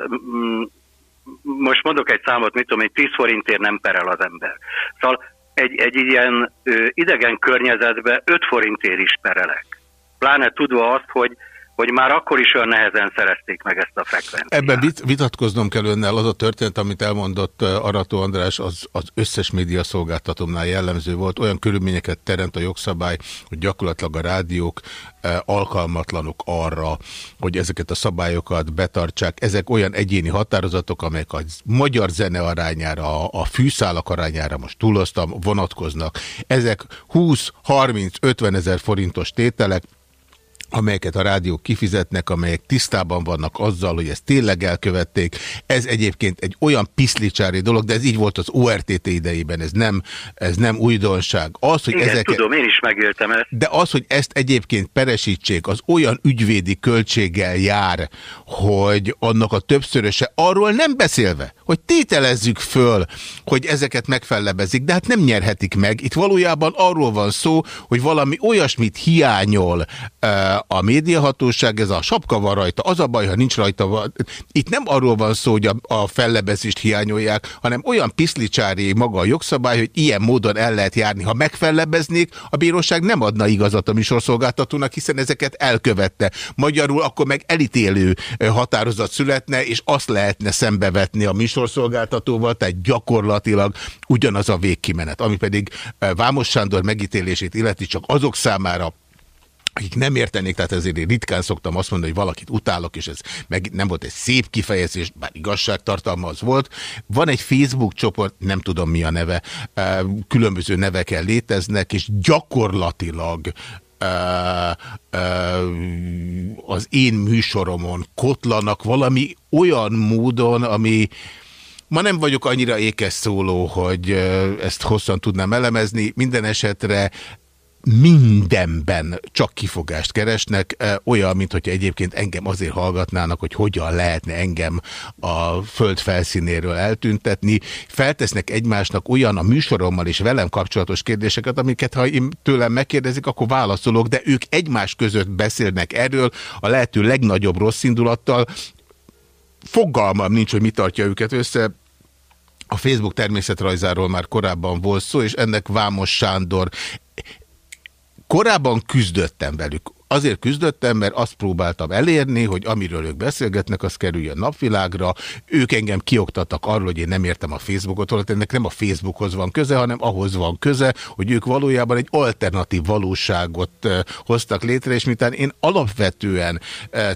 most mondok egy számot, mit tudom, egy 10 forintért nem perel az ember. Szóval egy, egy ilyen idegen környezetben 5 forintért is perelek. Pláne tudva azt, hogy hogy már akkor is olyan nehezen szerezték meg ezt a frekvenciát. Ebben vit vitatkoznom kell önnel, az a történet, amit elmondott Arató András, az, az összes média szolgáltatómnál jellemző volt. Olyan körülményeket teremt a jogszabály, hogy gyakorlatilag a rádiók alkalmatlanok arra, hogy ezeket a szabályokat betartsák. Ezek olyan egyéni határozatok, amelyek a magyar zene arányára, a fűszálak arányára, most túloztam, vonatkoznak. Ezek 20-30-50 ezer forintos tételek, amelyeket a rádiók kifizetnek, amelyek tisztában vannak azzal, hogy ezt tényleg elkövették. Ez egyébként egy olyan piszlicsári dolog, de ez így volt az ORTT idejében, ez nem, ez nem újdonság. Az, hogy Igen, ezeket, tudom, én is megéltem ezt. De az, hogy ezt egyébként peresítsék, az olyan ügyvédi költséggel jár, hogy annak a többszöröse, arról nem beszélve, hogy tételezzük föl, hogy ezeket megfellebezik, de hát nem nyerhetik meg. Itt valójában arról van szó, hogy valami olyasmit hiányol a médiahatóság, ez a sapka van rajta, az a baj, ha nincs rajta. Itt nem arról van szó, hogy a, a fellebezést hiányolják, hanem olyan piszlicsári maga a jogszabály, hogy ilyen módon el lehet járni. Ha megfellebeznék, a bíróság nem adna igazat a műsorszolgáltatónak, hiszen ezeket elkövette. Magyarul akkor meg elítélő határozat születne, és azt lehetne szembevetni a műsorszolgáltatóval, tehát gyakorlatilag ugyanaz a végkimenet, ami pedig Vámos Sándor megítélését illeti csak azok számára, akik nem értenék, tehát ezért én ritkán szoktam azt mondani, hogy valakit utálok, és ez meg nem volt egy szép kifejezés, bár igazságtartalma az volt. Van egy Facebook csoport, nem tudom mi a neve, különböző nevekkel léteznek, és gyakorlatilag az én műsoromon kotlanak valami olyan módon, ami Ma nem vagyok annyira ékes szóló, hogy ezt hosszan tudnám elemezni. Minden esetre mindenben csak kifogást keresnek, olyan, mint hogyha egyébként engem azért hallgatnának, hogy hogyan lehetne engem a föld felszínéről eltüntetni. Feltesznek egymásnak olyan a műsorommal és velem kapcsolatos kérdéseket, amiket ha én tőlem megkérdezik, akkor válaszolok, de ők egymás között beszélnek erről a lehető legnagyobb rossz indulattal. Fogalmam nincs, hogy mi tartja őket össze, a Facebook természetrajzáról már korábban volt szó, és ennek Vámos Sándor Korábban küzdöttem velük. Azért küzdöttem, mert azt próbáltam elérni, hogy amiről ők beszélgetnek, az kerüljön napvilágra. Ők engem kioktattak arról, hogy én nem értem a Facebookot, holott ennek nem a Facebookhoz van köze, hanem ahhoz van köze, hogy ők valójában egy alternatív valóságot hoztak létre, és mintán én alapvetően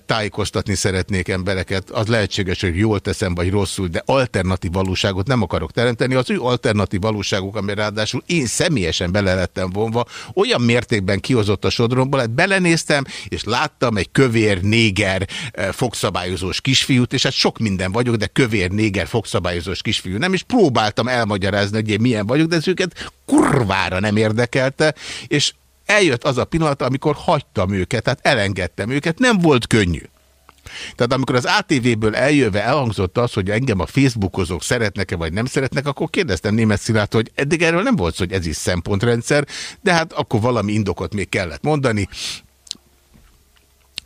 tájékoztatni szeretnék embereket, az lehetséges, hogy jól teszem, vagy rosszul, de alternatív valóságot nem akarok teremteni. Az ő alternatív valóságuk, ami ráadásul én személyesen bele lettem vonva, olyan mértékben kihozott a sodromból, hogy belenéztem, és láttam egy kövér néger fogszabályozós kisfiút, és hát sok minden vagyok, de kövér néger fogszabályozós kisfiú nem, és próbáltam elmagyarázni, hogy én milyen vagyok, de ez őket kurvára nem érdekelte, és eljött az a pillanat, amikor hagytam őket, tehát elengedtem őket, nem volt könnyű. Tehát amikor az ATV-ből eljöve elhangzott az, hogy engem a Facebookozók szeretnek-e vagy nem szeretnek, akkor kérdeztem német Szilárd, hogy eddig erről nem volt szó, hogy ez is szempontrendszer, de hát akkor valami indokot még kellett mondani,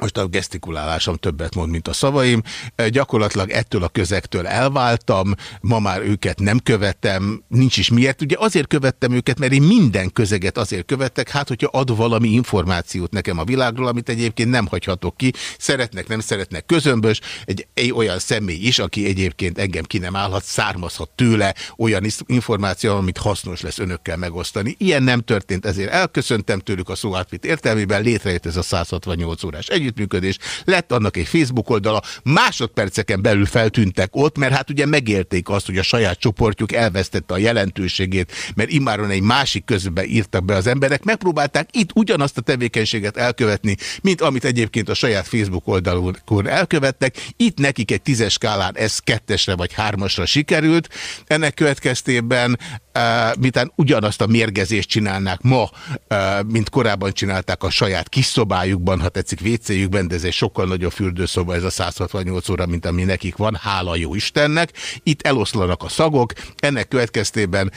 most a gesztikulálásom többet mond, mint a szavaim. Gyakorlatilag ettől a közektől elváltam, ma már őket nem követem, nincs is miért. Ugye azért követtem őket, mert én minden közeget azért követek, hát hogyha ad valami információt nekem a világról, amit egyébként nem hagyhatok ki, szeretnek, nem szeretnek közömbös, egy, egy olyan személy is, aki egyébként engem ki nem állhat, származhat tőle olyan információ, amit hasznos lesz önökkel megosztani. Ilyen nem történt, ezért elköszöntem tőlük a szó átvitt értelmében, létrejött ez a 168 órás együtt együttműködés, lett annak egy Facebook oldala, másodperceken belül feltűntek ott, mert hát ugye megélték azt, hogy a saját csoportjuk elvesztette a jelentőségét, mert immáron egy másik közben írtak be az emberek, megpróbálták itt ugyanazt a tevékenységet elkövetni, mint amit egyébként a saját Facebook oldalukon elkövettek. Itt nekik egy tízes skálán ez kettesre vagy hármasra sikerült. Ennek következtében miután ugyanazt a mérgezést csinálnák ma, mint korábban csinálták a saját kis szobájukban, ha tetszik WC-jükben, de ez egy sokkal nagyobb fürdőszoba, ez a 168 óra, mint ami nekik van, hála jó Istennek. Itt eloszlanak a szagok, ennek következtében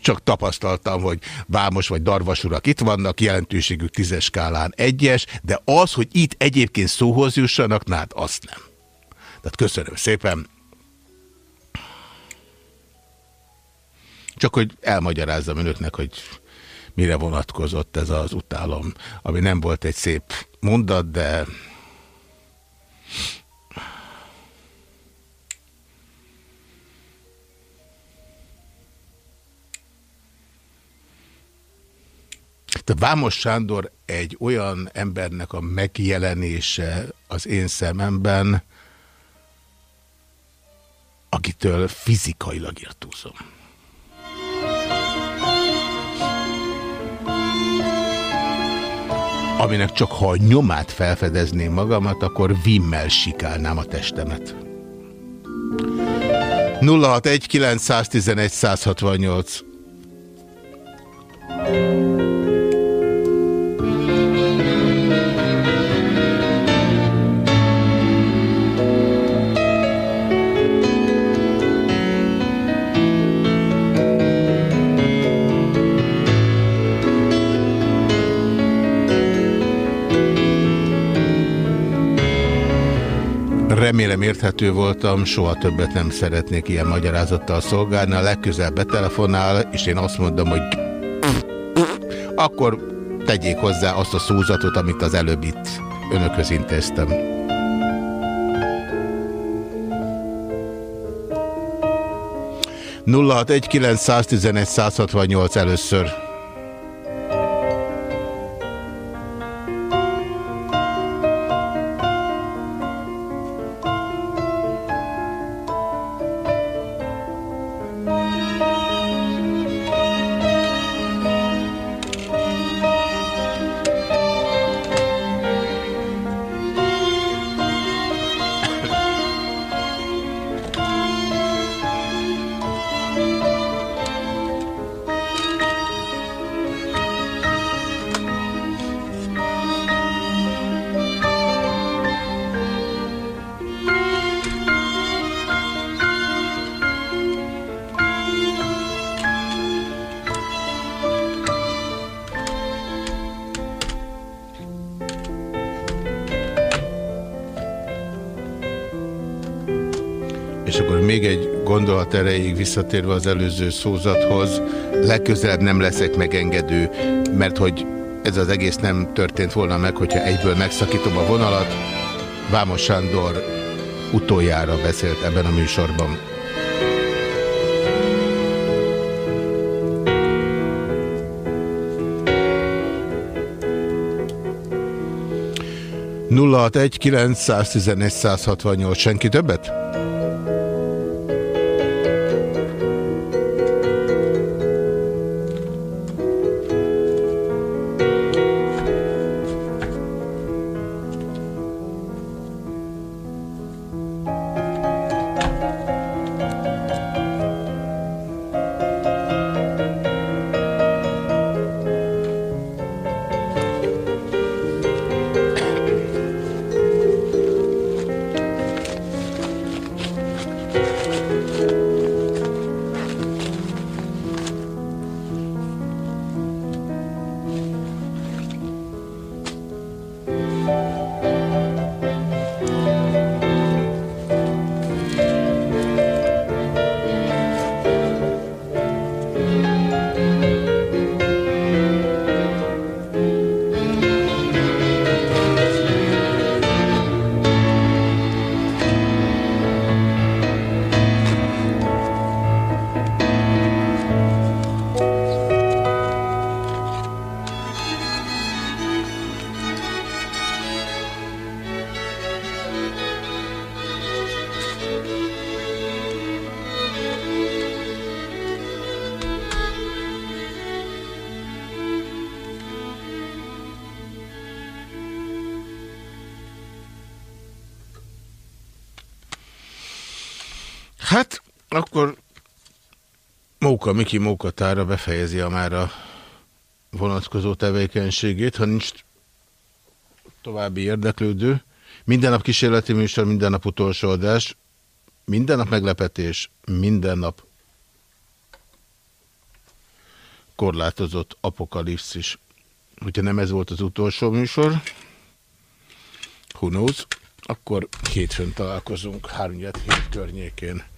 csak tapasztaltam, hogy Vámos vagy Darvas urak itt vannak, jelentőségük tízes skálán egyes, de az, hogy itt egyébként szóhoz jussanak, hát azt nem. Tehát köszönöm szépen. Csak hogy elmagyarázzam önöknek, hogy mire vonatkozott ez az utálom, ami nem volt egy szép mondat, de... De Vámos Sándor egy olyan embernek a megjelenése az én szememben, akitől fizikailag irtózom. Aminek csak ha a nyomát felfedezném magamat, akkor vimmel sikálnám a testemet. 061 911 168 Remélem érthető voltam, soha többet nem szeretnék ilyen magyarázattal szolgálni. A legközelebb betelefonál, és én azt mondom, hogy akkor tegyék hozzá azt a szózatot, amit az előbb itt önökhöz intéztem. nulla először. Visszatérve az előző szózathoz, legközelebb nem leszek megengedő, mert hogy ez az egész nem történt volna meg, hogyha egyből megszakítom a vonalat. Vámos Sándor utoljára beszélt ebben a műsorban. 061 911 168. Senki többet? Móka, Miki Mókatára befejezi a már a vonatkozó tevékenységét, ha nincs további érdeklődő. Minden nap kísérleti műsor, minden nap utolsó adás, minden nap meglepetés, minden nap korlátozott apokalipszis. Hogyha nem ez volt az utolsó műsor, who knows, akkor hétfőn találkozunk, 3 hét környékén.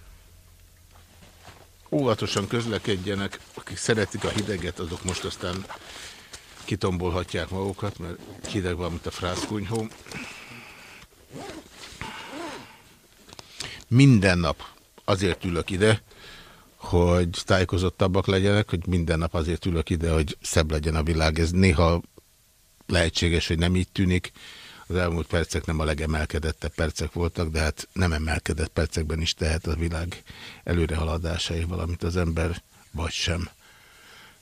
Óvatosan közlekedjenek, akik szeretik a hideget, azok most aztán kitombolhatják magukat, mert hideg van, mint a frászkunyhó. Minden nap azért ülök ide, hogy tájékozottabbak legyenek, hogy minden nap azért ülök ide, hogy szebb legyen a világ. Ez néha lehetséges, hogy nem így tűnik, az elmúlt percek nem a legemelkedettebb percek voltak, de hát nem emelkedett percekben is tehet a világ előrehaladásai, valamit az ember vagy sem.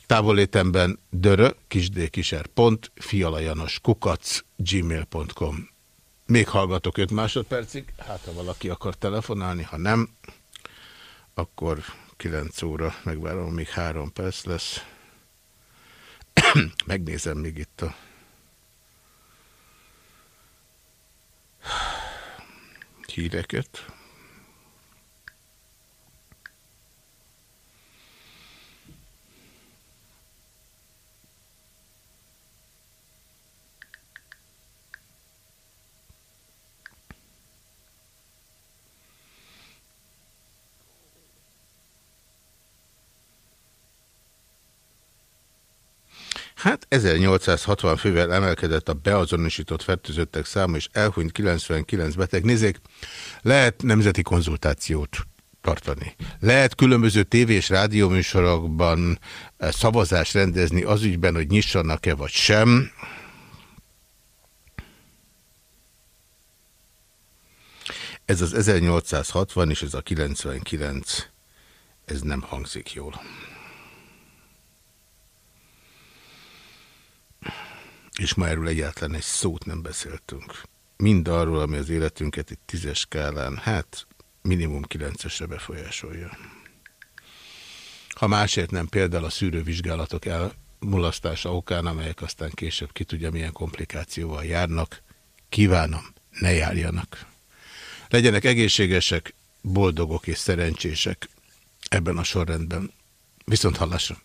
Távolétemben dörö, kisdékiser, pont, fialajanos, kukac, gmail.com. Még hallgatok 5 másodpercig, hát ha valaki akar telefonálni, ha nem, akkor 9 óra, megvárom, még 3 perc lesz. Megnézem még itt a híreket. Hát 1860 fővel emelkedett a beazonosított fertőzöttek száma, és elhunyt 99 beteg. Nézzék, lehet nemzeti konzultációt tartani. Lehet különböző tévé- és rádióműsorokban eh, szavazást rendezni az ügyben, hogy nyissanak-e vagy sem. Ez az 1860 és ez a 99, ez nem hangzik jól. És ma erről egyáltalán egy szót nem beszéltünk. Mind arról, ami az életünket egy tízes skálán, hát minimum kilencesre befolyásolja. Ha másért nem, például a szűrővizsgálatok elmulasztása okán, amelyek aztán később ki tudja, milyen komplikációval járnak, kívánom, ne járjanak. Legyenek egészségesek, boldogok és szerencsések ebben a sorrendben. Viszont hallásra!